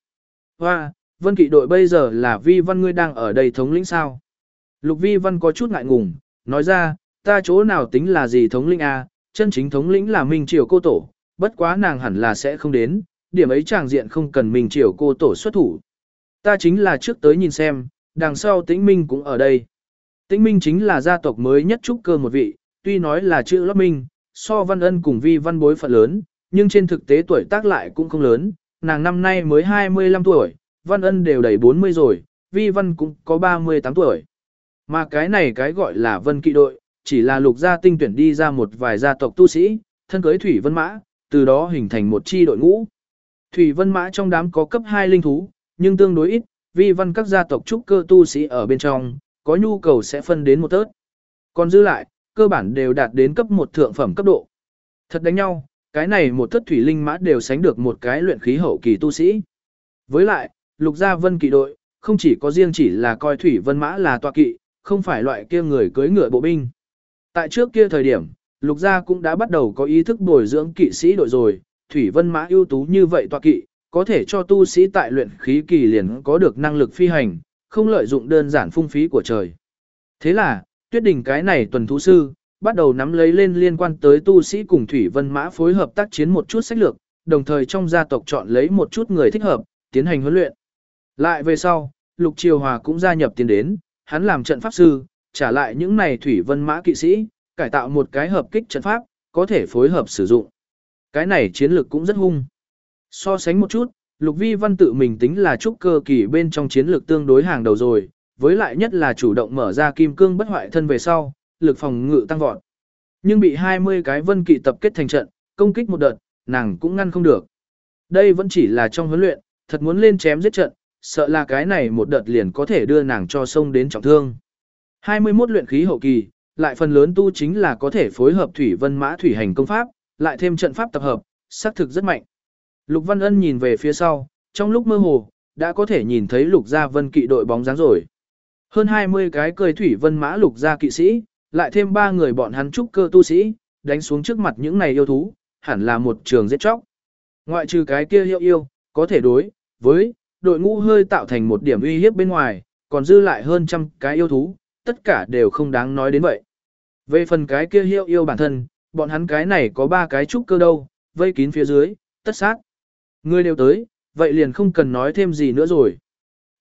Hoa, Vân Kỵ đội bây giờ là Vi Văn ngươi đang ở đây thống lĩnh sao? Lục Vi Văn có chút ngại ngùng, nói ra, ta chỗ nào tính là gì thống lĩnh a, chân chính thống lĩnh là Minh Triều cô tổ, bất quá nàng hẳn là sẽ không đến, điểm ấy tràng diện không cần mình chiều cô tổ xuất thủ. Ta chính là trước tới nhìn xem, đằng sau Tĩnh Minh cũng ở đây. Tĩnh Minh chính là gia tộc mới nhất trúc cơ một vị, tuy nói là chữ lót minh, so văn ân cùng vi văn bối phận lớn, nhưng trên thực tế tuổi tác lại cũng không lớn, nàng năm nay mới 25 tuổi, văn ân đều đầy 40 rồi, vi văn cũng có 38 tuổi. Mà cái này cái gọi là vân kỵ đội, chỉ là lục gia tinh tuyển đi ra một vài gia tộc tu sĩ, thân cưới thủy vân mã, từ đó hình thành một chi đội ngũ. Thủy vân mã trong đám có cấp 2 linh thú, nhưng tương đối ít, vi văn các gia tộc trúc cơ tu sĩ ở bên trong, có nhu cầu sẽ phân đến một tớt. Còn giữ lại, cơ bản đều đạt đến cấp một thượng phẩm cấp độ. Thật đánh nhau, cái này một thất thủy linh mã đều sánh được một cái luyện khí hậu kỳ tu sĩ. Với lại, lục gia vân kỵ đội, không chỉ có riêng chỉ là coi thủy vân mã là tọa kỵ, không phải loại kia người cưới ngựa bộ binh. Tại trước kia thời điểm, lục gia cũng đã bắt đầu có ý thức bồi dưỡng kỵ sĩ đội rồi, thủy vân mã ưu tú như vậy tọa kỵ, có thể cho tu sĩ tại luyện khí kỳ liền có được năng lực phi hành, không lợi dụng đơn giản phung phí của trời. Thế là, tuyết đình cái này tuần thú sư, bắt đầu nắm lấy lên liên quan tới tu sĩ cùng thủy vân mã phối hợp tác chiến một chút sách lược, đồng thời trong gia tộc chọn lấy một chút người thích hợp, tiến hành huấn luyện. Lại về sau, Lục Triều Hòa cũng gia nhập tiến đến, hắn làm trận pháp sư, trả lại những này thủy vân mã kỵ sĩ, cải tạo một cái hợp kích trận pháp, có thể phối hợp sử dụng. Cái này chiến lược cũng rất hung. So sánh một chút, Lục Vi Văn tự mình tính là trúc cơ kỳ bên trong chiến lược tương đối hàng đầu rồi, với lại nhất là chủ động mở ra kim cương bất hoại thân về sau, lực phòng ngự tăng vọt. Nhưng bị 20 cái vân kỵ tập kết thành trận, công kích một đợt, nàng cũng ngăn không được. Đây vẫn chỉ là trong huấn luyện, thật muốn lên chém giết trận, sợ là cái này một đợt liền có thể đưa nàng cho sông đến trọng thương. 21 luyện khí hậu kỳ, lại phần lớn tu chính là có thể phối hợp thủy vân mã thủy hành công pháp, lại thêm trận pháp tập hợp, xác thực rất mạnh. Lục Văn Ân nhìn về phía sau, trong lúc mơ hồ, đã có thể nhìn thấy Lục Gia Vân kỵ đội bóng dáng rồi. Hơn 20 cái cười thủy vân mã Lục Gia kỵ sĩ, lại thêm ba người bọn hắn trúc cơ tu sĩ, đánh xuống trước mặt những này yêu thú, hẳn là một trường giết chóc. Ngoại trừ cái kia hiệu yêu, có thể đối với đội ngũ hơi tạo thành một điểm uy hiếp bên ngoài, còn dư lại hơn trăm cái yêu thú, tất cả đều không đáng nói đến vậy. Về phần cái kia hiệu yêu bản thân, bọn hắn cái này có ba cái trúc cơ đâu, vây kín phía dưới, tất sát. Người đều tới, vậy liền không cần nói thêm gì nữa rồi.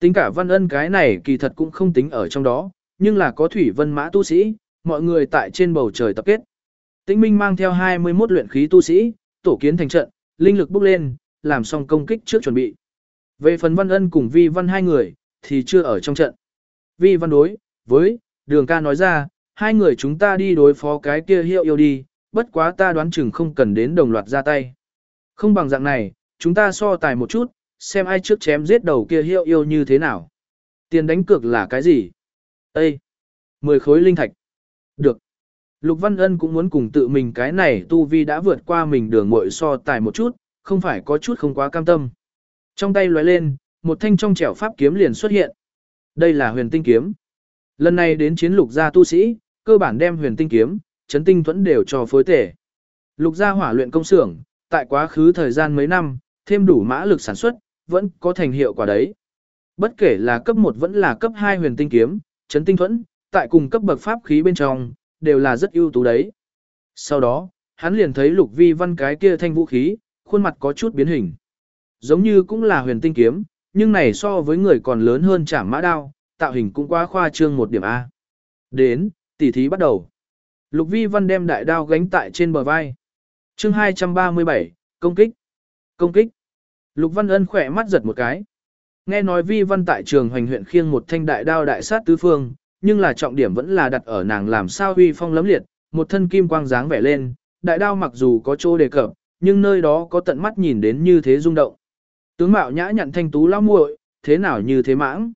Tính cả văn ân cái này kỳ thật cũng không tính ở trong đó, nhưng là có thủy vân mã tu sĩ, mọi người tại trên bầu trời tập kết. Tĩnh Minh mang theo 21 luyện khí tu sĩ, tổ kiến thành trận, linh lực bốc lên, làm xong công kích trước chuẩn bị. Về phần Văn Ân cùng Vi Văn hai người, thì chưa ở trong trận. Vi Văn đối, với, đường ca nói ra, hai người chúng ta đi đối phó cái kia hiệu yêu đi, bất quá ta đoán chừng không cần đến đồng loạt ra tay. Không bằng dạng này, chúng ta so tài một chút, xem ai trước chém giết đầu kia hiệu yêu như thế nào. Tiền đánh cược là cái gì? Ê! Mười khối linh thạch. Được. Lục Văn Ân cũng muốn cùng tự mình cái này tu vi đã vượt qua mình đường muội so tài một chút, không phải có chút không quá cam tâm. Trong tay lóe lên, một thanh trong trẻo pháp kiếm liền xuất hiện. Đây là huyền tinh kiếm. Lần này đến chiến lục gia tu sĩ, cơ bản đem huyền tinh kiếm, chấn tinh thuẫn đều cho phối tể. Lục gia hỏa luyện công xưởng, tại quá khứ thời gian mấy năm, thêm đủ mã lực sản xuất, vẫn có thành hiệu quả đấy. Bất kể là cấp 1 vẫn là cấp 2 huyền tinh kiếm, chấn tinh thuẫn, tại cùng cấp bậc pháp khí bên trong, đều là rất ưu tú đấy. Sau đó, hắn liền thấy lục vi văn cái kia thanh vũ khí, khuôn mặt có chút biến hình. Giống như cũng là huyền tinh kiếm, nhưng này so với người còn lớn hơn chảm mã đao, tạo hình cũng quá khoa trương một điểm A. Đến, tỉ thí bắt đầu. Lục vi văn đem đại đao gánh tại trên bờ vai. chương 237, công kích. Công kích. Lục văn ân khỏe mắt giật một cái. Nghe nói vi văn tại trường hoành huyện khiêng một thanh đại đao đại sát tứ phương, nhưng là trọng điểm vẫn là đặt ở nàng làm sao huy phong lấm liệt, một thân kim quang dáng vẻ lên, đại đao mặc dù có chỗ đề cập, nhưng nơi đó có tận mắt nhìn đến như thế rung động. Tướng mạo nhã nhận thanh tú lao muội, thế nào như thế mãng.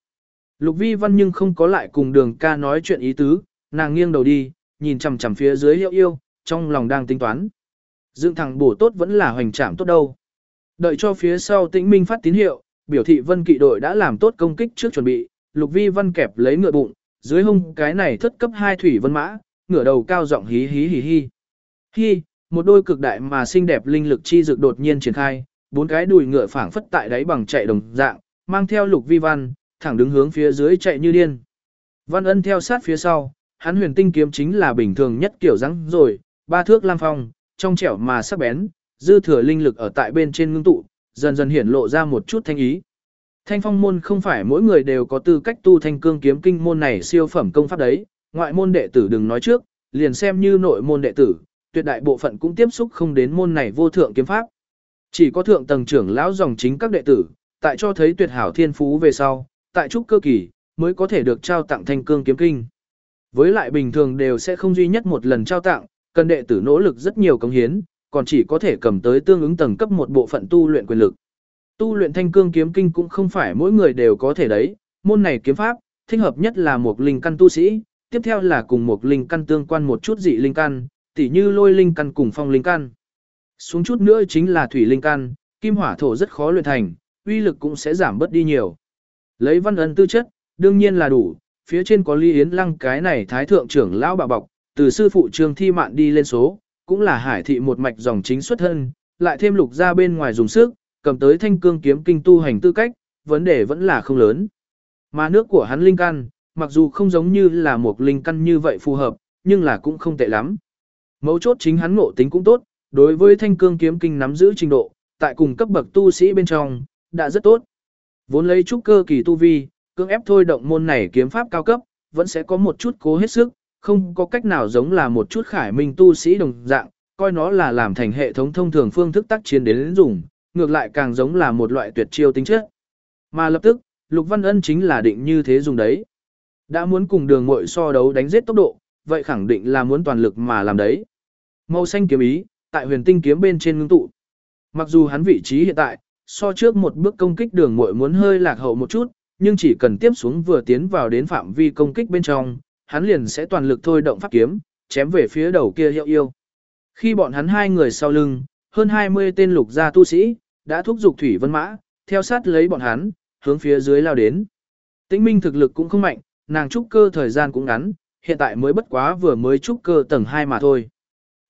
Lục vi văn nhưng không có lại cùng đường ca nói chuyện ý tứ, nàng nghiêng đầu đi, nhìn chằm chằm phía dưới hiệu yêu, trong lòng đang tính toán. Dựng thằng bổ tốt vẫn là hoành trảm tốt đâu. Đợi cho phía sau tĩnh minh phát tín hiệu, biểu thị vân kỵ đội đã làm tốt công kích trước chuẩn bị, lục vi văn kẹp lấy ngựa bụng, dưới hông cái này thất cấp hai thủy vân mã, ngửa đầu cao giọng hí hí hí hí. Hi, một đôi cực đại mà xinh đẹp linh lực chi dược đột nhiên triển khai, bốn cái đùi ngựa phảng phất tại đáy bằng chạy đồng dạng, mang theo lục vi văn, thẳng đứng hướng phía dưới chạy như điên. Văn ân theo sát phía sau, hắn huyền tinh kiếm chính là bình thường nhất kiểu rắn rồi, ba thước lam phong, trong trẻo mà sắc bén, dư thừa linh lực ở tại bên trên ngưng tụ, dần dần hiển lộ ra một chút thanh ý. Thanh phong môn không phải mỗi người đều có tư cách tu thanh cương kiếm kinh môn này siêu phẩm công pháp đấy, ngoại môn đệ tử đừng nói trước, liền xem như nội môn đệ tử, tuyệt đại bộ phận cũng tiếp xúc không đến môn này vô thượng kiếm pháp. Chỉ có thượng tầng trưởng lão dòng chính các đệ tử, tại cho thấy tuyệt hảo thiên phú về sau, tại trúc cơ kỳ, mới có thể được trao tặng thanh cương kiếm kinh. Với lại bình thường đều sẽ không duy nhất một lần trao tặng, cần đệ tử nỗ lực rất nhiều công hiến, còn chỉ có thể cầm tới tương ứng tầng cấp một bộ phận tu luyện quyền lực. Tu luyện thanh cương kiếm kinh cũng không phải mỗi người đều có thể đấy, môn này kiếm pháp, thích hợp nhất là một linh căn tu sĩ, tiếp theo là cùng một linh căn tương quan một chút dị linh căn, tỉ như lôi linh căn cùng phong linh căn. Xuống chút nữa chính là thủy linh căn, kim hỏa thổ rất khó luyện thành, uy lực cũng sẽ giảm bớt đi nhiều. Lấy văn ân tư chất, đương nhiên là đủ, phía trên có Lý Yến Lăng cái này thái thượng trưởng lão bà bọc, từ sư phụ Trương Thi Mạn đi lên số, cũng là hải thị một mạch dòng chính xuất thân, lại thêm lục ra bên ngoài dùng sức, cầm tới thanh cương kiếm kinh tu hành tư cách, vấn đề vẫn là không lớn. Mà nước của hắn linh căn, mặc dù không giống như là một linh căn như vậy phù hợp, nhưng là cũng không tệ lắm. Mấu chốt chính hắn ngộ tính cũng tốt, đối với thanh cương kiếm kinh nắm giữ trình độ, tại cùng cấp bậc tu sĩ bên trong, đã rất tốt. Vốn lấy chút cơ kỳ tu vi, cưỡng ép thôi động môn này kiếm pháp cao cấp, vẫn sẽ có một chút cố hết sức, không có cách nào giống là một chút khải minh tu sĩ đồng dạng, coi nó là làm thành hệ thống thông thường phương thức tác chiến đến dùng, ngược lại càng giống là một loại tuyệt chiêu tính chất. Mà lập tức, Lục Văn Ân chính là định như thế dùng đấy. Đã muốn cùng đường muội so đấu đánh giết tốc độ, vậy khẳng định là muốn toàn lực mà làm đấy. Màu xanh kiếm ý, tại huyền tinh kiếm bên trên ngưng tụ. Mặc dù hắn vị trí hiện tại, so trước một bước công kích đường muội muốn hơi lạc hậu một chút, nhưng chỉ cần tiếp xuống vừa tiến vào đến phạm vi công kích bên trong, hắn liền sẽ toàn lực thôi động pháp kiếm, chém về phía đầu kia hiệu yêu. Khi bọn hắn hai người sau lưng, hơn 20 tên lục gia tu sĩ, đã thúc giục thủy vân mã, theo sát lấy bọn hắn, hướng phía dưới lao đến. Tĩnh minh thực lực cũng không mạnh, nàng trúc cơ thời gian cũng ngắn, hiện tại mới bất quá vừa mới trúc cơ tầng 2 mà thôi.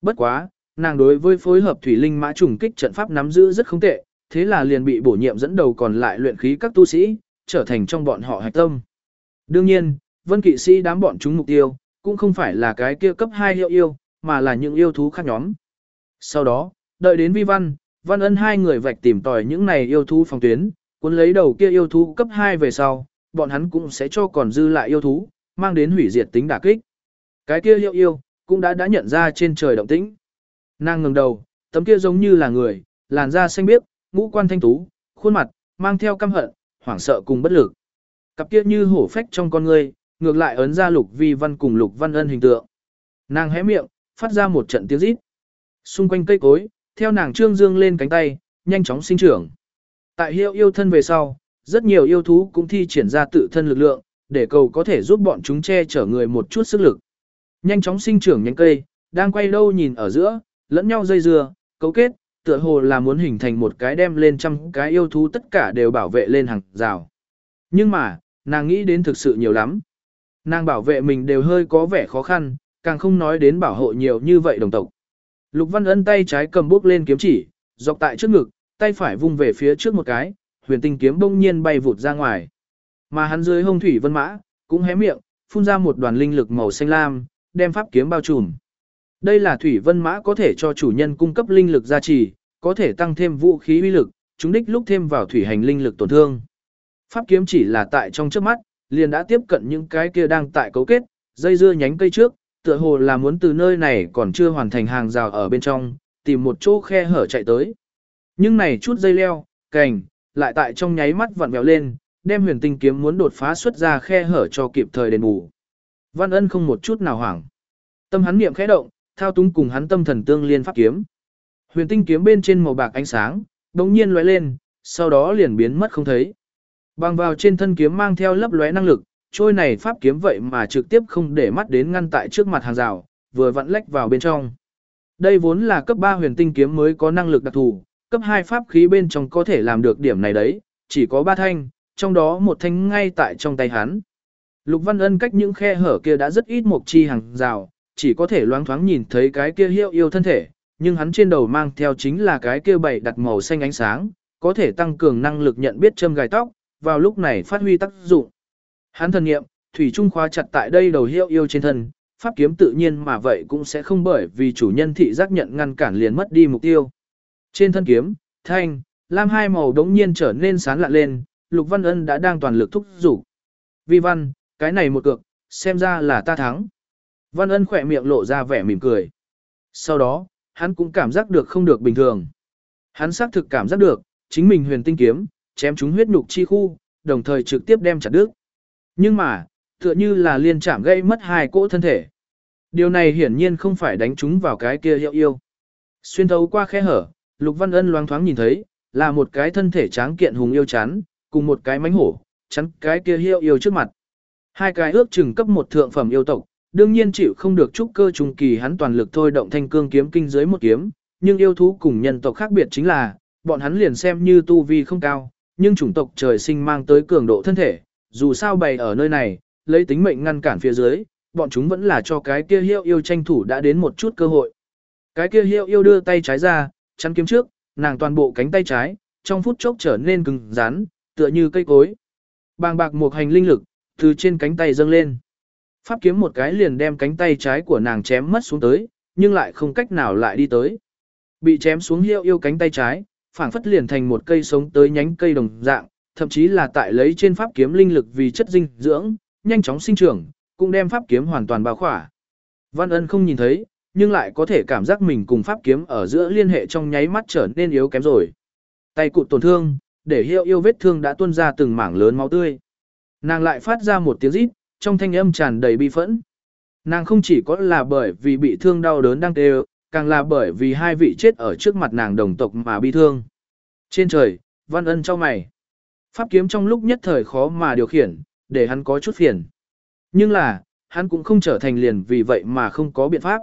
Bất quá, nàng đối với phối hợp thủy linh mã trùng kích trận pháp nắm giữ rất không tệ, thế là liền bị bổ nhiệm dẫn đầu còn lại luyện khí các tu sĩ, trở thành trong bọn họ hạch tâm. Đương nhiên, vân kỵ sĩ đám bọn chúng mục tiêu, cũng không phải là cái kia cấp 2 hiệu yêu, mà là những yêu thú khác nhóm. Sau đó, đợi đến vi văn, văn ân hai người vạch tìm tòi những này yêu thú phòng tuyến, cuốn lấy đầu kia yêu thú cấp 2 về sau, bọn hắn cũng sẽ cho còn dư lại yêu thú, mang đến hủy diệt tính đả kích. Cái kia yêu yêu, cũng đã đã nhận ra trên trời động tĩnh. Nàng ngẩng đầu, tấm kia giống như là người, làn da xanh biếc, ngũ quan thanh tú, khuôn mặt, mang theo căm hận, hoảng sợ cùng bất lực. Cặp kia như hổ phách trong con người, ngược lại ấn ra lục vi văn cùng lục văn ân hình tượng. Nàng hé miệng, phát ra một trận tiếng rít. Xung quanh cây cối, theo nàng trương dương lên cánh tay, nhanh chóng sinh trưởng. Tại hiệu yêu thân về sau, rất nhiều yêu thú cũng thi triển ra tự thân lực lượng, để cầu có thể giúp bọn chúng che chở người một chút sức lực. Nhanh chóng sinh trưởng nhánh cây, đang quay đâu nhìn ở giữa, lẫn nhau dây dưa, cấu kết, tựa hồ là muốn hình thành một cái đem lên trăm cái yêu thú tất cả đều bảo vệ lên hàng rào. Nhưng mà, nàng nghĩ đến thực sự nhiều lắm. Nàng bảo vệ mình đều hơi có vẻ khó khăn, càng không nói đến bảo hộ nhiều như vậy đồng tộc. Lục Văn Ân tay trái cầm bước lên kiếm chỉ, dọc tại trước ngực, tay phải vung về phía trước một cái, huyền tinh kiếm bỗng nhiên bay vụt ra ngoài. Mà hắn dưới hông thủy vân mã, cũng hé miệng, phun ra một đoàn linh lực màu xanh lam, đem pháp kiếm bao trùm. Đây là thủy vân mã có thể cho chủ nhân cung cấp linh lực gia trì, có thể tăng thêm vũ khí uy lực, chúng đích lúc thêm vào thủy hành linh lực tổn thương. Pháp kiếm chỉ là tại trong trước mắt, liền đã tiếp cận những cái kia đang tại cấu kết, dây dưa nhánh cây trước, tựa hồ là muốn từ nơi này còn chưa hoàn thành hàng rào ở bên trong, tìm một chỗ khe hở chạy tới. Nhưng này chút dây leo, cành, lại tại trong nháy mắt vặn vẹo lên, đem huyền tinh kiếm muốn đột phá xuất ra khe hở cho kịp thời đền bù. Văn ân không một chút nào hoảng. Tâm hắn niệm khẽ động, thao túng cùng hắn tâm thần tương liên pháp kiếm. Huyền tinh kiếm bên trên màu bạc ánh sáng, đống nhiên lóe lên, sau đó liền biến mất không thấy. Bằng vào trên thân kiếm mang theo lấp lóe năng lực, trôi này pháp kiếm vậy mà trực tiếp không để mắt đến ngăn tại trước mặt hàng rào, vừa vặn lách vào bên trong. Đây vốn là cấp 3 huyền tinh kiếm mới có năng lực đặc thù, cấp 2 pháp khí bên trong có thể làm được điểm này đấy, chỉ có 3 thanh, trong đó một thanh ngay tại trong tay hắn. Lục Văn Ân cách những khe hở kia đã rất ít một chi hàng rào, chỉ có thể loáng thoáng nhìn thấy cái kia hiệu yêu thân thể, nhưng hắn trên đầu mang theo chính là cái kia bảy đặt màu xanh ánh sáng, có thể tăng cường năng lực nhận biết châm gài tóc, vào lúc này phát huy tác dụng. Hắn thần nghiệm, thủy trung khóa chặt tại đây đầu hiệu yêu trên thân, pháp kiếm tự nhiên mà vậy cũng sẽ không bởi vì chủ nhân thị giác nhận ngăn cản liền mất đi mục tiêu. Trên thân kiếm, thanh, lam hai màu đống nhiên trở nên sáng lạ lên, Lục Văn Ân đã đang toàn lực thúc giục. Vi Văn, cái này một cược, xem ra là ta thắng. Văn Ân khỏe miệng lộ ra vẻ mỉm cười. Sau đó, hắn cũng cảm giác được không được bình thường. Hắn xác thực cảm giác được, chính mình huyền tinh kiếm, chém chúng huyết nhục chi khu, đồng thời trực tiếp đem chặt đứt. Nhưng mà, tựa như là liên chạm gây mất hai cỗ thân thể. Điều này hiển nhiên không phải đánh chúng vào cái kia hiệu yêu. Xuyên thấu qua khe hở, Lục Văn Ân loáng thoáng nhìn thấy, là một cái thân thể tráng kiện hùng yêu chán, cùng một cái mánh hổ, chắn cái kia hiệu yêu trước mặt. Hai cái ước chừng cấp một thượng phẩm yêu tộc, đương nhiên chịu không được trúc cơ trùng kỳ hắn toàn lực thôi động thanh cương kiếm kinh dưới một kiếm, nhưng yêu thú cùng nhân tộc khác biệt chính là, bọn hắn liền xem như tu vi không cao, nhưng chủng tộc trời sinh mang tới cường độ thân thể, dù sao bày ở nơi này, lấy tính mệnh ngăn cản phía dưới, bọn chúng vẫn là cho cái kia hiệu yêu tranh thủ đã đến một chút cơ hội. Cái kia hiệu yêu đưa tay trái ra, chắn kiếm trước, nàng toàn bộ cánh tay trái, trong phút chốc trở nên cứng rắn, tựa như cây cối. Bàng bạc một hành linh lực, từ trên cánh tay dâng lên. Pháp kiếm một cái liền đem cánh tay trái của nàng chém mất xuống tới, nhưng lại không cách nào lại đi tới. Bị chém xuống hiệu yêu cánh tay trái, phảng phất liền thành một cây sống tới nhánh cây đồng dạng, thậm chí là tại lấy trên pháp kiếm linh lực vì chất dinh dưỡng, nhanh chóng sinh trưởng, cũng đem pháp kiếm hoàn toàn bao khỏa. Văn Ân không nhìn thấy, nhưng lại có thể cảm giác mình cùng pháp kiếm ở giữa liên hệ trong nháy mắt trở nên yếu kém rồi. Tay cụt tổn thương, để hiệu yêu vết thương đã tuôn ra từng mảng lớn máu tươi. Nàng lại phát ra một tiếng rít, trong thanh âm tràn đầy bi phẫn. Nàng không chỉ có là bởi vì bị thương đau đớn đang tê càng là bởi vì hai vị chết ở trước mặt nàng đồng tộc mà bi thương. Trên trời, văn ân cho mày. Pháp kiếm trong lúc nhất thời khó mà điều khiển, để hắn có chút phiền. Nhưng là, hắn cũng không trở thành liền vì vậy mà không có biện pháp.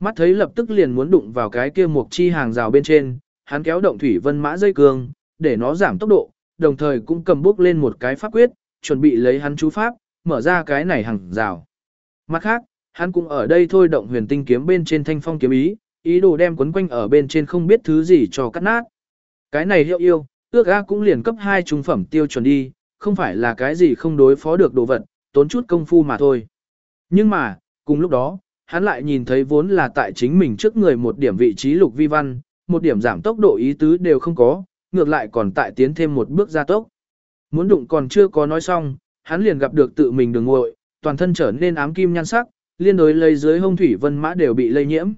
Mắt thấy lập tức liền muốn đụng vào cái kia mục chi hàng rào bên trên, hắn kéo động thủy vân mã dây cương, để nó giảm tốc độ, đồng thời cũng cầm bước lên một cái pháp quyết, chuẩn bị lấy hắn chú pháp, mở ra cái này hàng rào. Mặt khác, hắn cũng ở đây thôi động huyền tinh kiếm bên trên thanh phong kiếm ý, ý đồ đem quấn quanh ở bên trên không biết thứ gì cho cắt nát. Cái này hiệu yêu, ước A cũng liền cấp 2 trung phẩm tiêu chuẩn đi, không phải là cái gì không đối phó được đồ vật, tốn chút công phu mà thôi. Nhưng mà, cùng lúc đó, hắn lại nhìn thấy vốn là tại chính mình trước người một điểm vị trí lục vi văn, một điểm giảm tốc độ ý tứ đều không có, ngược lại còn tại tiến thêm một bước gia tốc. Muốn đụng còn chưa có nói xong, hắn liền gặp được tự mình đường ngội, toàn thân trở nên ám kim nhan sắc, liên đối lấy dưới hông thủy vân mã đều bị lây nhiễm.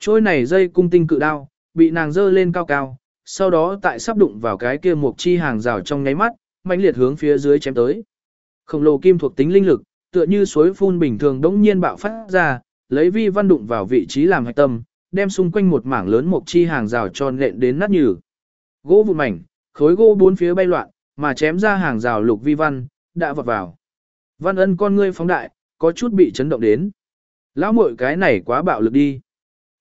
Trôi này dây cung tinh cự đao, bị nàng dơ lên cao cao, sau đó tại sắp đụng vào cái kia mục chi hàng rào trong nháy mắt, mạnh liệt hướng phía dưới chém tới. Khổng lồ kim thuộc tính linh lực, tựa như suối phun bình thường đống nhiên bạo phát ra, lấy vi văn đụng vào vị trí làm hạch tâm, đem xung quanh một mảng lớn mục chi hàng rào tròn nện đến nát nhừ. Gỗ vụn mảnh, khối gỗ bốn phía bay loạn, mà chém ra hàng rào lục vi văn, đã vọt vào. Văn ân con ngươi phóng đại, có chút bị chấn động đến. Lão muội cái này quá bạo lực đi.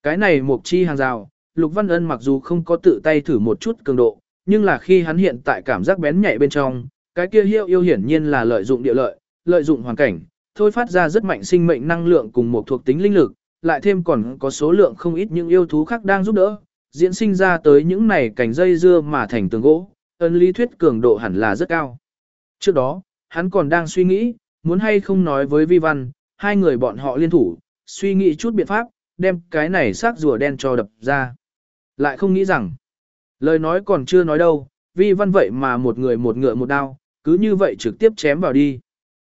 Cái này mục chi hàng rào, Lục Văn Ân mặc dù không có tự tay thử một chút cường độ, nhưng là khi hắn hiện tại cảm giác bén nhạy bên trong, cái kia hiệu yêu hiển nhiên là lợi dụng địa lợi, lợi dụng hoàn cảnh, thôi phát ra rất mạnh sinh mệnh năng lượng cùng một thuộc tính linh lực, lại thêm còn có số lượng không ít những yêu thú khác đang giúp đỡ, diễn sinh ra tới những này cành dây dưa mà thành tường gỗ, ân lý thuyết cường độ hẳn là rất cao. Trước đó, hắn còn đang suy nghĩ, muốn hay không nói với Vi Văn, hai người bọn họ liên thủ, suy nghĩ chút biện pháp, đem cái này xác rùa đen cho đập ra. Lại không nghĩ rằng, lời nói còn chưa nói đâu, Vi Văn vậy mà một người một ngựa một đao, cứ như vậy trực tiếp chém vào đi.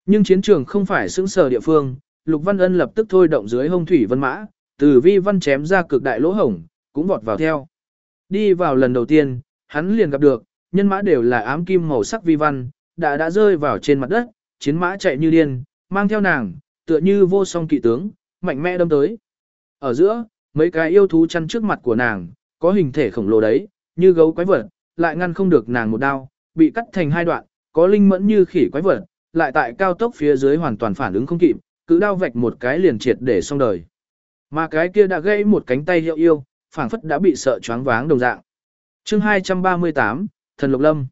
Nhưng chiến trường không phải xứng sở địa phương, Lục Văn Ân lập tức thôi động dưới hông thủy vân mã, từ Vi Văn chém ra cực đại lỗ hổng, cũng vọt vào theo. Đi vào lần đầu tiên, hắn liền gặp được, nhân mã đều là ám kim màu sắc Vi Văn, đã đã rơi vào trên mặt đất, chiến mã chạy như điên, mang theo nàng, tựa như vô song kỵ tướng, mạnh mẽ đâm tới. Ở giữa, mấy cái yêu thú chăn trước mặt của nàng, có hình thể khổng lồ đấy, như gấu quái vật, lại ngăn không được nàng một đao, bị cắt thành hai đoạn, có linh mẫn như khỉ quái vật, lại tại cao tốc phía dưới hoàn toàn phản ứng không kịp, cứ đao vạch một cái liền triệt để xong đời. Mà cái kia đã gãy một cánh tay hiệu yêu, phảng phất đã bị sợ choáng váng đồng dạng. Chương 238, Thần Lục Lâm.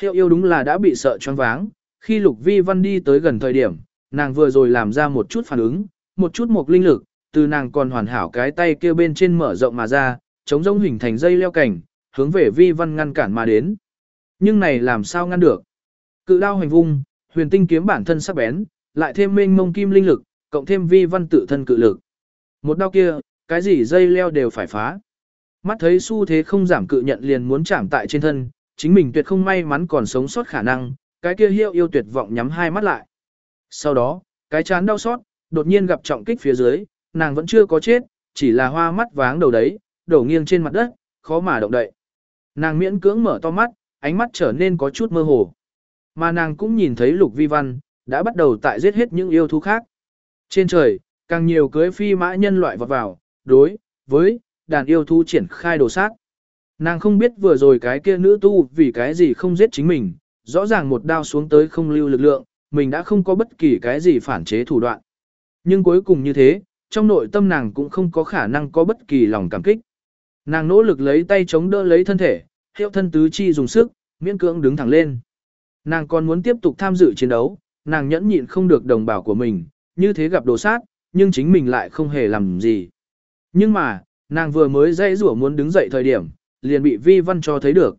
Hiệu yêu đúng là đã bị sợ choáng váng, khi Lục Vi Văn đi tới gần thời điểm, nàng vừa rồi làm ra một chút phản ứng, một chút một linh lực, từ nàng còn hoàn hảo cái tay kia bên trên mở rộng mà ra, chống rông hình thành dây leo cảnh, hướng về vi văn ngăn cản mà đến. Nhưng này làm sao ngăn được? Cự đao hành vung, huyền tinh kiếm bản thân sắc bén, lại thêm mênh mông kim linh lực, cộng thêm vi văn tự thân cự lực. Một đao kia, cái gì dây leo đều phải phá. Mắt thấy xu thế không giảm cự nhận liền muốn chạm tại trên thân, chính mình tuyệt không may mắn còn sống sót khả năng, cái kia hiệu yêu tuyệt vọng nhắm hai mắt lại. Sau đó, cái chán đau xót, đột nhiên gặp trọng kích phía dưới, nàng vẫn chưa có chết, chỉ là hoa mắt váng đầu đấy, đổ nghiêng trên mặt đất, khó mà động đậy. Nàng miễn cưỡng mở to mắt, ánh mắt trở nên có chút mơ hồ. Mà nàng cũng nhìn thấy Lục Vi Văn, đã bắt đầu tại giết hết những yêu thú khác. Trên trời, càng nhiều cưới phi mã nhân loại vọt vào, đối với đàn yêu thú triển khai đồ sát. Nàng không biết vừa rồi cái kia nữ tu vì cái gì không giết chính mình, rõ ràng một đao xuống tới không lưu lực lượng, mình đã không có bất kỳ cái gì phản chế thủ đoạn. Nhưng cuối cùng như thế, trong nội tâm nàng cũng không có khả năng có bất kỳ lòng cảm kích. Nàng nỗ lực lấy tay chống đỡ lấy thân thể, hiệu thân tứ chi dùng sức, miễn cưỡng đứng thẳng lên. Nàng còn muốn tiếp tục tham dự chiến đấu, nàng nhẫn nhịn không được đồng bào của mình, như thế gặp đồ sát, nhưng chính mình lại không hề làm gì. Nhưng mà, nàng vừa mới dây rủa muốn đứng dậy thời điểm, liền bị vi văn cho thấy được.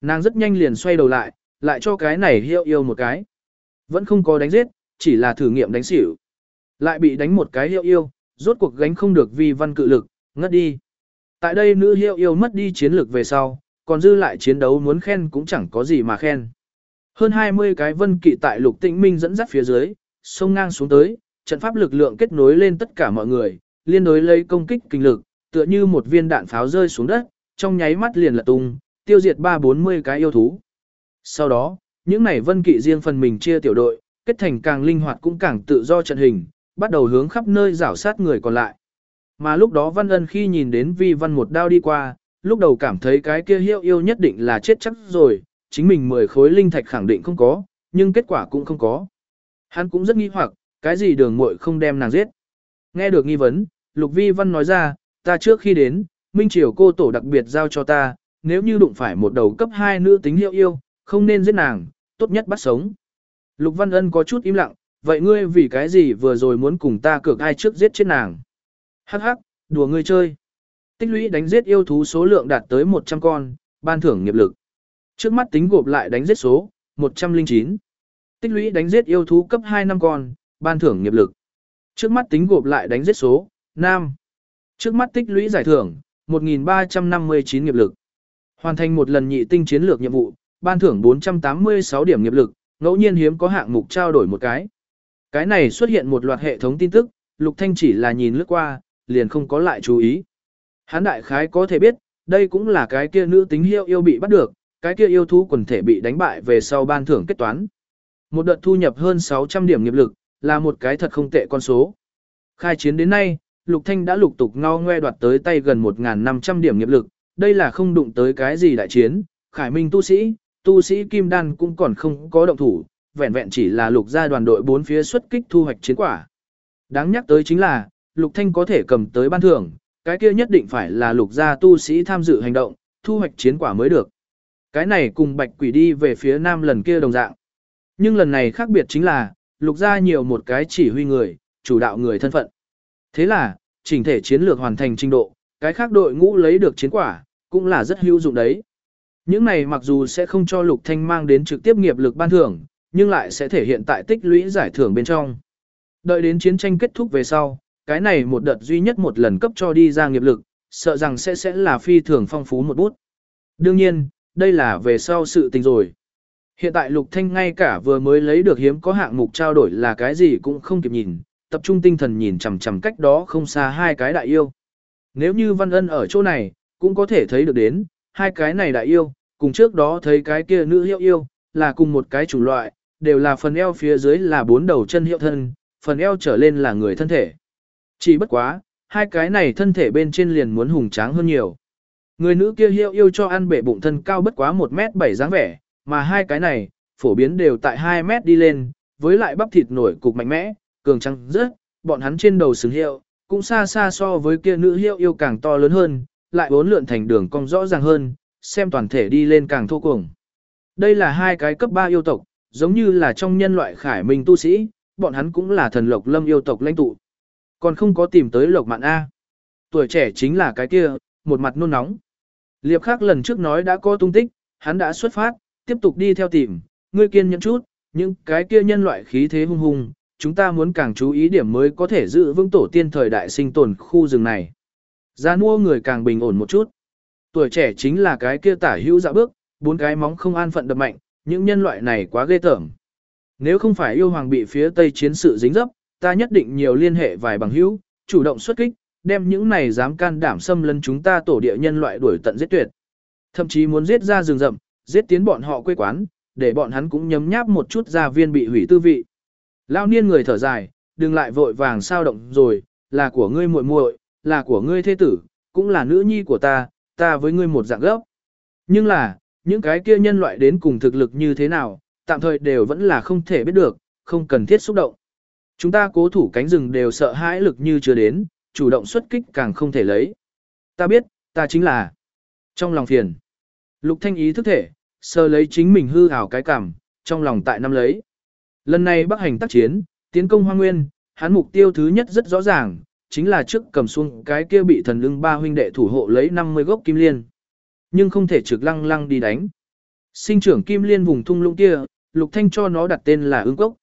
Nàng rất nhanh liền xoay đầu lại, lại cho cái này hiệu yêu một cái. Vẫn không có đánh giết, chỉ là thử nghiệm đánh xỉu. Lại bị đánh một cái hiệu yêu, rốt cuộc gánh không được vi văn cự lực, ngất đi. Tại đây nữ hiệu yêu mất đi chiến lược về sau, còn dư lại chiến đấu muốn khen cũng chẳng có gì mà khen. Hơn 20 cái vân kỵ tại lục tĩnh minh dẫn dắt phía dưới, sông ngang xuống tới, trận pháp lực lượng kết nối lên tất cả mọi người, liên đối lấy công kích kinh lực, tựa như một viên đạn pháo rơi xuống đất, trong nháy mắt liền lật tung, tiêu diệt ba bốn mươi cái yêu thú. Sau đó, những này vân kỵ riêng phần mình chia tiểu đội, kết thành càng linh hoạt cũng càng tự do trận hình, bắt đầu hướng khắp nơi rảo sát người còn lại. Mà lúc đó Văn Ân khi nhìn đến Vi Văn một đao đi qua, lúc đầu cảm thấy cái kia hiệu yêu nhất định là chết chắc rồi, chính mình 10 khối linh thạch khẳng định không có, nhưng kết quả cũng không có. Hắn cũng rất nghi hoặc, cái gì đường muội không đem nàng giết. Nghe được nghi vấn, Lục Vi Văn nói ra, ta trước khi đến, Minh Triều cô tổ đặc biệt giao cho ta, nếu như đụng phải một đầu cấp 2 nữ tính hiệu yêu, không nên giết nàng, tốt nhất bắt sống. Lục Văn Ân có chút im lặng, vậy ngươi vì cái gì vừa rồi muốn cùng ta cược ai trước giết chết nàng? Hắc hắc, đùa ngươi chơi. Tích lũy đánh giết yêu thú số lượng đạt tới 100 con, ban thưởng nghiệp lực. Trước mắt tính gộp lại đánh giết số, 109. Tích lũy đánh giết yêu thú cấp 2 năm con, ban thưởng nghiệp lực. Trước mắt tính gộp lại đánh giết số, nam. Trước mắt tích lũy giải thưởng, 1.359 nghiệp lực. Hoàn thành một lần nhị tinh chiến lược nhiệm vụ, ban thưởng 486 điểm nghiệp lực, ngẫu nhiên hiếm có hạng mục trao đổi một cái. Cái này xuất hiện một loạt hệ thống tin tức, Lục Thanh chỉ là nhìn lướt qua, liền không có lại chú ý. Hán đại khái có thể biết, đây cũng là cái kia nữ tính hiệu yêu bị bắt được, cái kia yêu thú quần thể bị đánh bại về sau ban thưởng kết toán. Một đợt thu nhập hơn 600 điểm nghiệp lực, là một cái thật không tệ con số. Khai chiến đến nay, Lục Thanh đã lục tục ngao ngoe đoạt tới tay gần 1.500 điểm nghiệp lực, đây là không đụng tới cái gì đại chiến, khải minh tu sĩ, tu sĩ kim đan cũng còn không có động thủ, vẹn vẹn chỉ là lục gia đoàn đội bốn phía xuất kích thu hoạch chiến quả. Đáng nhắc tới chính là, Lục Thanh có thể cầm tới ban thưởng, cái kia nhất định phải là lục gia tu sĩ tham dự hành động, thu hoạch chiến quả mới được. Cái này cùng bạch quỷ đi về phía nam lần kia đồng dạng. Nhưng lần này khác biệt chính là, lục gia nhiều một cái chỉ huy người, chủ đạo người thân phận. Thế là, chỉnh thể chiến lược hoàn thành trình độ, cái khác đội ngũ lấy được chiến quả, cũng là rất hữu dụng đấy. Những này mặc dù sẽ không cho Lục Thanh mang đến trực tiếp nghiệp lực ban thưởng, nhưng lại sẽ thể hiện tại tích lũy giải thưởng bên trong. Đợi đến chiến tranh kết thúc về sau, cái này một đợt duy nhất một lần cấp cho đi ra nghiệp lực, sợ rằng sẽ sẽ là phi thường phong phú một bút. Đương nhiên, đây là về sau sự tình rồi. Hiện tại Lục Thanh ngay cả vừa mới lấy được hiếm có hạng mục trao đổi là cái gì cũng không kịp nhìn, tập trung tinh thần nhìn chằm chằm cách đó không xa hai cái đại yêu. Nếu như Văn Ân ở chỗ này, cũng có thể thấy được đến, hai cái này đại yêu, cùng trước đó thấy cái kia nữ hiệu yêu, là cùng một cái chủng loại, đều là phần eo phía dưới là bốn đầu chân hiệu thân, phần eo trở lên là người thân thể. Chỉ bất quá, hai cái này thân thể bên trên liền muốn hùng tráng hơn nhiều. Người nữ kia hiệu yêu cho ăn bể bụng thân cao bất quá 1 mét 7 dáng vẻ, mà hai cái này, phổ biến đều tại 2 mét đi lên, với lại bắp thịt nổi cục mạnh mẽ, cường trắng rất, bọn hắn trên đầu xứng hiệu, cũng xa xa so với kia nữ hiệu yêu càng to lớn hơn, lại bốn lượn thành đường cong rõ ràng hơn, xem toàn thể đi lên càng thô cuồng. Đây là hai cái cấp 3 yêu tộc, giống như là trong nhân loại khải minh tu sĩ, bọn hắn cũng là thần lộc lâm yêu tộc lãnh tụ. Còn không có tìm tới lộc mạn A. Tuổi trẻ chính là cái kia, một mặt nôn nóng. Liệp khác lần trước nói đã có tung tích, hắn đã xuất phát, tiếp tục đi theo tìm, ngươi kiên nhẫn chút, những cái kia nhân loại khí thế hung hùng chúng ta muốn càng chú ý điểm mới có thể giữ vững tổ tiên thời đại sinh tồn khu rừng này. Gia mua người càng bình ổn một chút. Tuổi trẻ chính là cái kia tả hữu dạ bước, bốn cái móng không an phận đập mạnh, những nhân loại này quá ghê tởm. Nếu không phải yêu hoàng bị phía tây chiến sự dính dấp, ta nhất định nhiều liên hệ vài bằng hữu, chủ động xuất kích, đem những này dám can đảm xâm lấn chúng ta tổ địa nhân loại đuổi tận giết tuyệt. Thậm chí muốn giết ra rừng rậm, giết tiến bọn họ quê quán, để bọn hắn cũng nhấm nháp một chút gia viên bị hủy tư vị. Lao niên người thở dài, đừng lại vội vàng sao động rồi, là của ngươi muội muội, là của ngươi thế tử, cũng là nữ nhi của ta, ta với ngươi một dạng gốc. Nhưng là, những cái kia nhân loại đến cùng thực lực như thế nào, tạm thời đều vẫn là không thể biết được, không cần thiết xúc động. Chúng ta cố thủ cánh rừng đều sợ hãi lực như chưa đến, chủ động xuất kích càng không thể lấy. Ta biết, ta chính là trong lòng phiền. Lục Thanh ý thức thể, sơ lấy chính mình hư ảo cái cảm, trong lòng tại năm lấy. Lần này Bắc hành tác chiến, tiến công Hoa Nguyên, hắn mục tiêu thứ nhất rất rõ ràng, chính là trước cầm xuống cái kia bị thần lưng ba huynh đệ thủ hộ lấy 50 gốc kim liên. Nhưng không thể trực lăng lăng đi đánh. Sinh trưởng kim liên vùng thung lũng kia, Lục Thanh cho nó đặt tên là ưng cốc.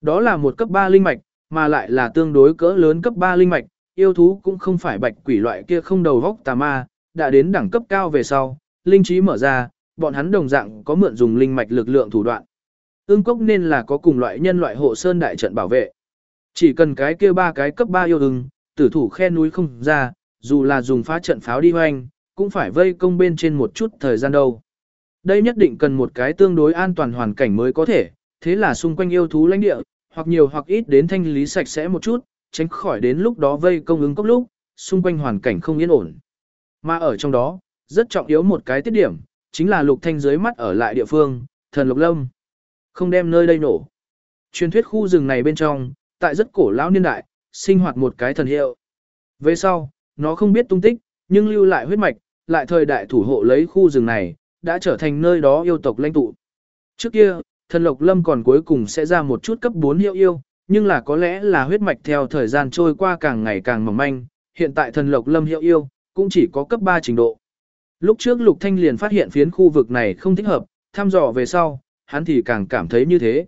Đó là một cấp 3 linh mạch, mà lại là tương đối cỡ lớn cấp 3 linh mạch, yêu thú cũng không phải bạch quỷ loại kia không đầu vóc tà ma, đã đến đẳng cấp cao về sau, linh trí mở ra, bọn hắn đồng dạng có mượn dùng linh mạch lực lượng thủ đoạn. Ưng cốc nên là có cùng loại nhân loại hộ sơn đại trận bảo vệ. Chỉ cần cái kia ba cái cấp 3 yêu ưng, tử thủ khe núi không ra, dù là dùng phá trận pháo đi hoành, cũng phải vây công bên trên một chút thời gian đâu. Đây nhất định cần một cái tương đối an toàn hoàn cảnh mới có thể, thế là xung quanh yêu thú lãnh địa, hoặc nhiều hoặc ít đến thanh lý sạch sẽ một chút, tránh khỏi đến lúc đó vây công ứng cốc lúc, xung quanh hoàn cảnh không yên ổn. Mà ở trong đó, rất trọng yếu một cái tiết điểm, chính là lục thanh dưới mắt ở lại địa phương, thần lục lâm. Không đem nơi đây nổ. Truyền thuyết khu rừng này bên trong, tại rất cổ lão niên đại, sinh hoạt một cái thần hiệu. Về sau, nó không biết tung tích, nhưng lưu lại huyết mạch, lại thời đại thủ hộ lấy khu rừng này, đã trở thành nơi đó yêu tộc lãnh tụ. Trước kia, thần lộc lâm còn cuối cùng sẽ ra một chút cấp 4 hiệu yêu, nhưng là có lẽ là huyết mạch theo thời gian trôi qua càng ngày càng mỏng manh, hiện tại thần lộc lâm hiệu yêu, cũng chỉ có cấp 3 trình độ. Lúc trước Lục Thanh liền phát hiện phiến khu vực này không thích hợp, thăm dò về sau, hắn thì càng cảm thấy như thế.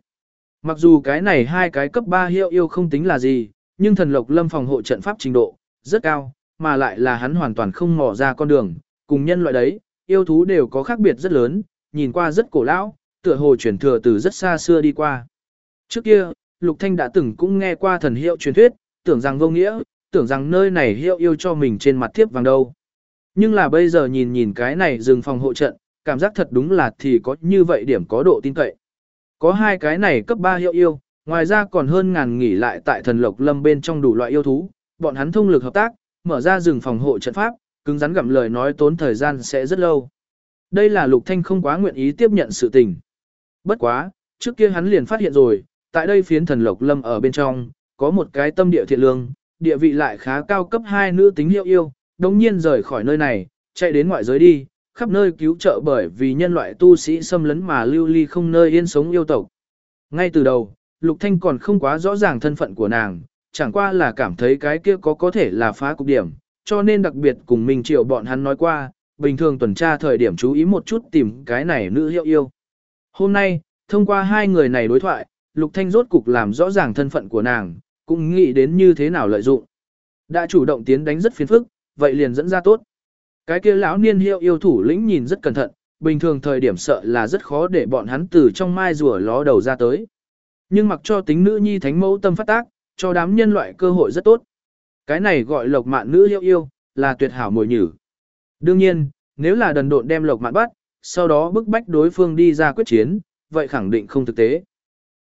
Mặc dù cái này hai cái cấp 3 hiệu yêu không tính là gì, nhưng thần lộc lâm phòng hộ trận pháp trình độ, rất cao, mà lại là hắn hoàn toàn không mò ra con đường, cùng nhân loại đấy, yêu thú đều có khác biệt rất lớn, nhìn qua rất cổ lão, tựa hồ truyền thừa từ rất xa xưa đi qua. Trước kia, Lục Thanh đã từng cũng nghe qua thần hiệu truyền thuyết, tưởng rằng vô nghĩa, tưởng rằng nơi này hiệu yêu cho mình trên mặt thiếp vàng đâu. Nhưng là bây giờ nhìn nhìn cái này rừng phòng hộ trận, cảm giác thật đúng là thì có như vậy điểm có độ tin cậy. Có hai cái này cấp 3 hiệu yêu, ngoài ra còn hơn ngàn nghỉ lại tại thần lộc lâm bên trong đủ loại yêu thú, bọn hắn thông lực hợp tác, mở ra rừng phòng hộ trận pháp, cứng rắn gặm lời nói tốn thời gian sẽ rất lâu. Đây là Lục Thanh không quá nguyện ý tiếp nhận sự tình. Bất quá, trước kia hắn liền phát hiện rồi, tại đây phiến thần lộc lâm ở bên trong, có một cái tâm địa thiện lương, địa vị lại khá cao cấp hai nữ tính hiệu yêu, đồng nhiên rời khỏi nơi này, chạy đến ngoại giới đi, khắp nơi cứu trợ bởi vì nhân loại tu sĩ xâm lấn mà lưu ly không nơi yên sống yêu tộc. Ngay từ đầu, Lục Thanh còn không quá rõ ràng thân phận của nàng, chẳng qua là cảm thấy cái kia có có thể là phá cục điểm, cho nên đặc biệt cùng mình triệu bọn hắn nói qua, bình thường tuần tra thời điểm chú ý một chút tìm cái này nữ hiệu yêu. Hôm nay, thông qua hai người này đối thoại, Lục Thanh rốt cục làm rõ ràng thân phận của nàng, cũng nghĩ đến như thế nào lợi dụng. Đã chủ động tiến đánh rất phiền phức, vậy liền dẫn ra tốt. Cái kia lão niên hiệu yêu thủ lĩnh nhìn rất cẩn thận, bình thường thời điểm sợ là rất khó để bọn hắn từ trong mai rùa ló đầu ra tới. Nhưng mặc cho tính nữ nhi thánh mẫu tâm phát tác, cho đám nhân loại cơ hội rất tốt. Cái này gọi lộc mạn nữ hiệu yêu, là tuyệt hảo mồi nhử. Đương nhiên, nếu là đần độn đem lộc mạn bắt, sau đó bức bách đối phương đi ra quyết chiến, vậy khẳng định không thực tế.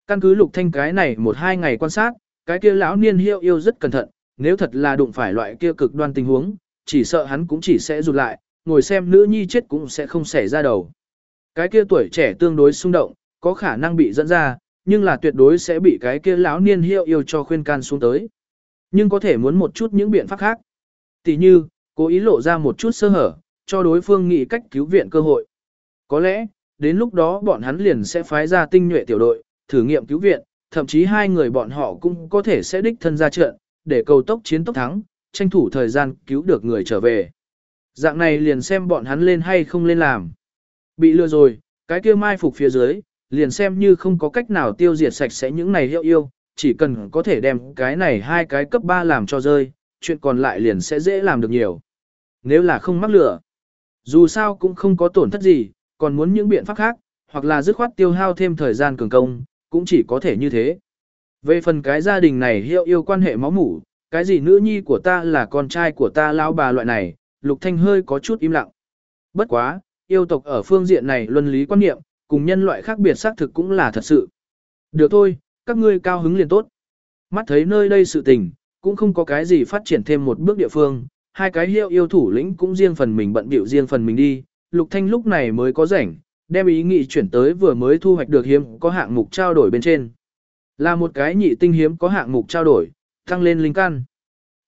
Căn cứ lục thanh cái này một hai ngày quan sát, cái kia lão niên hiệu yêu rất cẩn thận, nếu thật là đụng phải loại kia cực đoan tình huống, chỉ sợ hắn cũng chỉ sẽ rụt lại, ngồi xem nữ nhi chết cũng sẽ không xảy ra đầu. Cái kia tuổi trẻ tương đối xung động, có khả năng bị dẫn ra, nhưng là tuyệt đối sẽ bị cái kia lão niên hiệu yêu cho khuyên can xuống tới. Nhưng có thể muốn một chút những biện pháp khác. Tỷ như, cố ý lộ ra một chút sơ hở, cho đối phương nghĩ cách cứu viện cơ hội. Có lẽ, đến lúc đó bọn hắn liền sẽ phái ra tinh nhuệ tiểu đội, thử nghiệm cứu viện, thậm chí hai người bọn họ cũng có thể sẽ đích thân ra trận, để cầu tốc chiến tốc thắng, tranh thủ thời gian cứu được người trở về. Dạng này liền xem bọn hắn lên hay không lên làm. Bị lừa rồi, cái kia mai phục phía dưới, liền xem như không có cách nào tiêu diệt sạch sẽ những này hiệu yêu, chỉ cần có thể đem cái này hai cái cấp 3 làm cho rơi, chuyện còn lại liền sẽ dễ làm được nhiều. Nếu là không mắc lửa, dù sao cũng không có tổn thất gì, còn muốn những biện pháp khác, hoặc là dứt khoát tiêu hao thêm thời gian cường công, cũng chỉ có thể như thế. Về phần cái gia đình này hiệu yêu quan hệ máu mủ, cái gì nữ nhi của ta là con trai của ta lão bà loại này, Lục Thanh hơi có chút im lặng. Bất quá, yêu tộc ở phương diện này luân lý quan niệm, cùng nhân loại khác biệt xác thực cũng là thật sự. Được thôi, các ngươi cao hứng liền tốt. Mắt thấy nơi đây sự tình, cũng không có cái gì phát triển thêm một bước địa phương, hai cái hiệu yêu thủ lĩnh cũng riêng phần mình bận biểu riêng phần mình đi, Lục Thanh lúc này mới có rảnh, đem ý nghĩ chuyển tới vừa mới thu hoạch được hiếm có hạng mục trao đổi bên trên. Là một cái nhị tinh hiếm có hạng mục trao đổi, tăng lên linh căn.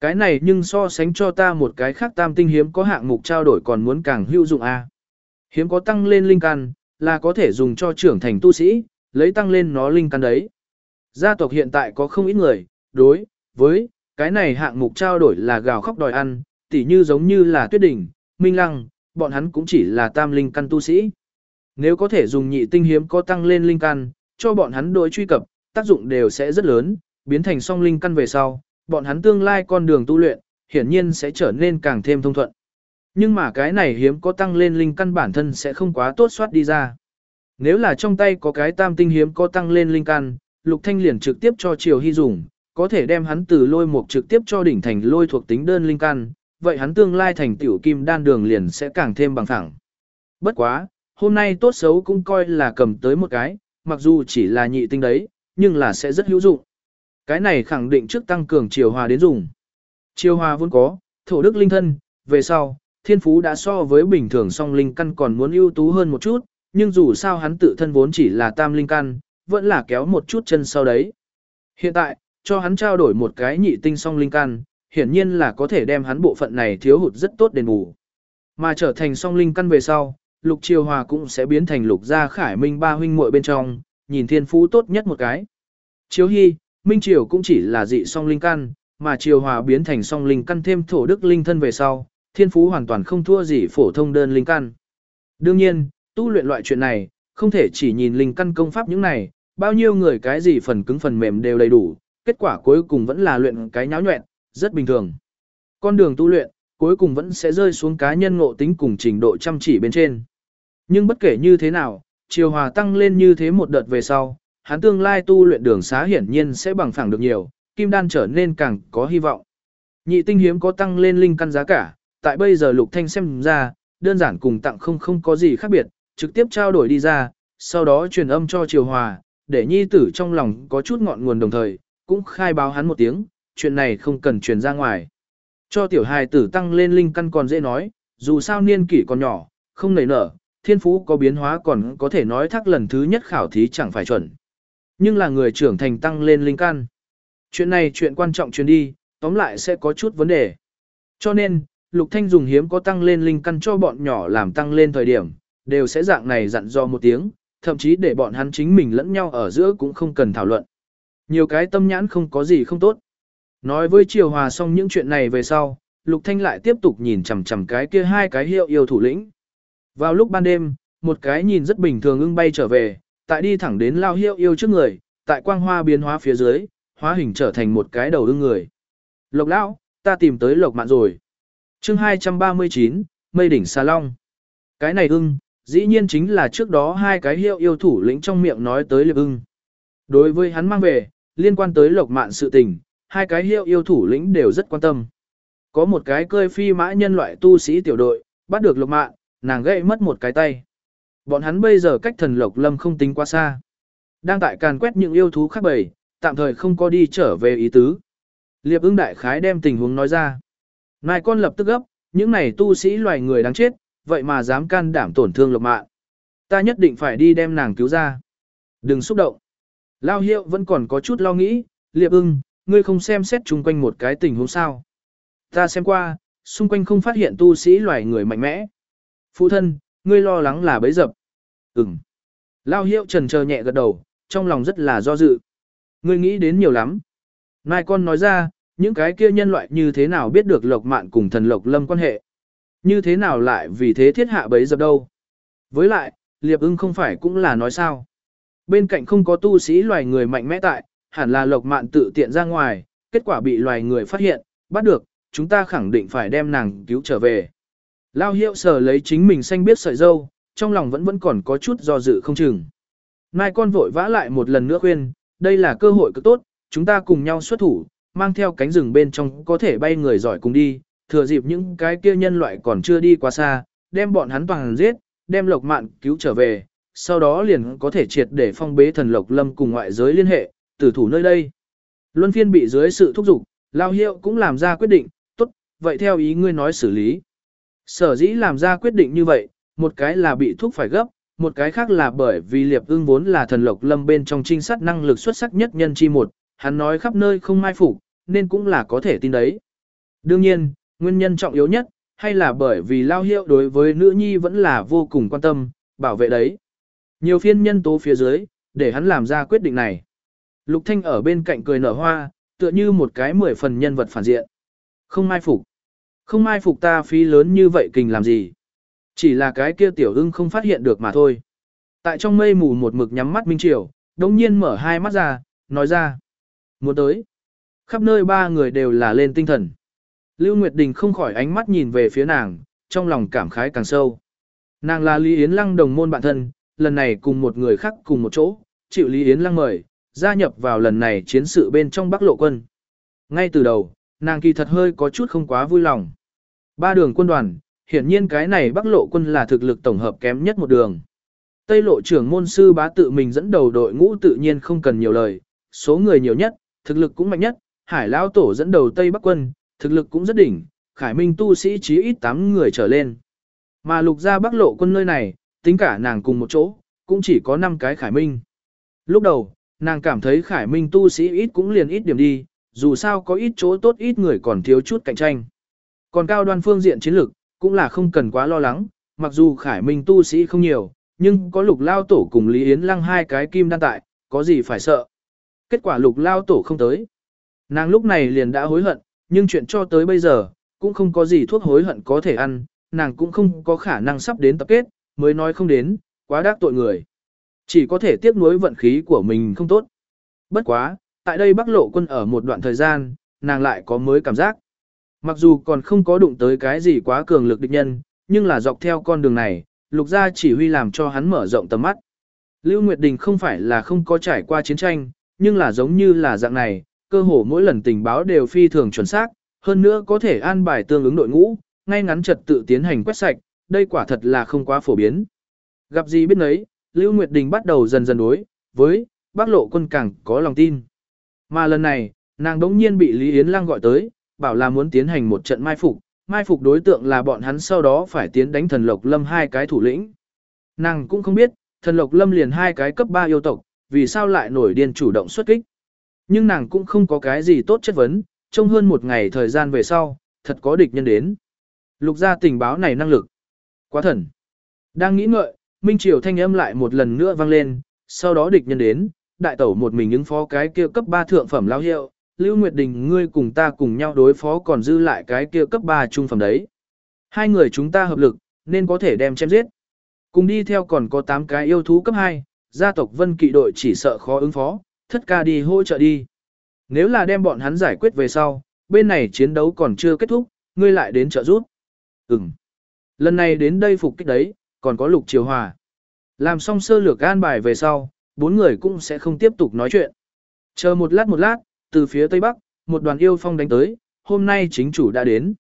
Cái này nhưng so sánh cho ta một cái khác tam tinh hiếm có hạng mục trao đổi còn muốn càng hữu dụng a. Hiếm có tăng lên linh căn, là có thể dùng cho trưởng thành tu sĩ, lấy tăng lên nó linh căn đấy. Gia tộc hiện tại có không ít người, đối với cái này hạng mục trao đổi là gào khóc đòi ăn, tỉ như giống như là Tuyết Đỉnh, Minh Lăng, bọn hắn cũng chỉ là tam linh căn tu sĩ. Nếu có thể dùng nhị tinh hiếm có tăng lên linh căn, cho bọn hắn đối truy cập, tác dụng đều sẽ rất lớn, biến thành song linh căn về sau, bọn hắn tương lai con đường tu luyện, hiển nhiên sẽ trở nên càng thêm thông thuận. Nhưng mà cái này hiếm có tăng lên linh căn bản thân sẽ không quá tốt soát đi ra. Nếu là trong tay có cái tam tinh hiếm có tăng lên linh căn, Lục Thanh liền trực tiếp cho Triều Hy dùng, có thể đem hắn từ lôi mục trực tiếp cho đỉnh thành lôi thuộc tính đơn linh căn, vậy hắn tương lai thành tiểu kim đan đường liền sẽ càng thêm bằng thẳng Bất quá, hôm nay tốt xấu cũng coi là cầm tới một cái, mặc dù chỉ là nhị tinh đấy, nhưng là sẽ rất hữu dụng. Cái này khẳng định trước tăng cường chiều hòa đến dùng. Chiều hòa vốn có, thổ đức linh thân, về sau, thiên phú đã so với bình thường song linh căn còn muốn ưu tú hơn một chút, nhưng dù sao hắn tự thân vốn chỉ là tam linh căn, vẫn là kéo một chút chân sau đấy. Hiện tại, cho hắn trao đổi một cái nhị tinh song linh căn, hiển nhiên là có thể đem hắn bộ phận này thiếu hụt rất tốt đền bù. Mà trở thành song linh căn về sau, Lục Triều Hòa cũng sẽ biến thành Lục Gia Khải Minh ba huynh muội bên trong, nhìn thiên phú tốt nhất một cái. Chiếu Hy, Minh Triều cũng chỉ là dị song linh căn, mà Triều Hòa biến thành song linh căn thêm thổ đức linh thân về sau, thiên phú hoàn toàn không thua gì phổ thông đơn linh căn. Đương nhiên, tu luyện loại chuyện này, không thể chỉ nhìn linh căn công pháp những này, bao nhiêu người cái gì phần cứng phần mềm đều đầy đủ, kết quả cuối cùng vẫn là luyện cái nháo nhuẹn, rất bình thường. Con đường tu luyện, cuối cùng vẫn sẽ rơi xuống cá nhân ngộ tính cùng trình độ chăm chỉ bên trên. Nhưng bất kể như thế nào, chiều hòa tăng lên như thế một đợt về sau, hắn tương lai tu luyện đường xá hiển nhiên sẽ bằng phẳng được nhiều, kim đan trở nên càng có hy vọng. Nhị tinh hiếm có tăng lên linh căn giá cả, tại bây giờ lục thanh xem ra, đơn giản cùng tặng không không có gì khác biệt, trực tiếp trao đổi đi ra, sau đó truyền âm cho triều hòa, để nhi tử trong lòng có chút ngọn nguồn đồng thời, cũng khai báo hắn một tiếng, chuyện này không cần truyền ra ngoài. Cho tiểu hài tử tăng lên linh căn còn dễ nói, dù sao niên kỷ còn nhỏ, không nảy nở, thiên phú có biến hóa còn có thể nói thắc lần thứ nhất khảo thí chẳng phải chuẩn. Nhưng là người trưởng thành tăng lên linh căn. Chuyện này chuyện quan trọng truyền đi, tóm lại sẽ có chút vấn đề. Cho nên, Lục Thanh dùng hiếm có tăng lên linh căn cho bọn nhỏ làm tăng lên thời điểm, đều sẽ dạng này dặn dò một tiếng, thậm chí để bọn hắn chính mình lẫn nhau ở giữa cũng không cần thảo luận. Nhiều cái tâm nhãn không có gì không tốt. Nói với Triều Hòa xong những chuyện này về sau, Lục Thanh lại tiếp tục nhìn chằm chằm cái kia hai cái hiệu yêu thủ lĩnh. Vào lúc ban đêm, một cái nhìn rất bình thường ưng bay trở về, tại đi thẳng đến lao hiệu yêu trước người, tại quang hoa biến hóa phía dưới, hóa hình trở thành một cái đầu ưng người. Lộc lão, ta tìm tới lộc mạn rồi. Chương 239, Mây đỉnh xà long. Cái này ưng, dĩ nhiên chính là trước đó hai cái hiệu yêu thủ lĩnh trong miệng nói tới liệp ưng. Đối với hắn mang về, liên quan tới lộc mạn sự tình, hai cái hiệu yêu thủ lĩnh đều rất quan tâm. Có một cái cơi phi mã nhân loại tu sĩ tiểu đội, bắt được lộc mạn, nàng gãy mất một cái tay. Bọn hắn bây giờ cách thần lộc lâm không tính quá xa. Đang tại càn quét những yêu thú khác bầy, tạm thời không có đi trở về ý tứ. Liệp ưng đại khái đem tình huống nói ra. Nài con lập tức gấp, những này tu sĩ loài người đáng chết, vậy mà dám can đảm tổn thương lộc mạng. Ta nhất định phải đi đem nàng cứu ra. Đừng xúc động. Lao hiệu vẫn còn có chút lo nghĩ, liệp ưng, ngươi không xem xét chung quanh một cái tình huống sao. Ta xem qua, xung quanh không phát hiện tu sĩ loài người mạnh mẽ. Phụ thân, ngươi lo lắng là bấy dập. Ừm. Lao hiệu trần chờ nhẹ gật đầu, trong lòng rất là do dự. Ngươi nghĩ đến nhiều lắm. Nai con nói ra, những cái kia nhân loại như thế nào biết được lộc mạn cùng thần lộc lâm quan hệ. Như thế nào lại vì thế thiết hạ bấy dập đâu. Với lại, liệp ưng không phải cũng là nói sao. Bên cạnh không có tu sĩ loài người mạnh mẽ tại, hẳn là lộc mạn tự tiện ra ngoài, kết quả bị loài người phát hiện, bắt được, chúng ta khẳng định phải đem nàng cứu trở về. Lao hiệu sở lấy chính mình xanh biết sợi dâu, trong lòng vẫn vẫn còn có chút do dự không chừng. Mai con vội vã lại một lần nữa khuyên, đây là cơ hội cực tốt, chúng ta cùng nhau xuất thủ, mang theo cánh rừng bên trong có thể bay người giỏi cùng đi, thừa dịp những cái kia nhân loại còn chưa đi quá xa, đem bọn hắn toàn giết, đem lộc mạn cứu trở về, sau đó liền có thể triệt để phong bế thần lộc lâm cùng ngoại giới liên hệ, tử thủ nơi đây. Luân phiên bị dưới sự thúc giục, Lao Hiệu cũng làm ra quyết định, tốt, vậy theo ý ngươi nói xử lý. Sở dĩ làm ra quyết định như vậy, một cái là bị thúc phải gấp, một cái khác là bởi vì Liệp Ưng vốn là thần lộc lâm bên trong trinh sát năng lực xuất sắc nhất nhân chi một, hắn nói khắp nơi không mai phục, nên cũng là có thể tin đấy. Đương nhiên, nguyên nhân trọng yếu nhất, hay là bởi vì Lao Hiệu đối với nữ nhi vẫn là vô cùng quan tâm, bảo vệ đấy. Nhiều phiên nhân tố phía dưới, để hắn làm ra quyết định này. Lục Thanh ở bên cạnh cười nở hoa, tựa như một cái mười phần nhân vật phản diện. Không mai phục. Không mai phục ta phí lớn như vậy kình làm gì. Chỉ là cái kia tiểu ưng không phát hiện được mà thôi. Tại trong mây mù một mực nhắm mắt Minh Triều, đống nhiên mở hai mắt ra, nói ra. Muốn tới. Khắp nơi ba người đều là lên tinh thần. Lưu Nguyệt Đình không khỏi ánh mắt nhìn về phía nàng, trong lòng cảm khái càng sâu. Nàng là Lý Yến Lăng đồng môn bạn thân, lần này cùng một người khác cùng một chỗ, chịu Lý Yến Lăng mời, gia nhập vào lần này chiến sự bên trong Bắc Lộ quân. Ngay từ đầu, nàng kỳ thật hơi có chút không quá vui lòng. Ba đường quân đoàn, hiển nhiên cái này Bắc Lộ quân là thực lực tổng hợp kém nhất một đường. Tây Lộ trưởng môn sư bá tự mình dẫn đầu đội ngũ tự nhiên không cần nhiều lời, số người nhiều nhất, thực lực cũng mạnh nhất, Hải Lão Tổ dẫn đầu Tây Bắc quân, thực lực cũng rất đỉnh, Khải Minh tu sĩ chí ít 8 người trở lên. Mà lục gia Bắc Lộ quân nơi này, tính cả nàng cùng một chỗ, cũng chỉ có 5 cái Khải Minh. Lúc đầu, nàng cảm thấy Khải Minh tu sĩ ít cũng liền ít điểm đi, dù sao có ít chỗ tốt ít người còn thiếu chút cạnh tranh. Còn cao đoan phương diện chiến lược, cũng là không cần quá lo lắng, mặc dù Khải Minh tu sĩ không nhiều, nhưng có lục lao tổ cùng Lý Yến Lăng hai cái kim đan tại, có gì phải sợ. Kết quả lục lao tổ không tới. Nàng lúc này liền đã hối hận, nhưng chuyện cho tới bây giờ, cũng không có gì thuốc hối hận có thể ăn, nàng cũng không có khả năng sắp đến tập kết, mới nói không đến, quá đắc tội người. Chỉ có thể tiếc nuối vận khí của mình không tốt. Bất quá, tại đây bắc lộ quân ở một đoạn thời gian, nàng lại có mới cảm giác. Mặc dù còn không có đụng tới cái gì quá cường lực địch nhân, nhưng là dọc theo con đường này, lục gia chỉ huy làm cho hắn mở rộng tầm mắt. Lưu Nguyệt Đình không phải là không có trải qua chiến tranh, nhưng là giống như là dạng này, cơ hồ mỗi lần tình báo đều phi thường chuẩn xác, hơn nữa có thể an bài tương ứng đội ngũ, ngay ngắn trật tự tiến hành quét sạch, đây quả thật là không quá phổ biến. Gặp gì biết nấy, Lưu Nguyệt Đình bắt đầu dần dần đối với bác lộ quân càng có lòng tin. Mà lần này, nàng đống nhiên bị Lý Yến Lang gọi tới, bảo là muốn tiến hành một trận mai phục, mai phục đối tượng là bọn hắn sau đó phải tiến đánh thần Lộc Lâm hai cái thủ lĩnh. Nàng cũng không biết, thần Lộc Lâm liền hai cái cấp 3 yêu tộc, vì sao lại nổi điên chủ động xuất kích. Nhưng nàng cũng không có cái gì tốt chất vấn, trong hơn một ngày thời gian về sau, thật có địch nhân đến. Lục ra tình báo này năng lực. Quá thần. Đang nghĩ ngợi, Minh Triều thanh âm lại một lần nữa vang lên, sau đó địch nhân đến, đại tẩu một mình ứng phó cái kia cấp 3 thượng phẩm lao hiệu, Lưu Nguyệt Đình ngươi cùng ta cùng nhau đối phó còn dư lại cái kia cấp 3 trung phẩm đấy. Hai người chúng ta hợp lực, nên có thể đem chém giết. Cùng đi theo còn có 8 cái yêu thú cấp 2, gia tộc Vân Kỵ đội chỉ sợ khó ứng phó, thất ca đi hỗ trợ đi. Nếu là đem bọn hắn giải quyết về sau, bên này chiến đấu còn chưa kết thúc, ngươi lại đến trợ giúp. Ừm. Lần này đến đây phục kích đấy, còn có lục triều hòa. Làm xong sơ lược an bài về sau, bốn người cũng sẽ không tiếp tục nói chuyện. Chờ một lát một lát, từ phía tây bắc, một đoàn yêu phong đánh tới, hôm nay chính chủ đã đến.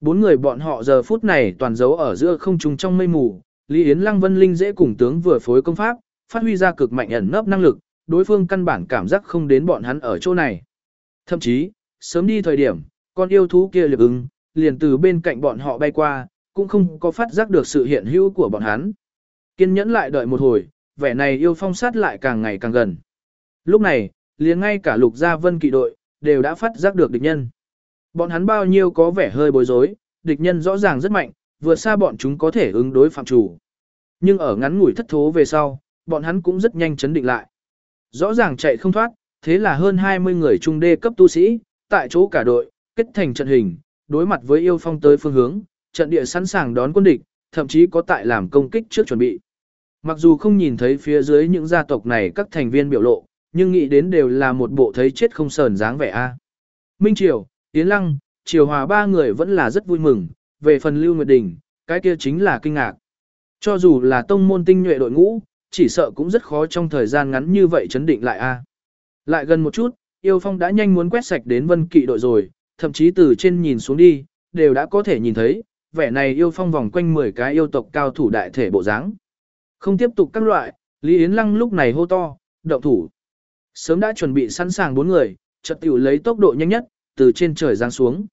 Bốn người bọn họ giờ phút này toàn giấu ở giữa không trung trong mây mù, Lý Yến Lăng Vân Linh dễ cùng tướng vừa phối công pháp, phát huy ra cực mạnh ẩn nấp năng lực, đối phương căn bản cảm giác không đến bọn hắn ở chỗ này. Thậm chí, sớm đi thời điểm, con yêu thú kia liệp ứng, liền từ bên cạnh bọn họ bay qua, cũng không có phát giác được sự hiện hữu của bọn hắn. Kiên nhẫn lại đợi một hồi, vẻ này yêu phong sát lại càng ngày càng gần. Lúc này, liền ngay cả lục gia vân kỵ đội, đều đã phát giác được địch nhân. Bọn hắn bao nhiêu có vẻ hơi bối rối, địch nhân rõ ràng rất mạnh, vượt xa bọn chúng có thể ứng đối phạm chủ. Nhưng ở ngắn ngủi thất thố về sau, bọn hắn cũng rất nhanh chấn định lại. Rõ ràng chạy không thoát, thế là hơn 20 người trung đê cấp tu sĩ, tại chỗ cả đội, kết thành trận hình, đối mặt với yêu phong tới phương hướng, trận địa sẵn sàng đón quân địch, thậm chí có tại làm công kích trước chuẩn bị. Mặc dù không nhìn thấy phía dưới những gia tộc này các thành viên biểu lộ, nhưng nghĩ đến đều là một bộ thấy chết không sờn dáng vẻ a. Minh Triều, Yến Lăng, Triều Hòa ba người vẫn là rất vui mừng, về phần Lưu Nguyệt Đình, cái kia chính là kinh ngạc. Cho dù là tông môn tinh nhuệ đội ngũ, chỉ sợ cũng rất khó trong thời gian ngắn như vậy chấn định lại a. Lại gần một chút, Yêu Phong đã nhanh muốn quét sạch đến Vân Kỵ đội rồi, thậm chí từ trên nhìn xuống đi, đều đã có thể nhìn thấy, vẻ này Yêu Phong vòng quanh 10 cái yêu tộc cao thủ đại thể bộ dáng. Không tiếp tục các loại, Lý Yến Lăng lúc này hô to, động thủ. Sớm đã chuẩn bị sẵn sàng bốn người, chợt tiểu lấy tốc độ nhanh nhất, từ trên trời giáng xuống.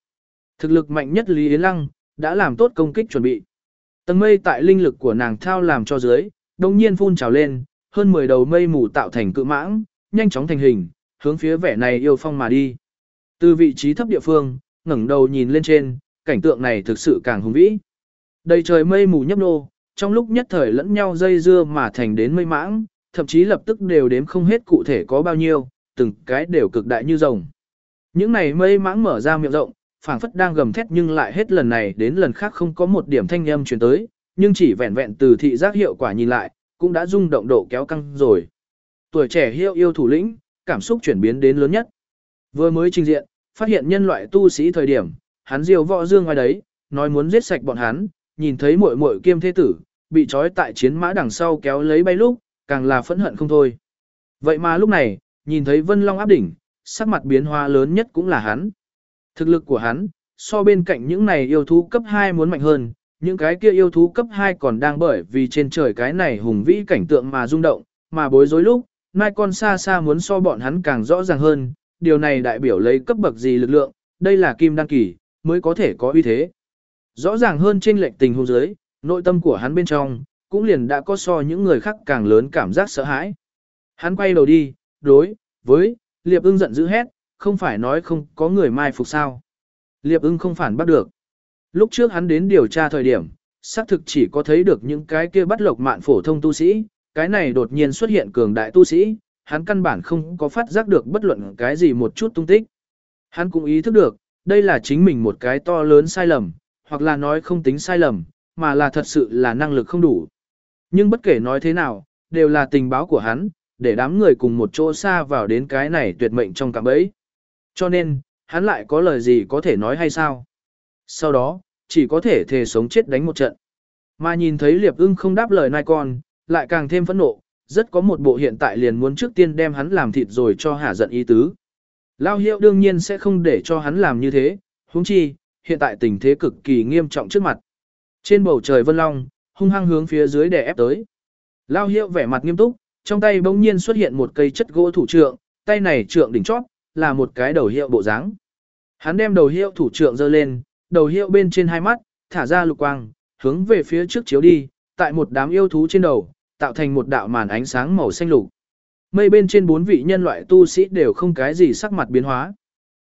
Thực lực mạnh nhất Lý Yến Lăng, đã làm tốt công kích chuẩn bị. Tầng mây tại linh lực của nàng thao làm cho dưới, đồng nhiên phun trào lên, hơn 10 đầu mây mù tạo thành cự mãng, nhanh chóng thành hình, hướng phía vẻ này yêu phong mà đi. Từ vị trí thấp địa phương, ngẩng đầu nhìn lên trên, cảnh tượng này thực sự càng hùng vĩ. Đầy trời mây mù nhấp nô, trong lúc nhất thời lẫn nhau dây dưa mà thành đến mây mãng, thậm chí lập tức đều đếm không hết cụ thể có bao nhiêu, từng cái đều cực đại như rồng. Những này mây mãng mở ra miệng rộng, phảng phất đang gầm thét nhưng lại hết lần này đến lần khác không có một điểm thanh âm truyền tới, nhưng chỉ vẹn vẹn từ thị giác hiệu quả nhìn lại, cũng đã rung động độ kéo căng rồi. Tuổi trẻ hiệu yêu thủ lĩnh, cảm xúc chuyển biến đến lớn nhất. Vừa mới trình diện, phát hiện nhân loại tu sĩ thời điểm, hắn diều võ dương ngoài đấy, nói muốn giết sạch bọn hắn, nhìn thấy muội muội kiêm thế tử, bị trói tại chiến mã đằng sau kéo lấy bay lúc, càng là phẫn hận không thôi. Vậy mà lúc này, nhìn thấy Vân Long áp đỉnh, sắc mặt biến hóa lớn nhất cũng là hắn. Thực lực của hắn, so bên cạnh những này yêu thú cấp 2 muốn mạnh hơn, những cái kia yêu thú cấp 2 còn đang bởi vì trên trời cái này hùng vĩ cảnh tượng mà rung động, mà bối rối lúc, mai con xa xa muốn so bọn hắn càng rõ ràng hơn, điều này đại biểu lấy cấp bậc gì lực lượng, đây là kim đăng kỳ, mới có thể có uy thế. Rõ ràng hơn trên lệnh tình hôn giới, nội tâm của hắn bên trong, cũng liền đã có so những người khác càng lớn cảm giác sợ hãi. Hắn quay đầu đi, đối, với, liệp ưng giận dữ hét, không phải nói không có người mai phục sao. Liệp ưng không phản bắt được. Lúc trước hắn đến điều tra thời điểm, xác thực chỉ có thấy được những cái kia bắt lộc mạn phổ thông tu sĩ, cái này đột nhiên xuất hiện cường đại tu sĩ, hắn căn bản không có phát giác được bất luận cái gì một chút tung tích. Hắn cũng ý thức được, đây là chính mình một cái to lớn sai lầm, hoặc là nói không tính sai lầm, mà là thật sự là năng lực không đủ. Nhưng bất kể nói thế nào, đều là tình báo của hắn, để đám người cùng một chỗ xa vào đến cái này tuyệt mệnh trong cạm bẫy. Cho nên, hắn lại có lời gì có thể nói hay sao? Sau đó, chỉ có thể thề sống chết đánh một trận. Mà nhìn thấy Liệp ưng không đáp lời nai con, lại càng thêm phẫn nộ, rất có một bộ hiện tại liền muốn trước tiên đem hắn làm thịt rồi cho hả giận ý tứ. Lao hiệu đương nhiên sẽ không để cho hắn làm như thế, huống chi, hiện tại tình thế cực kỳ nghiêm trọng trước mặt. Trên bầu trời vân long, hung hăng hướng phía dưới để ép tới. Lao hiệu vẻ mặt nghiêm túc, trong tay bỗng nhiên xuất hiện một cây chất gỗ thủ trượng, tay này trượng đỉnh chót, là một cái đầu hiệu bộ dáng. Hắn đem đầu hiệu thủ trượng giơ lên, đầu hiệu bên trên hai mắt, thả ra lục quang, hướng về phía trước chiếu đi, tại một đám yêu thú trên đầu, tạo thành một đạo màn ánh sáng màu xanh lục. Mây bên trên bốn vị nhân loại tu sĩ đều không cái gì sắc mặt biến hóa.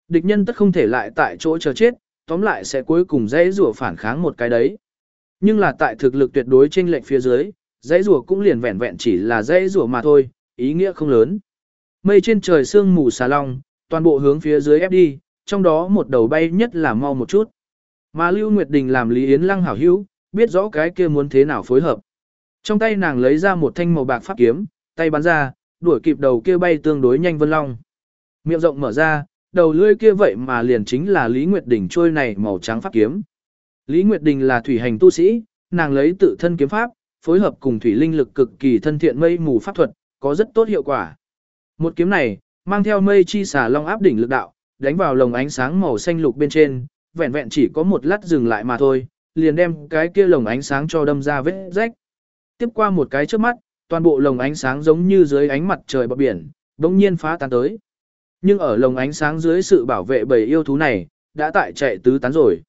Địch nhân tất không thể lại tại chỗ chờ chết, tóm lại sẽ cuối cùng dễ rủa phản kháng một cái đấy. Nhưng là tại thực lực tuyệt đối trên lệnh phía dưới, dãy rùa cũng liền vẹn vẹn chỉ là dãy rùa mà thôi, ý nghĩa không lớn. Mây trên trời sương mù xà long, toàn bộ hướng phía dưới ép đi, trong đó một đầu bay nhất là mau một chút. Mà Lưu Nguyệt Đình làm Lý Yến Lăng hảo hữu, biết rõ cái kia muốn thế nào phối hợp. Trong tay nàng lấy ra một thanh màu bạc pháp kiếm, tay bắn ra, đuổi kịp đầu kia bay tương đối nhanh vân long. Miệng rộng mở ra, đầu lưỡi kia vậy mà liền chính là Lý Nguyệt Đình trôi này màu trắng pháp kiếm. Lý Nguyệt Đình là thủy hành tu sĩ, nàng lấy tự thân kiếm pháp, phối hợp cùng thủy linh lực cực kỳ thân thiện mây mù pháp thuật, có rất tốt hiệu quả. Một kiếm này, mang theo mây chi xả long áp đỉnh lực đạo, đánh vào lồng ánh sáng màu xanh lục bên trên, vẹn vẹn chỉ có một lát dừng lại mà thôi, liền đem cái kia lồng ánh sáng cho đâm ra vết rách. Tiếp qua một cái trước mắt, toàn bộ lồng ánh sáng giống như dưới ánh mặt trời bờ biển, bỗng nhiên phá tan tới. Nhưng ở lồng ánh sáng dưới sự bảo vệ bầy yêu thú này, đã tại chạy tứ tán rồi.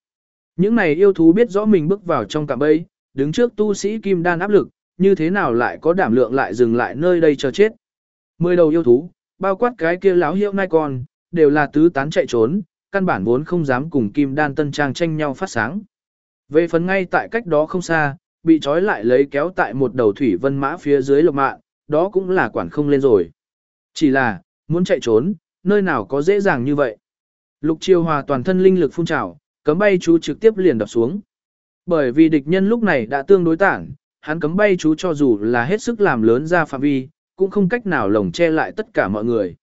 Những này yêu thú biết rõ mình bước vào trong cạm bẫy, đứng trước tu sĩ kim đan áp lực, như thế nào lại có đảm lượng lại dừng lại nơi đây chờ chết. Mười đầu yêu thú, bao quát cái kia láo hiệu nai con, đều là tứ tán chạy trốn, căn bản vốn không dám cùng kim đan tân trang tranh nhau phát sáng. Về phần ngay tại cách đó không xa, bị trói lại lấy kéo tại một đầu thủy vân mã phía dưới lộc mạng, đó cũng là quản không lên rồi. Chỉ là, muốn chạy trốn, nơi nào có dễ dàng như vậy. Lục chiêu hòa toàn thân linh lực phun trào, cấm bay chú trực tiếp liền đập xuống. Bởi vì địch nhân lúc này đã tương đối tản, hắn cấm bay chú cho dù là hết sức làm lớn ra phạm vi, cũng không cách nào lồng che lại tất cả mọi người.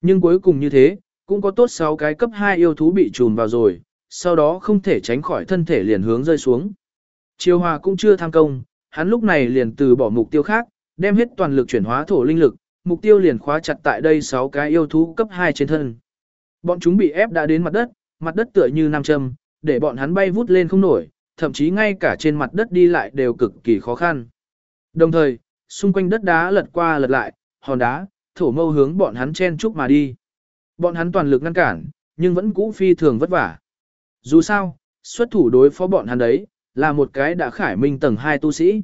Nhưng cuối cùng như thế, cũng có tốt 6 cái cấp 2 yêu thú bị trùm vào rồi, sau đó không thể tránh khỏi thân thể liền hướng rơi xuống. Chiêu hòa cũng chưa tham công, hắn lúc này liền từ bỏ mục tiêu khác, đem hết toàn lực chuyển hóa thổ linh lực, mục tiêu liền khóa chặt tại đây 6 cái yêu thú cấp 2 trên thân. Bọn chúng bị ép đã đến mặt đất, mặt đất tựa như nam châm, để bọn hắn bay vút lên không nổi, thậm chí ngay cả trên mặt đất đi lại đều cực kỳ khó khăn. Đồng thời, xung quanh đất đá lật qua lật lại, hòn đá, thổ mâu hướng bọn hắn chen chúc mà đi. Bọn hắn toàn lực ngăn cản, nhưng vẫn cũ phi thường vất vả. Dù sao, xuất thủ đối phó bọn hắn đấy, là một cái đã khải minh tầng 2 tu sĩ.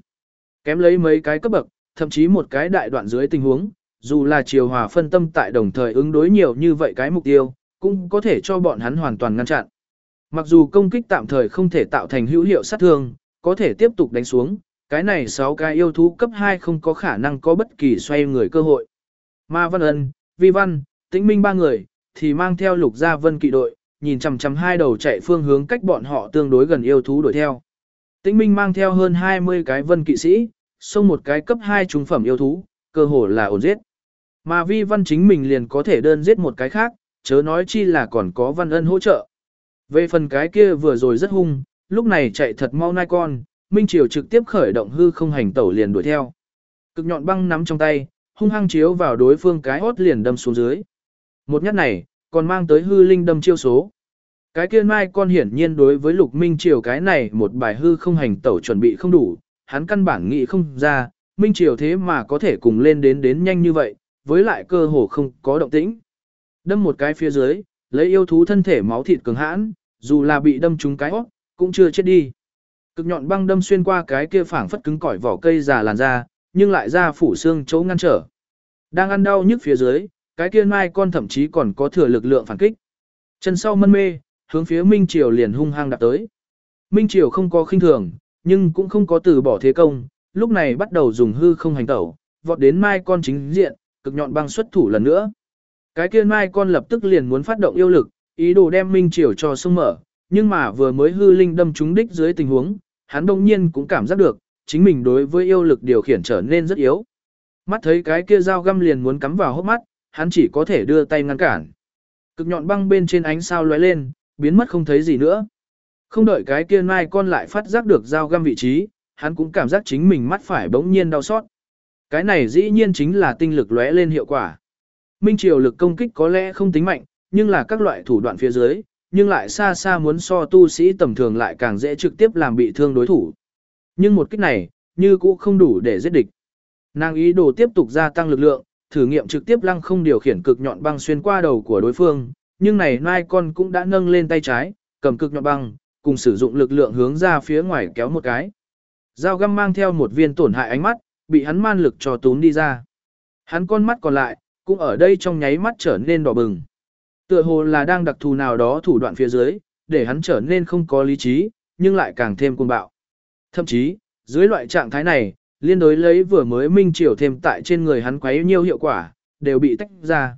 Kém lấy mấy cái cấp bậc, thậm chí một cái đại đoạn dưới tình huống, dù là chiều hòa phân tâm tại đồng thời ứng đối nhiều như vậy cái mục tiêu, cũng có thể cho bọn hắn hoàn toàn ngăn chặn. Mặc dù công kích tạm thời không thể tạo thành hữu hiệu sát thương, có thể tiếp tục đánh xuống, cái này 6 cái yêu thú cấp 2 không có khả năng có bất kỳ xoay người cơ hội. Ma Văn Ân, Vi Văn, Tĩnh Minh ba người, thì mang theo lục gia vân kỵ đội, nhìn chằm chằm hai đầu chạy phương hướng cách bọn họ tương đối gần yêu thú đuổi theo. Tĩnh Minh mang theo hơn 20 cái vân kỵ sĩ, xông một cái cấp 2 trung phẩm yêu thú, cơ hồ là ổn giết. Mà Vi Văn chính mình liền có thể đơn giết một cái khác, chớ nói chi là còn có Văn Ân hỗ trợ. Về phần cái kia vừa rồi rất hung, lúc này chạy thật mau nai con, Minh Triều trực tiếp khởi động hư không hành tẩu liền đuổi theo. Cực nhọn băng nắm trong tay, hung hăng chiếu vào đối phương cái hốt liền đâm xuống dưới. Một nhát này, còn mang tới hư linh đâm chiêu số. Cái kia mai con hiển nhiên đối với lục minh triều cái này một bài hư không hành tẩu chuẩn bị không đủ, hắn căn bản nghĩ không ra, minh triều thế mà có thể cùng lên đến đến nhanh như vậy, với lại cơ hồ không có động tĩnh. Đâm một cái phía dưới, lấy yêu thú thân thể máu thịt cường hãn, dù là bị đâm trúng cái óc, cũng chưa chết đi. Cực nhọn băng đâm xuyên qua cái kia phảng phất cứng cỏi vỏ cây già làn da, nhưng lại ra phủ xương chỗ ngăn trở. Đang ăn đau nhức phía dưới, cái kia mai con thậm chí còn có thừa lực lượng phản kích. Chân sau mân mê, hướng phía Minh Triều liền hung hăng đạp tới. Minh Triều không có khinh thường, nhưng cũng không có từ bỏ thế công, lúc này bắt đầu dùng hư không hành tẩu, vọt đến mai con chính diện, cực nhọn băng xuất thủ lần nữa. Cái kia mai con lập tức liền muốn phát động yêu lực, ý đồ đem Minh Triều cho sông mở, nhưng mà vừa mới hư linh đâm trúng đích dưới tình huống, hắn đông nhiên cũng cảm giác được, chính mình đối với yêu lực điều khiển trở nên rất yếu. Mắt thấy cái kia dao găm liền muốn cắm vào hốc mắt, hắn chỉ có thể đưa tay ngăn cản. Cực nhọn băng bên trên ánh sao lóe lên, biến mất không thấy gì nữa. Không đợi cái kia mai con lại phát giác được dao găm vị trí, hắn cũng cảm giác chính mình mắt phải bỗng nhiên đau xót. Cái này dĩ nhiên chính là tinh lực lóe lên hiệu quả. Minh triều lực công kích có lẽ không tính mạnh, nhưng là các loại thủ đoạn phía dưới, nhưng lại xa xa muốn so tu sĩ tầm thường lại càng dễ trực tiếp làm bị thương đối thủ. Nhưng một kích này, như cũ không đủ để giết địch. Nàng ý đồ tiếp tục gia tăng lực lượng, thử nghiệm trực tiếp lăng không điều khiển cực nhọn băng xuyên qua đầu của đối phương, nhưng này nai con cũng đã nâng lên tay trái, cầm cực nhọn băng, cùng sử dụng lực lượng hướng ra phía ngoài kéo một cái. Dao găm mang theo một viên tổn hại ánh mắt, bị hắn man lực cho tún đi ra. Hắn con mắt còn lại, cũng ở đây trong nháy mắt trở nên đỏ bừng. Tựa hồ là đang đặc thù nào đó thủ đoạn phía dưới, để hắn trở nên không có lý trí, nhưng lại càng thêm cuồng bạo. Thậm chí, dưới loại trạng thái này, liên đối lấy vừa mới minh triều thêm tại trên người hắn quấy nhiều hiệu quả, đều bị tách ra.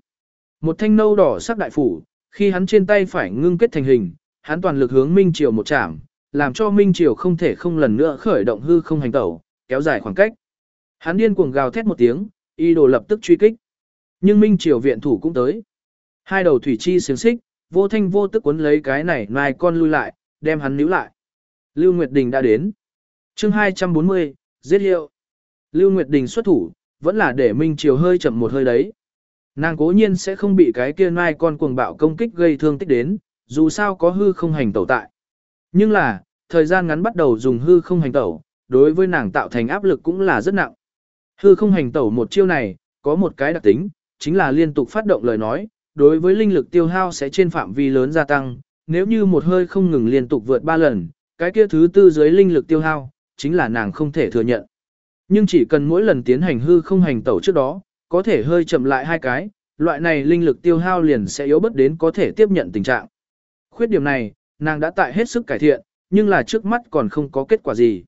Một thanh nâu đỏ sắc đại phủ, khi hắn trên tay phải ngưng kết thành hình, hắn toàn lực hướng minh triều một chạm, làm cho minh triều không thể không lần nữa khởi động hư không hành tẩu, kéo dài khoảng cách. Hắn điên cuồng gào thét một tiếng, y đồ lập tức truy kích. Nhưng minh triều viện thủ cũng tới. Hai đầu thủy chi xiềng xích, vô thanh vô tức cuốn lấy cái này nai con lui lại, đem hắn níu lại. Lưu Nguyệt Đình đã đến. chương 240, giết hiệu. Lưu Nguyệt Đình xuất thủ, vẫn là để Minh Triều hơi chậm một hơi đấy. Nàng cố nhiên sẽ không bị cái kia nai con cuồng bạo công kích gây thương tích đến, dù sao có hư không hành tẩu tại. Nhưng là, thời gian ngắn bắt đầu dùng hư không hành tẩu, đối với nàng tạo thành áp lực cũng là rất nặng. Hư không hành tẩu một chiêu này, có một cái đặc tính, chính là liên tục phát động lời nói, đối với linh lực tiêu hao sẽ trên phạm vi lớn gia tăng, nếu như một hơi không ngừng liên tục vượt 3 lần, cái kia thứ tư dưới linh lực tiêu hao, chính là nàng không thể thừa nhận. Nhưng chỉ cần mỗi lần tiến hành hư không hành tẩu trước đó, có thể hơi chậm lại hai cái, loại này linh lực tiêu hao liền sẽ yếu bất đến có thể tiếp nhận tình trạng. Khuyết điểm này, nàng đã tại hết sức cải thiện, nhưng là trước mắt còn không có kết quả gì.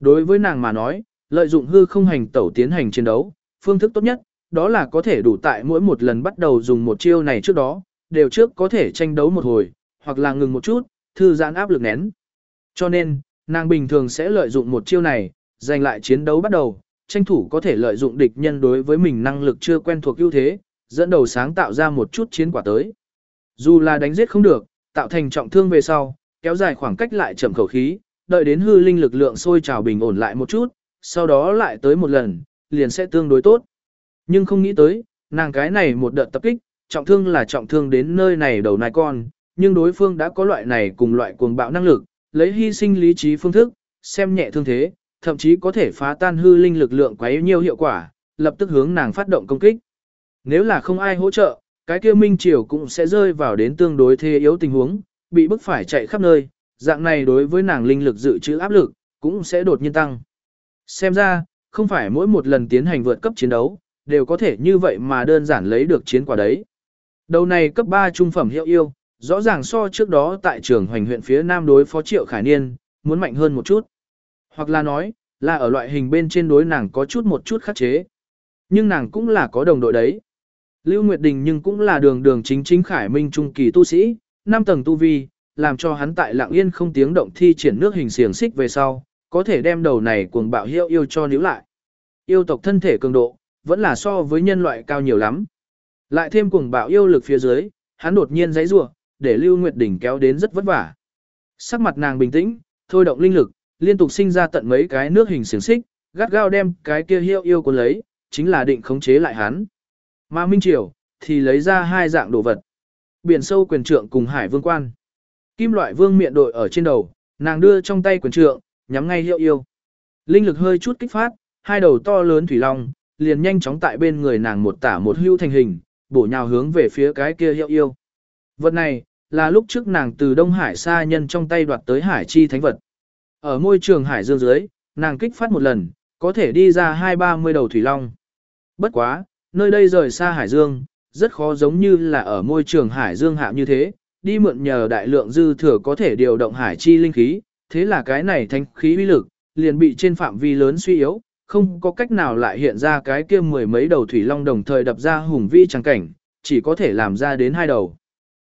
Đối với nàng mà nói, lợi dụng hư không hành tẩu tiến hành chiến đấu, phương thức tốt nhất, đó là có thể đủ tại mỗi một lần bắt đầu dùng một chiêu này trước đó, đều trước có thể tranh đấu một hồi, hoặc là ngừng một chút, thư giãn áp lực nén. Cho nên, nàng bình thường sẽ lợi dụng một chiêu này, giành lại chiến đấu bắt đầu, tranh thủ có thể lợi dụng địch nhân đối với mình năng lực chưa quen thuộc ưu thế, dẫn đầu sáng tạo ra một chút chiến quả tới. Dù là đánh giết không được, tạo thành trọng thương về sau, kéo dài khoảng cách lại chậm khẩu khí, đợi đến hư linh lực lượng sôi trào bình ổn lại một chút, sau đó lại tới một lần, liền sẽ tương đối tốt. Nhưng không nghĩ tới, nàng cái này một đợt tập kích, trọng thương là trọng thương đến nơi này đầu nai con, nhưng đối phương đã có loại này cùng loại cuồng bạo năng lực, lấy hy sinh lý trí phương thức, xem nhẹ thương thế, thậm chí có thể phá tan hư linh lực lượng quá nhiều hiệu quả, lập tức hướng nàng phát động công kích. Nếu là không ai hỗ trợ, cái kia Minh Triều cũng sẽ rơi vào đến tương đối thế yếu tình huống, bị bức phải chạy khắp nơi, dạng này đối với nàng linh lực dự trữ áp lực, cũng sẽ đột nhiên tăng. Xem ra, không phải mỗi một lần tiến hành vượt cấp chiến đấu, đều có thể như vậy mà đơn giản lấy được chiến quả đấy. Đầu này cấp 3 trung phẩm hiệu yêu, rõ ràng so trước đó tại trường hoành huyện phía nam đối phó triệu khải niên, muốn mạnh hơn một chút. Hoặc là nói, là ở loại hình bên trên đối nàng có chút một chút khắc chế. Nhưng nàng cũng là có đồng đội đấy. Lưu Nguyệt Đình nhưng cũng là đường đường chính chính khải minh trung kỳ tu sĩ, năm tầng tu vi, làm cho hắn tại lạng yên không tiếng động thi triển nước hình xiềng xích về sau, có thể đem đầu này cuồng bạo hiệu yêu cho níu lại. Yêu tộc thân thể cường độ, vẫn là so với nhân loại cao nhiều lắm. Lại thêm cuồng bạo yêu lực phía dưới, hắn đột nhiên giãy giụa, để Lưu Nguyệt Đỉnh kéo đến rất vất vả. Sắc mặt nàng bình tĩnh, thôi động linh lực, liên tục sinh ra tận mấy cái nước hình xiềng xích, gắt gao đem cái kia hiệu yêu cuốn lấy, chính là định khống chế lại hắn. Mà Minh Triều thì lấy ra hai dạng đồ vật. Biển sâu quyền trượng cùng Hải Vương quan. Kim loại vương miệng đội ở trên đầu, nàng đưa trong tay quyền trượng, nhắm ngay hiệu yêu. Linh lực hơi chút kích phát, hai đầu to lớn thủy long, liền nhanh chóng tại bên người nàng một tả một hưu thành hình, bổ nhào hướng về phía cái kia hiệu yêu. Vật này, là lúc trước nàng từ Đông Hải xa nhân trong tay đoạt tới hải chi thánh vật. Ở môi trường hải dương dưới, nàng kích phát một lần, có thể đi ra hai ba mươi đầu thủy long. Bất quá, nơi đây rời xa hải dương, rất khó giống như là ở môi trường hải dương hạ như thế, đi mượn nhờ đại lượng dư thừa có thể điều động hải chi linh khí, thế là cái này thanh khí uy lực, liền bị trên phạm vi lớn suy yếu, không có cách nào lại hiện ra cái kia mười mấy đầu thủy long đồng thời đập ra hùng vi chẳng cảnh, chỉ có thể làm ra đến hai đầu.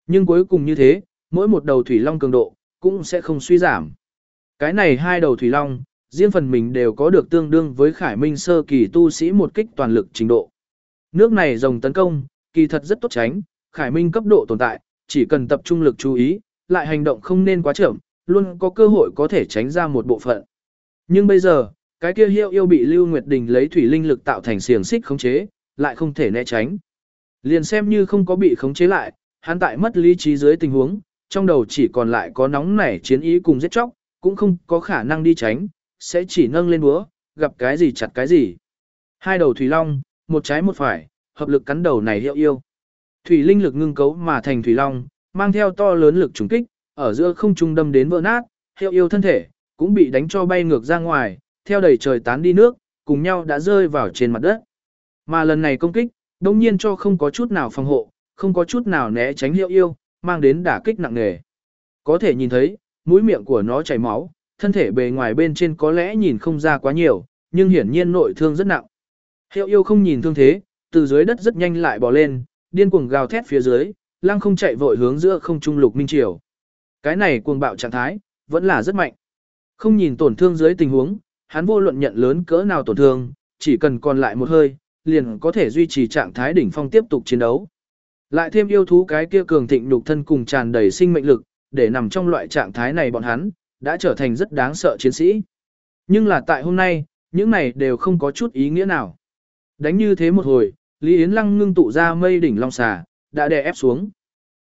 Nhưng cuối cùng như thế, mỗi một đầu thủy long cường độ, cũng sẽ không suy giảm. Cái này hai đầu thủy long, riêng phần mình đều có được tương đương với khải minh sơ kỳ tu sĩ một kích toàn lực trình độ. Nước này rồng tấn công, kỳ thật rất tốt tránh, khải minh cấp độ tồn tại, chỉ cần tập trung lực chú ý, lại hành động không nên quá chậm, luôn có cơ hội có thể tránh ra một bộ phận. Nhưng bây giờ, cái kia hiệu yêu bị Lưu Nguyệt Đình lấy thủy linh lực tạo thành xiềng xích khống chế, lại không thể né tránh. Liền xem như không có bị khống chế lại, hắn tại mất lý trí dưới tình huống, trong đầu chỉ còn lại có nóng nảy chiến ý cùng giết chóc, cũng không có khả năng đi tránh, sẽ chỉ nâng lên búa, gặp cái gì chặt cái gì. Hai đầu thủy long, một trái một phải, hợp lực cắn đầu này hiệu yêu. Thủy linh lực ngưng cấu mà thành thủy long, mang theo to lớn lực trùng kích, ở giữa không trung đâm đến vỡ nát, hiệu yêu thân thể, cũng bị đánh cho bay ngược ra ngoài, theo đầy trời tán đi nước, cùng nhau đã rơi vào trên mặt đất. Mà lần này công kích, đông nhiên cho không có chút nào phòng hộ, không có chút nào né tránh hiệu yêu, mang đến đả kích nặng nề. Có thể nhìn thấy, mũi miệng của nó chảy máu, thân thể bề ngoài bên trên có lẽ nhìn không ra quá nhiều, nhưng hiển nhiên nội thương rất nặng. Hiệu yêu không nhìn thương thế, từ dưới đất rất nhanh lại bò lên, điên cuồng gào thét phía dưới, lăng không chạy vội hướng giữa không trung lục minh triều. Cái này cuồng bạo trạng thái, vẫn là rất mạnh. Không nhìn tổn thương dưới tình huống, hắn vô luận nhận lớn cỡ nào tổn thương, chỉ cần còn lại một hơi, liền có thể duy trì trạng thái đỉnh phong tiếp tục chiến đấu. Lại thêm yêu thú cái kia cường thịnh nhục thân cùng tràn đầy sinh mệnh lực, để nằm trong loại trạng thái này bọn hắn, đã trở thành rất đáng sợ chiến sĩ. Nhưng là tại hôm nay, những này đều không có chút ý nghĩa nào. Đánh như thế một hồi, Lý Yến Lăng ngưng tụ ra mây đỉnh long xà, đã đè ép xuống.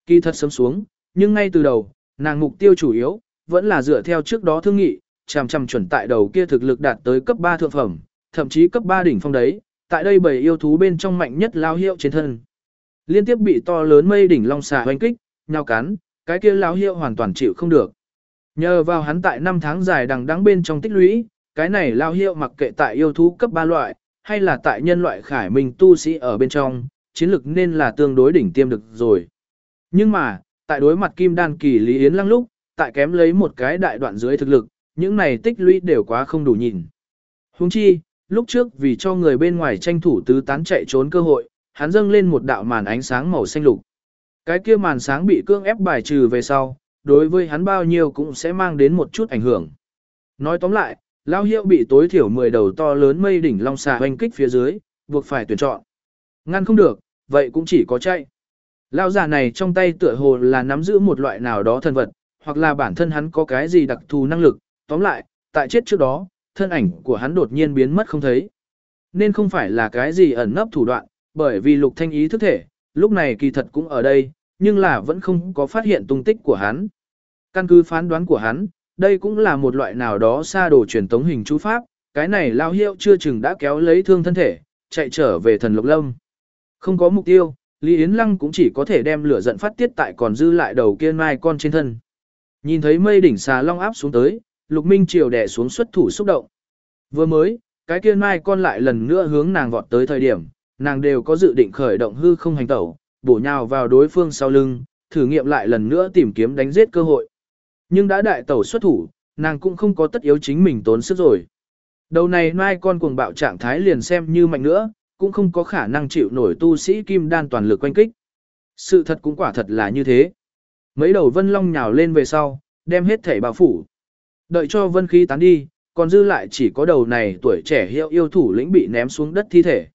Kỳ thật sớm xuống, nhưng ngay từ đầu, nàng mục tiêu chủ yếu, vẫn là dựa theo trước đó thương nghị, chằm chằm chuẩn tại đầu kia thực lực đạt tới cấp 3 thượng phẩm, thậm chí cấp 3 đỉnh phong đấy, tại đây bảy yêu thú bên trong mạnh nhất lao hiệu trên thân. Liên tiếp bị to lớn mây đỉnh long xà hoanh kích, nhau cắn, cái kia lao hiệu hoàn toàn chịu không được. Nhờ vào hắn tại năm tháng dài đằng đẵng bên trong tích lũy, cái này lao hiệu mặc kệ tại yêu thú cấp 3 loại, hay là tại nhân loại khải minh tu sĩ ở bên trong, chiến lực nên là tương đối đỉnh tiêm được rồi. Nhưng mà, tại đối mặt kim đan kỳ Lý Yến lăng lúc, tại kém lấy một cái đại đoạn dưới thực lực, những này tích lũy đều quá không đủ nhìn. Huống chi, lúc trước vì cho người bên ngoài tranh thủ tứ tán chạy trốn cơ hội, hắn dâng lên một đạo màn ánh sáng màu xanh lục. Cái kia màn sáng bị cương ép bài trừ về sau, đối với hắn bao nhiêu cũng sẽ mang đến một chút ảnh hưởng. Nói tóm lại, Lao Hiệu bị tối thiểu 10 đầu to lớn mây đỉnh long xà hoành kích phía dưới, buộc phải tuyển chọn. Ngăn không được, vậy cũng chỉ có chạy. Lao giả này trong tay tựa hồ là nắm giữ một loại nào đó thân vật, hoặc là bản thân hắn có cái gì đặc thù năng lực, tóm lại, tại chết trước đó, thân ảnh của hắn đột nhiên biến mất không thấy. Nên không phải là cái gì ẩn nấp thủ đoạn, bởi vì lục thanh ý thức thể, lúc này kỳ thật cũng ở đây, nhưng là vẫn không có phát hiện tung tích của hắn. Căn cứ phán đoán của hắn, đây cũng là một loại nào đó xa đồ truyền tống hình chú pháp, cái này lao hiệu chưa chừng đã kéo lấy thương thân thể, chạy trở về thần lục lâm. Không có mục tiêu, Lý Yến Lăng cũng chỉ có thể đem lửa giận phát tiết tại còn dư lại đầu kia mai con trên thân. Nhìn thấy mây đỉnh xà long áp xuống tới, Lục Minh Triều đè xuống xuất thủ xúc động. Vừa mới, cái kia mai con lại lần nữa hướng nàng vọt tới thời điểm, nàng đều có dự định khởi động hư không hành tẩu, bổ nhào vào đối phương sau lưng, thử nghiệm lại lần nữa tìm kiếm đánh giết cơ hội. Nhưng đã đại tẩu xuất thủ, nàng cũng không có tất yếu chính mình tốn sức rồi. Đầu này mai con cuồng bạo trạng thái liền xem như mạnh nữa, cũng không có khả năng chịu nổi tu sĩ kim đan toàn lực quanh kích. Sự thật cũng quả thật là như thế. Mấy đầu vân long nhào lên về sau, đem hết thể bao phủ. Đợi cho vân khí tán đi, còn dư lại chỉ có đầu này tuổi trẻ hiệu yêu thủ lĩnh bị ném xuống đất thi thể.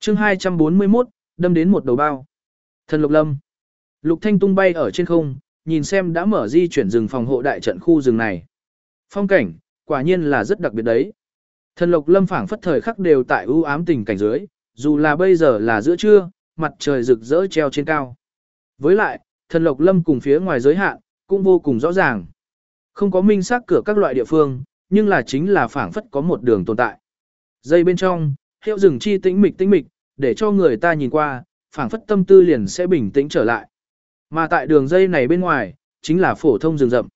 chương 241, đâm đến một đầu bao. Thần Lục Lâm. Lục Thanh tung bay ở trên không, nhìn xem đã mở di chuyển rừng phòng hộ đại trận khu rừng này. Phong cảnh, quả nhiên là rất đặc biệt đấy. Thần Lục Lâm phảng phất thời khắc đều tại ưu ám tình cảnh dưới, dù là bây giờ là giữa trưa, mặt trời rực rỡ treo trên cao. Với lại, thần Lục Lâm cùng phía ngoài giới hạn, cũng vô cùng rõ ràng. Không có minh xác cửa các loại địa phương, nhưng là chính là phảng phất có một đường tồn tại. Dây bên trong, hiệu rừng chi tĩnh mịch tĩnh mịch, để cho người ta nhìn qua, phảng phất tâm tư liền sẽ bình tĩnh trở lại. Mà tại đường dây này bên ngoài, chính là phổ thông rừng rậm.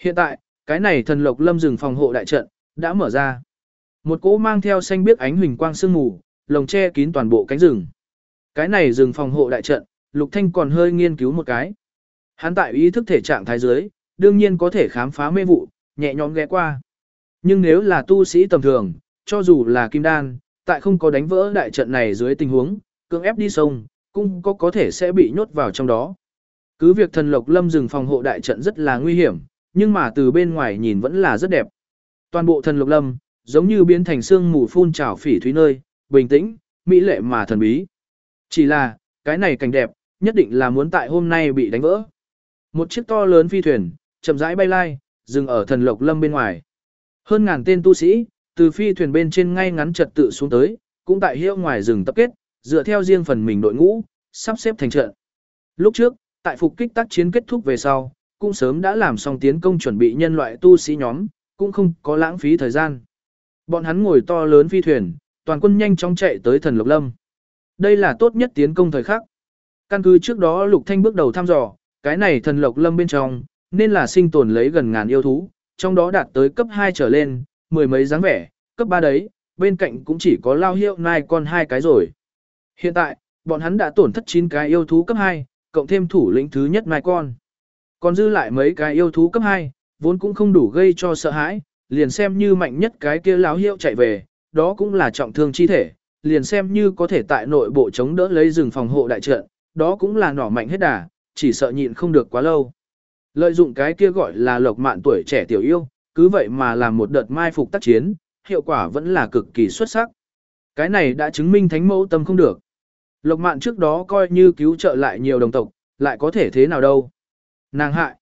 Hiện tại, cái này thần lộc lâm rừng phòng hộ đại trận, đã mở ra. Một cỗ mang theo xanh biếc ánh huỳnh quang sương mù, lồng che kín toàn bộ cánh rừng. Cái này rừng phòng hộ đại trận, Lục Thanh còn hơi nghiên cứu một cái. Hắn tại ý thức thể trạng thái dưới, đương nhiên có thể khám phá mê vụ, nhẹ nhõm ghé qua. Nhưng nếu là tu sĩ tầm thường, cho dù là kim đan, tại không có đánh vỡ đại trận này dưới tình huống, cưỡng ép đi sông, cũng có có thể sẽ bị nhốt vào trong đó. Cứ việc thần lộc lâm rừng phòng hộ đại trận rất là nguy hiểm, nhưng mà từ bên ngoài nhìn vẫn là rất đẹp. Toàn bộ thần lộc lâm, giống như biến thành sương mù phun trào phỉ thúy nơi, bình tĩnh, mỹ lệ mà thần bí. Chỉ là, cái này cảnh đẹp, nhất định là muốn tại hôm nay bị đánh vỡ. Một chiếc to lớn phi thuyền, chậm rãi bay lai, dừng ở thần lộc lâm bên ngoài. Hơn ngàn tên tu sĩ, từ phi thuyền bên trên ngay ngắn trật tự xuống tới, cũng tại hiệu ngoài rừng tập kết, dựa theo riêng phần mình đội ngũ, sắp xếp thành trận. Lúc trước, tại phục kích tác chiến kết thúc về sau, cũng sớm đã làm xong tiến công chuẩn bị nhân loại tu sĩ nhóm, cũng không có lãng phí thời gian. Bọn hắn ngồi to lớn phi thuyền, toàn quân nhanh chóng chạy tới thần Lộc Lâm. Đây là tốt nhất tiến công thời khắc. Căn cứ trước đó Lục Thanh bước đầu thăm dò, cái này thần Lộc Lâm bên trong, nên là sinh tồn lấy gần ngàn yêu thú, trong đó đạt tới cấp 2 trở lên, mười mấy dáng vẻ, cấp 3 đấy, bên cạnh cũng chỉ có lao hiệu nai con hai cái rồi. Hiện tại, bọn hắn đã tổn thất 9 cái yêu thú cấp 2, cộng thêm thủ lĩnh thứ nhất nai con. Còn dư lại mấy cái yêu thú cấp 2, vốn cũng không đủ gây cho sợ hãi, liền xem như mạnh nhất cái kia lão hiệu chạy về, đó cũng là trọng thương chi thể, liền xem như có thể tại nội bộ chống đỡ lấy rừng phòng hộ đại trận, đó cũng là nỏ mạnh hết đà, chỉ sợ nhịn không được quá lâu. Lợi dụng cái kia gọi là lộc mạn tuổi trẻ tiểu yêu, cứ vậy mà làm một đợt mai phục tác chiến, hiệu quả vẫn là cực kỳ xuất sắc. Cái này đã chứng minh thánh mẫu tâm không được. Lộc mạn trước đó coi như cứu trợ lại nhiều đồng tộc, lại có thể thế nào đâu. Nàng hại.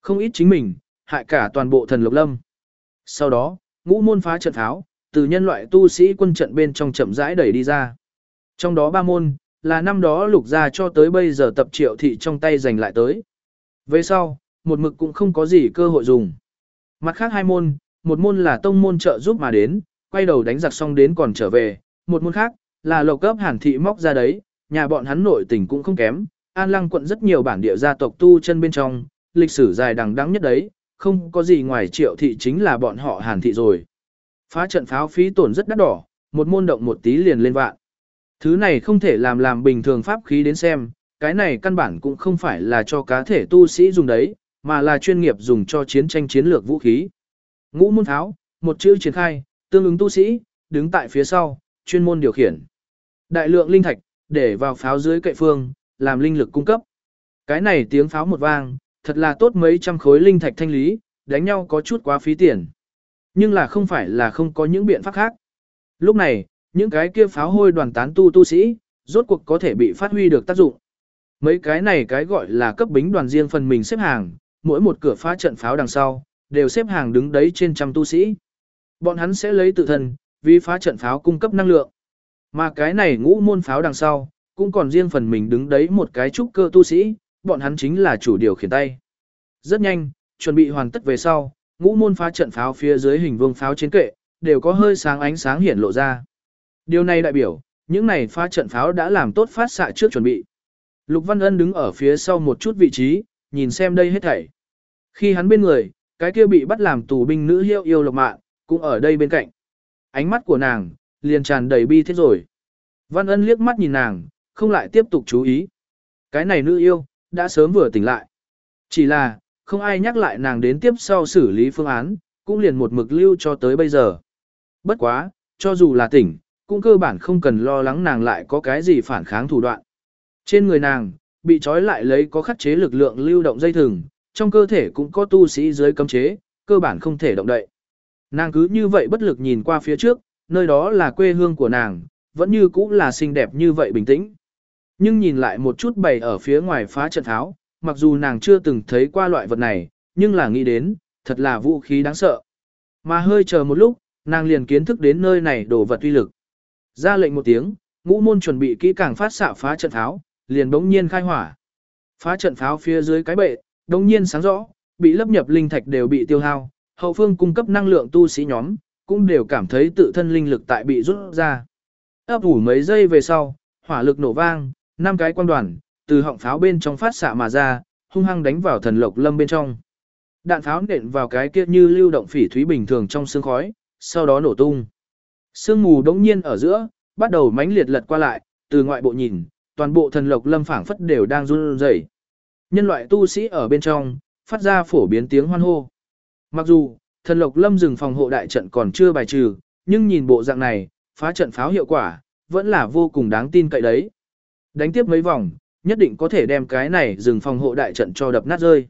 Không ít chính mình, hại cả toàn bộ thần lộc lâm. Sau đó, ngũ môn phá trận tháo, từ nhân loại tu sĩ quân trận bên trong chậm rãi đẩy đi ra. Trong đó ba môn, là năm đó lục ra cho tới bây giờ tập triệu thị trong tay giành lại tới. Về sau, một mực cũng không có gì cơ hội dùng. Mặt khác hai môn, một môn là tông môn trợ giúp mà đến, quay đầu đánh giặc xong đến còn trở về, một môn khác là lộc cấp hàn thị móc ra đấy, nhà bọn hắn nội tình cũng không kém, An Lăng quận rất nhiều bản địa gia tộc tu chân bên trong, lịch sử dài đằng đẵng nhất đấy, không có gì ngoài triệu thị chính là bọn họ hàn thị rồi. Phá trận pháo phí tổn rất đắt đỏ, một môn động một tí liền lên vạn. Thứ này không thể làm làm bình thường pháp khí đến xem, cái này căn bản cũng không phải là cho cá thể tu sĩ dùng đấy, mà là chuyên nghiệp dùng cho chiến tranh chiến lược vũ khí. Ngũ môn tháo, một chữ triển khai, tương ứng tu sĩ, đứng tại phía sau, chuyên môn điều khiển. Đại lượng linh thạch, để vào pháo dưới cậy phương, làm linh lực cung cấp. Cái này tiếng pháo một vang, thật là tốt mấy trăm khối linh thạch thanh lý, đánh nhau có chút quá phí tiền. Nhưng là không phải là không có những biện pháp khác. Lúc này, những cái kia pháo hôi đoàn tán tu tu sĩ, rốt cuộc có thể bị phát huy được tác dụng. Mấy cái này cái gọi là cấp bính đoàn riêng phần mình xếp hàng, mỗi một cửa phá trận pháo đằng sau, đều xếp hàng đứng đấy trên trăm tu sĩ. Bọn hắn sẽ lấy tự thân, vì phá trận pháo cung cấp năng lượng. Mà cái này ngũ môn pháo đằng sau, cũng còn riêng phần mình đứng đấy một cái trúc cơ tu sĩ, bọn hắn chính là chủ điều khiển tay. Rất nhanh, chuẩn bị hoàn tất về sau, ngũ môn phá trận pháo phía dưới hình vương pháo trên kệ, đều có hơi sáng ánh sáng hiển lộ ra. Điều này đại biểu, những này phá trận pháo đã làm tốt phát xạ trước chuẩn bị. Lục Văn Ân đứng ở phía sau một chút vị trí, nhìn xem đây hết thảy. Khi hắn bên người, cái kia bị bắt làm tù binh nữ hiệu yêu lộc mạn, cũng ở đây bên cạnh. Ánh mắt của nàng, liền tràn đầy bi thiết rồi. Văn ân liếc mắt nhìn nàng, không lại tiếp tục chú ý. Cái này nữ yêu, đã sớm vừa tỉnh lại. Chỉ là, không ai nhắc lại nàng đến tiếp sau xử lý phương án, cũng liền một mực lưu cho tới bây giờ. Bất quá, cho dù là tỉnh, cũng cơ bản không cần lo lắng nàng lại có cái gì phản kháng thủ đoạn. Trên người nàng, bị trói lại lấy có khắc chế lực lượng lưu động dây thừng, trong cơ thể cũng có tu sĩ dưới cấm chế, cơ bản không thể động đậy. Nàng cứ như vậy bất lực nhìn qua phía trước, nơi đó là quê hương của nàng, vẫn như cũ là xinh đẹp như vậy bình tĩnh. Nhưng nhìn lại một chút bày ở phía ngoài phá trận tháo, mặc dù nàng chưa từng thấy qua loại vật này, nhưng là nghĩ đến, thật là vũ khí đáng sợ. Mà hơi chờ một lúc, nàng liền kiến thức đến nơi này đổ vật uy lực. Ra lệnh một tiếng, ngũ môn chuẩn bị kỹ càng phát xạ phá trận tháo, liền bỗng nhiên khai hỏa. Phá trận pháo phía dưới cái bệ, bỗng nhiên sáng rõ, bị lấp nhập linh thạch đều bị tiêu hao, hậu phương cung cấp năng lượng tu sĩ nhóm, cũng đều cảm thấy tự thân linh lực tại bị rút ra. Ấp ủ mấy giây về sau, hỏa lực nổ vang, năm cái quang đoàn, từ họng pháo bên trong phát xạ mà ra, hung hăng đánh vào thần lộc lâm bên trong. Đạn pháo nện vào cái kia như lưu động phỉ thúy bình thường trong sương khói, sau đó nổ tung. Sương mù đống nhiên ở giữa, bắt đầu mãnh liệt lật qua lại, từ ngoại bộ nhìn, toàn bộ thần lộc lâm phảng phất đều đang run rẩy. Nhân loại tu sĩ ở bên trong, phát ra phổ biến tiếng hoan hô. Mặc dù, thần lộc lâm rừng phòng hộ đại trận còn chưa bài trừ, nhưng nhìn bộ dạng này, phá trận pháo hiệu quả, vẫn là vô cùng đáng tin cậy đấy. Đánh tiếp mấy vòng, nhất định có thể đem cái này rừng phòng hộ đại trận cho đập nát rơi.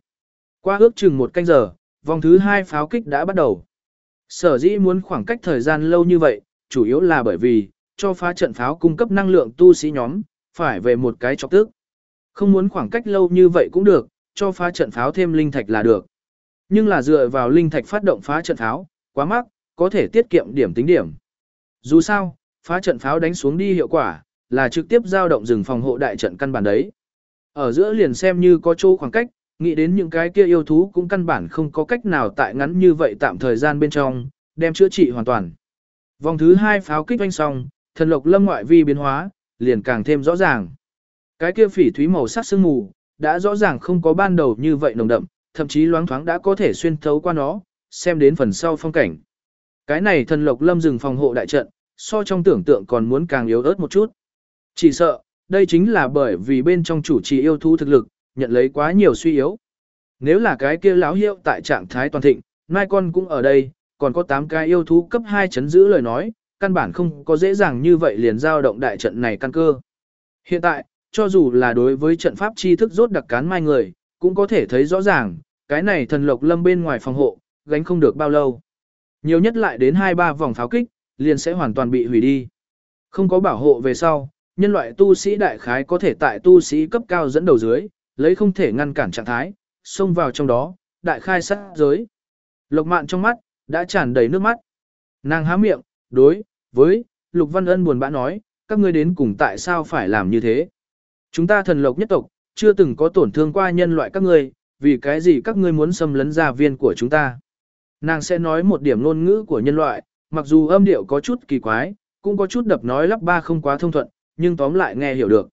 Qua ước chừng một canh giờ, vòng thứ hai pháo kích đã bắt đầu. Sở dĩ muốn khoảng cách thời gian lâu như vậy, chủ yếu là bởi vì, cho phá trận pháo cung cấp năng lượng tu sĩ nhóm, phải về một cái chọc tức. Không muốn khoảng cách lâu như vậy cũng được, cho phá trận pháo thêm linh thạch là được. Nhưng là dựa vào linh thạch phát động phá trận pháo, quá mắc, có thể tiết kiệm điểm tính điểm. Dù sao, phá trận pháo đánh xuống đi hiệu quả, là trực tiếp giao động rừng phòng hộ đại trận căn bản đấy. Ở giữa liền xem như có chỗ khoảng cách, nghĩ đến những cái kia yêu thú cũng căn bản không có cách nào tại ngắn như vậy tạm thời gian bên trong, đem chữa trị hoàn toàn. Vòng thứ hai pháo kích doanh xong, thần lộc lâm ngoại vi biến hóa, liền càng thêm rõ ràng. Cái kia phỉ thúy màu sắc sương mù, đã rõ ràng không có ban đầu như vậy nồng đậm, thậm chí loáng thoáng đã có thể xuyên thấu qua nó, xem đến phần sau phong cảnh. Cái này thần lộc lâm rừng phòng hộ đại trận, so trong tưởng tượng còn muốn càng yếu ớt một chút. Chỉ sợ, đây chính là bởi vì bên trong chủ trì yêu thú thực lực, nhận lấy quá nhiều suy yếu. Nếu là cái kia láo hiệu tại trạng thái toàn thịnh, mai con cũng ở đây, còn có 8 cái yêu thú cấp 2 chấn giữ lời nói, căn bản không có dễ dàng như vậy liền giao động đại trận này căn cơ. Hiện tại, cho dù là đối với trận pháp tri thức rốt đặc cán mai người, cũng có thể thấy rõ ràng, cái này thần lộc lâm bên ngoài phòng hộ, gánh không được bao lâu. Nhiều nhất lại đến 2-3 vòng pháo kích, liền sẽ hoàn toàn bị hủy đi. Không có bảo hộ về sau, nhân loại tu sĩ đại khái có thể tại tu sĩ cấp cao dẫn đầu dưới, lấy không thể ngăn cản trạng thái, xông vào trong đó, đại khai sát giới. Lộc mạn trong mắt, đã tràn đầy nước mắt. Nàng há miệng, đối, với, Lục Văn Ân buồn bã nói, các ngươi đến cùng tại sao phải làm như thế. Chúng ta thần lộc nhất tộc, chưa từng có tổn thương qua nhân loại các ngươi, vì cái gì các ngươi muốn xâm lấn gia viên của chúng ta. Nàng sẽ nói một điểm ngôn ngữ của nhân loại, mặc dù âm điệu có chút kỳ quái, cũng có chút đập nói lắp ba không quá thông thuận, nhưng tóm lại nghe hiểu được.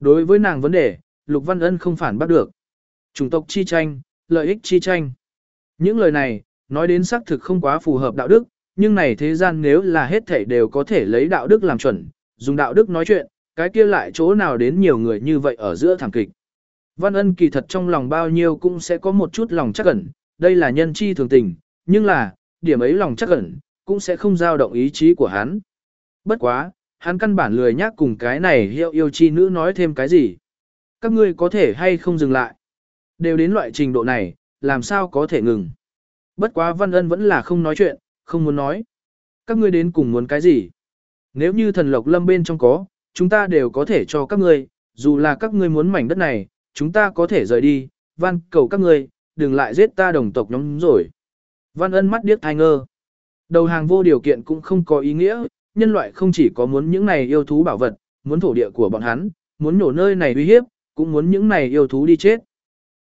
Đối với nàng vấn đề, Lục Văn Ân không phản bác được. Chủng tộc chi tranh, lợi ích chi tranh. Những lời này, nói đến xác thực không quá phù hợp đạo đức, nhưng này thế gian nếu là hết thảy đều có thể lấy đạo đức làm chuẩn, dùng đạo đức nói chuyện, cái kia lại chỗ nào đến nhiều người như vậy ở giữa thảm kịch. Văn ân kỳ thật trong lòng bao nhiêu cũng sẽ có một chút lòng chắc ẩn, đây là nhân chi thường tình, nhưng là, điểm ấy lòng chắc ẩn, cũng sẽ không dao động ý chí của hắn. Bất quá, hắn căn bản lười nhắc cùng cái này hiệu yêu chi nữ nói thêm cái gì. Các ngươi có thể hay không dừng lại. Đều đến loại trình độ này, làm sao có thể ngừng. Bất quá văn ân vẫn là không nói chuyện, không muốn nói. Các ngươi đến cùng muốn cái gì? Nếu như thần lộc lâm bên trong có, chúng ta đều có thể cho các ngươi, dù là các ngươi muốn mảnh đất này, chúng ta có thể rời đi, van cầu các ngươi, đừng lại giết ta đồng tộc nhóm rồi. Văn ân mắt điếc thai ngơ. Đầu hàng vô điều kiện cũng không có ý nghĩa, nhân loại không chỉ có muốn những này yêu thú bảo vật, muốn thổ địa của bọn hắn, muốn nổ nơi này uy hiếp, cũng muốn những này yêu thú đi chết.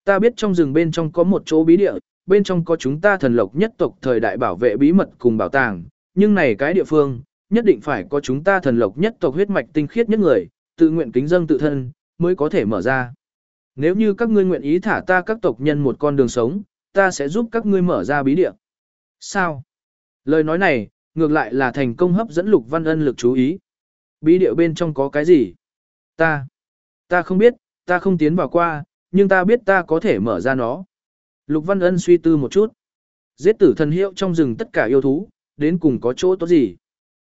Ta biết trong rừng bên trong có một chỗ bí địa, bên trong có chúng ta thần lộc nhất tộc thời đại bảo vệ bí mật cùng bảo tàng, nhưng này cái địa phương, nhất định phải có chúng ta thần lộc nhất tộc huyết mạch tinh khiết nhất người, tự nguyện kính dâng tự thân, mới có thể mở ra. Nếu như các ngươi nguyện ý thả ta các tộc nhân một con đường sống, ta sẽ giúp các ngươi mở ra bí địa. Sao? Lời nói này, ngược lại là thành công hấp dẫn Lục Văn Ân lực chú ý. Bí địa bên trong có cái gì? Ta, ta không biết, ta không tiến vào qua, nhưng ta biết ta có thể mở ra nó. Lục Văn Ân suy tư một chút. Giết tử thần hiệu trong rừng tất cả yêu thú, đến cùng có chỗ tốt gì?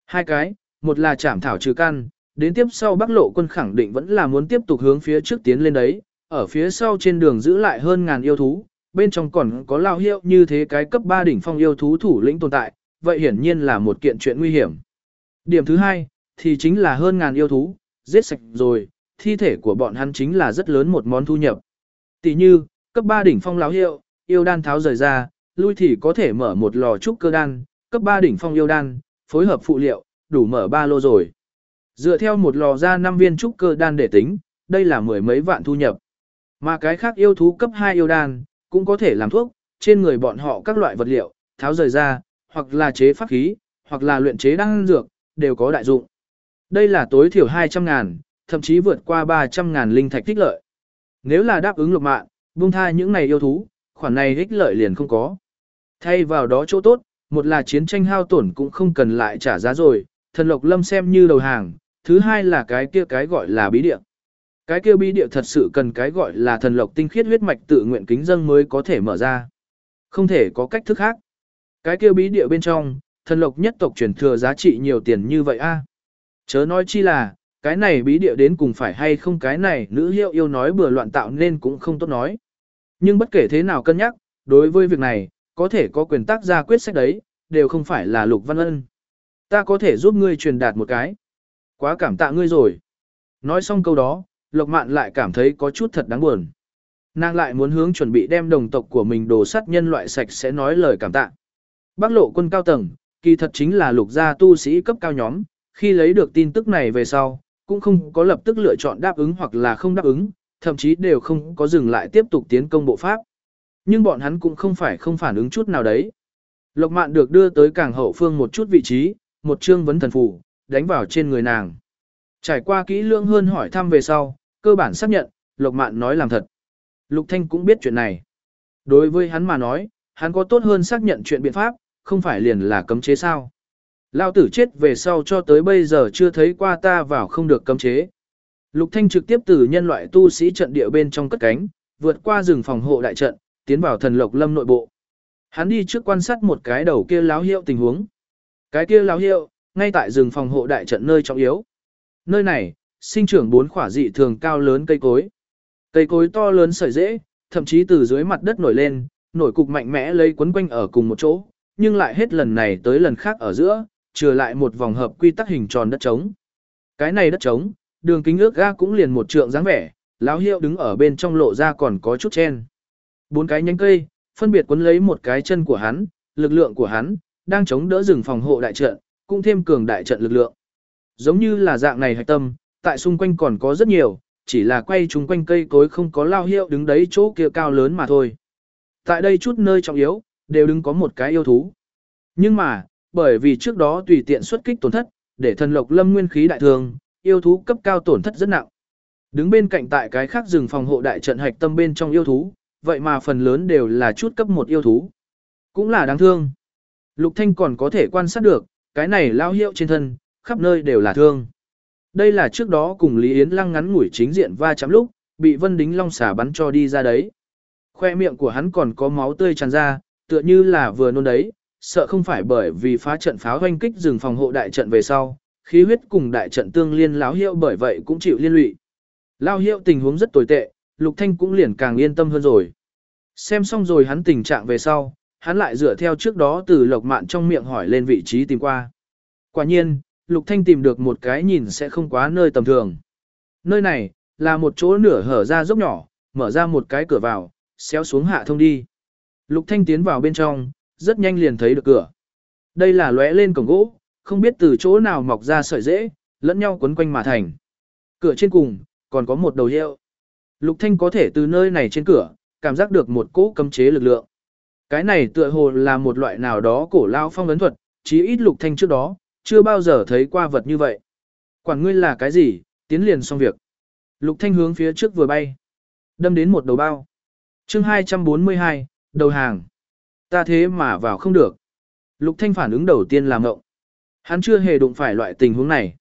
Hai cái, một là chảm thảo trừ căn, đến tiếp sau Bắc Lộ quân khẳng định vẫn là muốn tiếp tục hướng phía trước tiến lên đấy, ở phía sau trên đường giữ lại hơn ngàn yêu thú, bên trong còn có lao hiệu như thế cái cấp 3 đỉnh phong yêu thú thủ lĩnh tồn tại, vậy hiển nhiên là một kiện chuyện nguy hiểm. Điểm thứ hai, thì chính là hơn ngàn yêu thú, giết sạch rồi, thi thể của bọn hắn chính là rất lớn một món thu nhập. Tỷ như, cấp 3 đỉnh phong lão hiệu, yêu đan tháo rời ra, lui thì có thể mở một lò trúc cơ đan, cấp 3 đỉnh phong yêu đan, phối hợp phụ liệu, đủ mở ba lô rồi. Dựa theo một lò ra 5 viên trúc cơ đan để tính, đây là mười mấy vạn thu nhập. Mà cái khác yêu thú cấp 2 yêu đan, cũng có thể làm thuốc, trên người bọn họ các loại vật liệu, tháo rời ra, hoặc là chế pháp khí, hoặc là luyện chế đan dược, đều có đại dụng. Đây là tối thiểu 200 ngàn, thậm chí vượt qua 300 ngàn linh thạch tích lợi. Nếu là đáp ứng lục mạng, buông tha những này yêu thú, khoản này ích lợi liền không có. Thay vào đó chỗ tốt, một là chiến tranh hao tổn cũng không cần lại trả giá rồi, thần lộc lâm xem như đầu hàng, thứ hai là cái kia cái gọi là bí địa. Cái kia bí địa thật sự cần cái gọi là thần lộc tinh khiết huyết mạch tự nguyện kính dâng mới có thể mở ra. Không thể có cách thức khác. Cái kia bí địa bên trong, thần lộc nhất tộc truyền thừa giá trị nhiều tiền như vậy a. Chớ nói chi là, cái này bí địa đến cùng phải hay không cái này nữ hiệu yêu nói bừa loạn tạo nên cũng không tốt nói. Nhưng bất kể thế nào cân nhắc, đối với việc này, có thể có quyền tác ra quyết sách đấy, đều không phải là Lục Văn Ân. Ta có thể giúp ngươi truyền đạt một cái. Quá cảm tạ ngươi rồi. Nói xong câu đó, Lộc Mạn lại cảm thấy có chút thật đáng buồn. Nàng lại muốn hướng chuẩn bị đem đồng tộc của mình đồ sắt nhân loại sạch sẽ nói lời cảm tạ. Bác lộ quân cao tầng, kỳ thật chính là lục gia tu sĩ cấp cao nhóm, khi lấy được tin tức này về sau, cũng không có lập tức lựa chọn đáp ứng hoặc là không đáp ứng, thậm chí đều không có dừng lại tiếp tục tiến công bộ pháp. Nhưng bọn hắn cũng không phải không phản ứng chút nào đấy. Lộc mạn được đưa tới càng hậu phương một chút vị trí, một chương vấn thần phù, đánh vào trên người nàng. Trải qua kỹ lưỡng hơn hỏi thăm về sau, cơ bản xác nhận, Lộc mạn nói làm thật. Lục Thanh cũng biết chuyện này. Đối với hắn mà nói, hắn có tốt hơn xác nhận chuyện biện pháp, không phải liền là cấm chế sao. Lao tử chết về sau cho tới bây giờ chưa thấy qua ta vào không được cấm chế. Lục Thanh trực tiếp từ nhân loại tu sĩ trận địa bên trong cất cánh, vượt qua rừng phòng hộ đại trận, tiến vào thần lộc lâm nội bộ. Hắn đi trước quan sát một cái đầu kia láo hiệu tình huống. Cái kia láo hiệu, ngay tại rừng phòng hộ đại trận nơi trọng yếu. Nơi này, sinh trưởng bốn khỏa dị thường cao lớn cây cối. Cây cối to lớn sợi rễ, thậm chí từ dưới mặt đất nổi lên, nổi cục mạnh mẽ lấy quấn quanh ở cùng một chỗ, nhưng lại hết lần này tới lần khác ở giữa, trừ lại một vòng hợp quy tắc hình tròn đất trống. Cái này đất trống, đường kính ước ga cũng liền một trượng dáng vẻ, lão hiệu đứng ở bên trong lộ ra còn có chút chen. Bốn cái nhánh cây, phân biệt quấn lấy một cái chân của hắn, lực lượng của hắn, đang chống đỡ rừng phòng hộ đại trận, cũng thêm cường đại trận lực lượng. Giống như là dạng này hạch tâm, tại xung quanh còn có rất nhiều, chỉ là quay chung quanh cây cối không có lao hiệu đứng đấy chỗ kia cao lớn mà thôi. Tại đây chút nơi trọng yếu, đều đứng có một cái yêu thú. Nhưng mà, bởi vì trước đó tùy tiện xuất kích tổn thất, để thần lộc lâm nguyên khí đại thường, yêu thú cấp cao tổn thất rất nặng. Đứng bên cạnh tại cái khác rừng phòng hộ đại trận hạch tâm bên trong yêu thú, vậy mà phần lớn đều là chút cấp một yêu thú. Cũng là đáng thương. Lục Thanh còn có thể quan sát được, cái này lao hiệu trên thân, khắp nơi đều là thương. Đây là trước đó cùng Lý Yến Lăng ngắn ngủi chính diện va chạm lúc, bị Vân Đính Long xả bắn cho đi ra đấy. Khoe miệng của hắn còn có máu tươi tràn ra, tựa như là vừa nôn đấy, sợ không phải bởi vì phá trận pháo hoanh kích rừng phòng hộ đại trận về sau, khí huyết cùng đại trận tương liên Lão hiệu bởi vậy cũng chịu liên lụy. Lão hiệu tình huống rất tồi tệ, Lục Thanh cũng liền càng yên tâm hơn rồi. Xem xong rồi hắn tình trạng về sau, hắn lại dựa theo trước đó từ lộc mạn trong miệng hỏi lên vị trí tìm qua. Quả nhiên, Lục Thanh tìm được một cái nhìn sẽ không quá nơi tầm thường. Nơi này, là một chỗ nửa hở ra dốc nhỏ, mở ra một cái cửa vào, xéo xuống hạ thông đi. Lục Thanh tiến vào bên trong, rất nhanh liền thấy được cửa. Đây là lóe lên cổng gỗ, không biết từ chỗ nào mọc ra sợi rễ, lẫn nhau quấn quanh mà thành. Cửa trên cùng, còn có một đầu hiệu. Lục Thanh có thể từ nơi này trên cửa, cảm giác được một cỗ cấm chế lực lượng. Cái này tựa hồ là một loại nào đó cổ lao phong ấn thuật, chí ít Lục Thanh trước đó, chưa bao giờ thấy qua vật như vậy. Quản ngươi là cái gì, tiến liền xong việc. Lục Thanh hướng phía trước vừa bay, đâm đến một đầu bao. Chương 242, đầu hàng. Ta thế mà vào không được. Lục Thanh phản ứng đầu tiên là ngộng. Hắn chưa hề đụng phải loại tình huống này.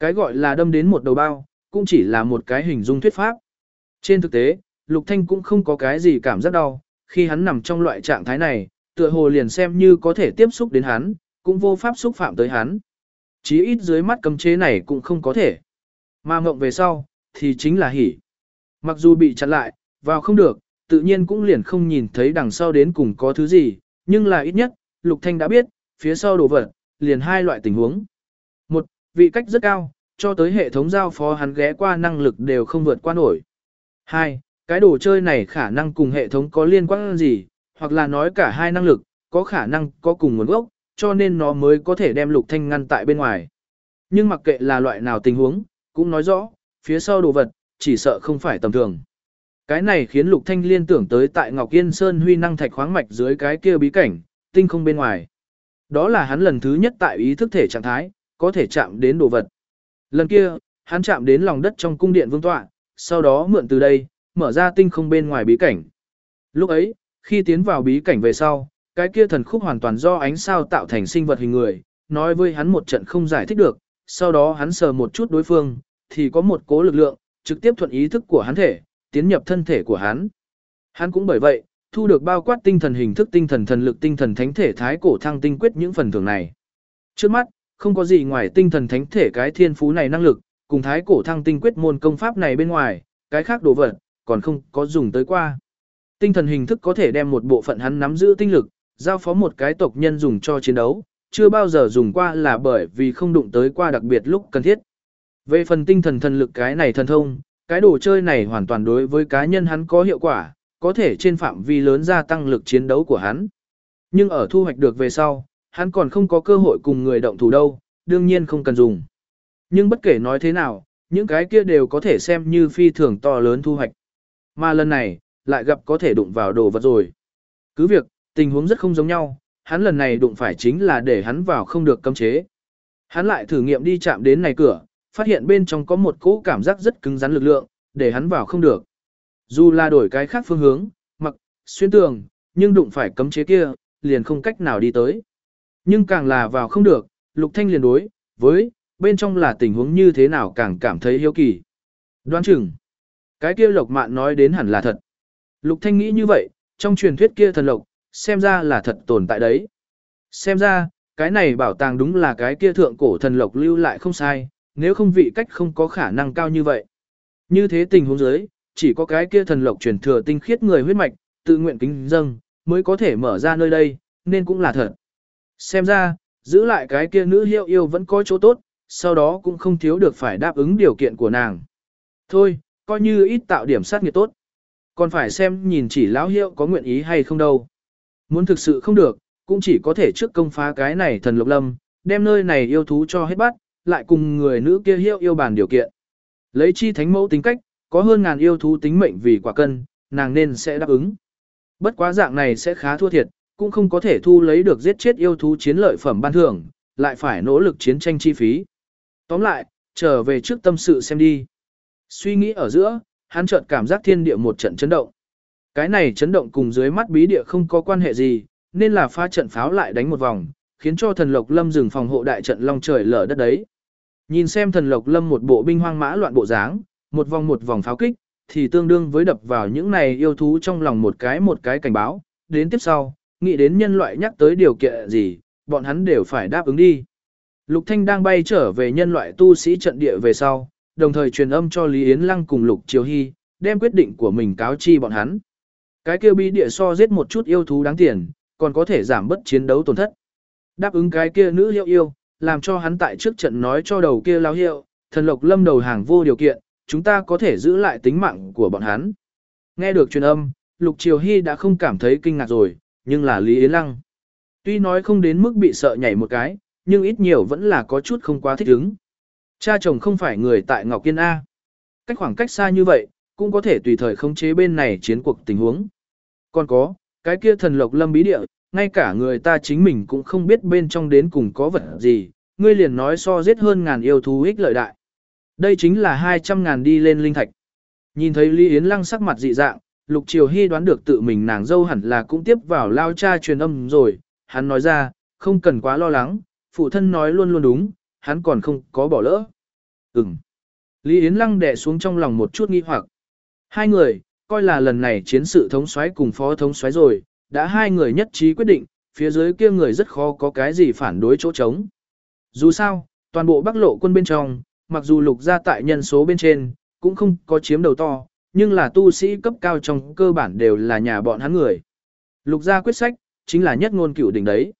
Cái gọi là đâm đến một đầu bao, cũng chỉ là một cái hình dung thuyết pháp. Trên thực tế, Lục Thanh cũng không có cái gì cảm giác đau, khi hắn nằm trong loại trạng thái này, tựa hồ liền xem như có thể tiếp xúc đến hắn, cũng vô pháp xúc phạm tới hắn. Chí ít dưới mắt cấm chế này cũng không có thể. Mà ngộng về sau, thì chính là hỉ. Mặc dù bị chặn lại, vào không được, tự nhiên cũng liền không nhìn thấy đằng sau đến cùng có thứ gì, nhưng là ít nhất, Lục Thanh đã biết, phía sau đồ vật, liền hai loại tình huống. Một, vị cách rất cao, cho tới hệ thống giao phó hắn ghé qua năng lực đều không vượt qua nổi. Hai, cái đồ chơi này khả năng cùng hệ thống có liên quan gì, hoặc là nói cả hai năng lực, có khả năng có cùng nguồn gốc, cho nên nó mới có thể đem Lục Thanh ngăn tại bên ngoài. Nhưng mặc kệ là loại nào tình huống, cũng nói rõ, phía sau đồ vật, chỉ sợ không phải tầm thường. Cái này khiến Lục Thanh liên tưởng tới tại Ngọc Yên Sơn huy năng thạch khoáng mạch dưới cái kia bí cảnh, tinh không bên ngoài. Đó là hắn lần thứ nhất tại ý thức thể trạng thái, có thể chạm đến đồ vật. Lần kia, hắn chạm đến lòng đất trong cung điện vương tọa, sau đó mượn từ đây, mở ra tinh không bên ngoài bí cảnh. Lúc ấy, khi tiến vào bí cảnh về sau, cái kia thần khúc hoàn toàn do ánh sao tạo thành sinh vật hình người, nói với hắn một trận không giải thích được, sau đó hắn sờ một chút đối phương, thì có một cố lực lượng, trực tiếp thuận ý thức của hắn thể, tiến nhập thân thể của hắn. Hắn cũng bởi vậy, thu được bao quát tinh thần hình thức tinh thần thần lực tinh thần thánh thể thái cổ thăng tinh quyết những phần thưởng này. Trước mắt, không có gì ngoài tinh thần thánh thể cái thiên phú này năng lực, cùng thái cổ thăng tinh quyết môn công pháp này bên ngoài, cái khác đồ vật, còn không có dùng tới qua. Tinh thần hình thức có thể đem một bộ phận hắn nắm giữ tinh lực, giao phó một cái tộc nhân dùng cho chiến đấu, chưa bao giờ dùng qua là bởi vì không đụng tới qua đặc biệt lúc cần thiết. Về phần tinh thần thần lực cái này thần thông, cái đồ chơi này hoàn toàn đối với cá nhân hắn có hiệu quả, có thể trên phạm vi lớn gia tăng lực chiến đấu của hắn. Nhưng ở thu hoạch được về sau, hắn còn không có cơ hội cùng người động thủ đâu, đương nhiên không cần dùng. Nhưng bất kể nói thế nào, những cái kia đều có thể xem như phi thường to lớn thu hoạch. Mà lần này, lại gặp có thể đụng vào đồ vật rồi. Cứ việc, tình huống rất không giống nhau, hắn lần này đụng phải chính là để hắn vào không được cấm chế. Hắn lại thử nghiệm đi chạm đến này cửa, phát hiện bên trong có một cỗ cảm giác rất cứng rắn lực lượng, để hắn vào không được. Dù là đổi cái khác phương hướng, mặc, xuyên tường, nhưng đụng phải cấm chế kia, liền không cách nào đi tới. Nhưng càng là vào không được, Lục Thanh liền đối, với, bên trong là tình huống như thế nào càng cảm thấy hiếu kỳ. Đoán chừng, cái kia Lộc Mạn nói đến hẳn là thật. Lục Thanh nghĩ như vậy, trong truyền thuyết kia thần lộc, xem ra là thật tồn tại đấy. Xem ra, cái này bảo tàng đúng là cái kia thượng cổ thần lộc lưu lại không sai, nếu không vị cách không có khả năng cao như vậy. Như thế tình huống dưới, chỉ có cái kia thần lộc truyền thừa tinh khiết người huyết mạch, tự nguyện kính dâng, mới có thể mở ra nơi đây, nên cũng là thật. Xem ra, giữ lại cái kia nữ hiệu yêu vẫn có chỗ tốt, sau đó cũng không thiếu được phải đáp ứng điều kiện của nàng. Thôi, coi như ít tạo điểm sát nghiệp tốt. Còn phải xem nhìn chỉ lão hiệu có nguyện ý hay không đâu. Muốn thực sự không được, cũng chỉ có thể trước công phá cái này thần lộc lâm, đem nơi này yêu thú cho hết bắt, lại cùng người nữ kia hiệu yêu bàn điều kiện. Lấy chi thánh mẫu tính cách, có hơn ngàn yêu thú tính mệnh vì quả cân, nàng nên sẽ đáp ứng. Bất quá dạng này sẽ khá thua thiệt, cũng không có thể thu lấy được giết chết yêu thú chiến lợi phẩm ban thưởng, lại phải nỗ lực chiến tranh chi phí. Tóm lại, trở về trước tâm sự xem đi. Suy nghĩ ở giữa, hắn chợt cảm giác thiên địa một trận chấn động. Cái này chấn động cùng dưới mắt bí địa không có quan hệ gì, nên là pha trận pháo lại đánh một vòng, khiến cho thần lộc lâm dừng phòng hộ đại trận long trời lở đất đấy. Nhìn xem thần lộc lâm một bộ binh hoang mã loạn bộ dáng, một vòng một vòng pháo kích, thì tương đương với đập vào những này yêu thú trong lòng một cái một cái cảnh báo, đến tiếp sau, nghĩ đến nhân loại nhắc tới điều kiện gì, bọn hắn đều phải đáp ứng đi. Lục Thanh đang bay trở về nhân loại tu sĩ trận địa về sau, đồng thời truyền âm cho Lý Yến Lăng cùng Lục Triều Hy, đem quyết định của mình cáo chi bọn hắn. Cái kia bí địa so giết một chút yêu thú đáng tiền, còn có thể giảm bất chiến đấu tổn thất. Đáp ứng cái kia nữ hiệu yêu, làm cho hắn tại trước trận nói cho đầu kia lao hiệu, thần lộc lâm đầu hàng vô điều kiện, chúng ta có thể giữ lại tính mạng của bọn hắn. Nghe được truyền âm, Lục Triều Hy đã không cảm thấy kinh ngạc rồi, nhưng là Lý Yến Lăng. Tuy nói không đến mức bị sợ nhảy một cái, nhưng ít nhiều vẫn là có chút không quá thích ứng. Cha chồng không phải người tại Ngọc Kiên A. Cách khoảng cách xa như vậy, cũng có thể tùy thời khống chế bên này chiến cuộc tình huống. Còn có, cái kia thần lộc lâm bí địa, ngay cả người ta chính mình cũng không biết bên trong đến cùng có vật gì, ngươi liền nói so giết hơn ngàn yêu thú ích lợi đại. Đây chính là 200 ngàn đi lên linh thạch. Nhìn thấy Lý Yến Lăng sắc mặt dị dạng, Lục Triều Hy đoán được tự mình nàng dâu hẳn là cũng tiếp vào lao cha truyền âm rồi, hắn nói ra, không cần quá lo lắng, phụ thân nói luôn luôn đúng, hắn còn không có bỏ lỡ. Ừm. Lý Yến Lăng đè xuống trong lòng một chút nghi hoặc. Hai người, coi là lần này chiến sự thống soái cùng phó thống soái rồi, đã hai người nhất trí quyết định, phía dưới kia người rất khó có cái gì phản đối chỗ trống. Dù sao, toàn bộ Bắc Lộ quân bên trong, mặc dù lục gia tại nhân số bên trên, cũng không có chiếm đầu to, nhưng là tu sĩ cấp cao trong cơ bản đều là nhà bọn hắn người. Lục gia quyết sách, chính là nhất ngôn cựu đỉnh đấy.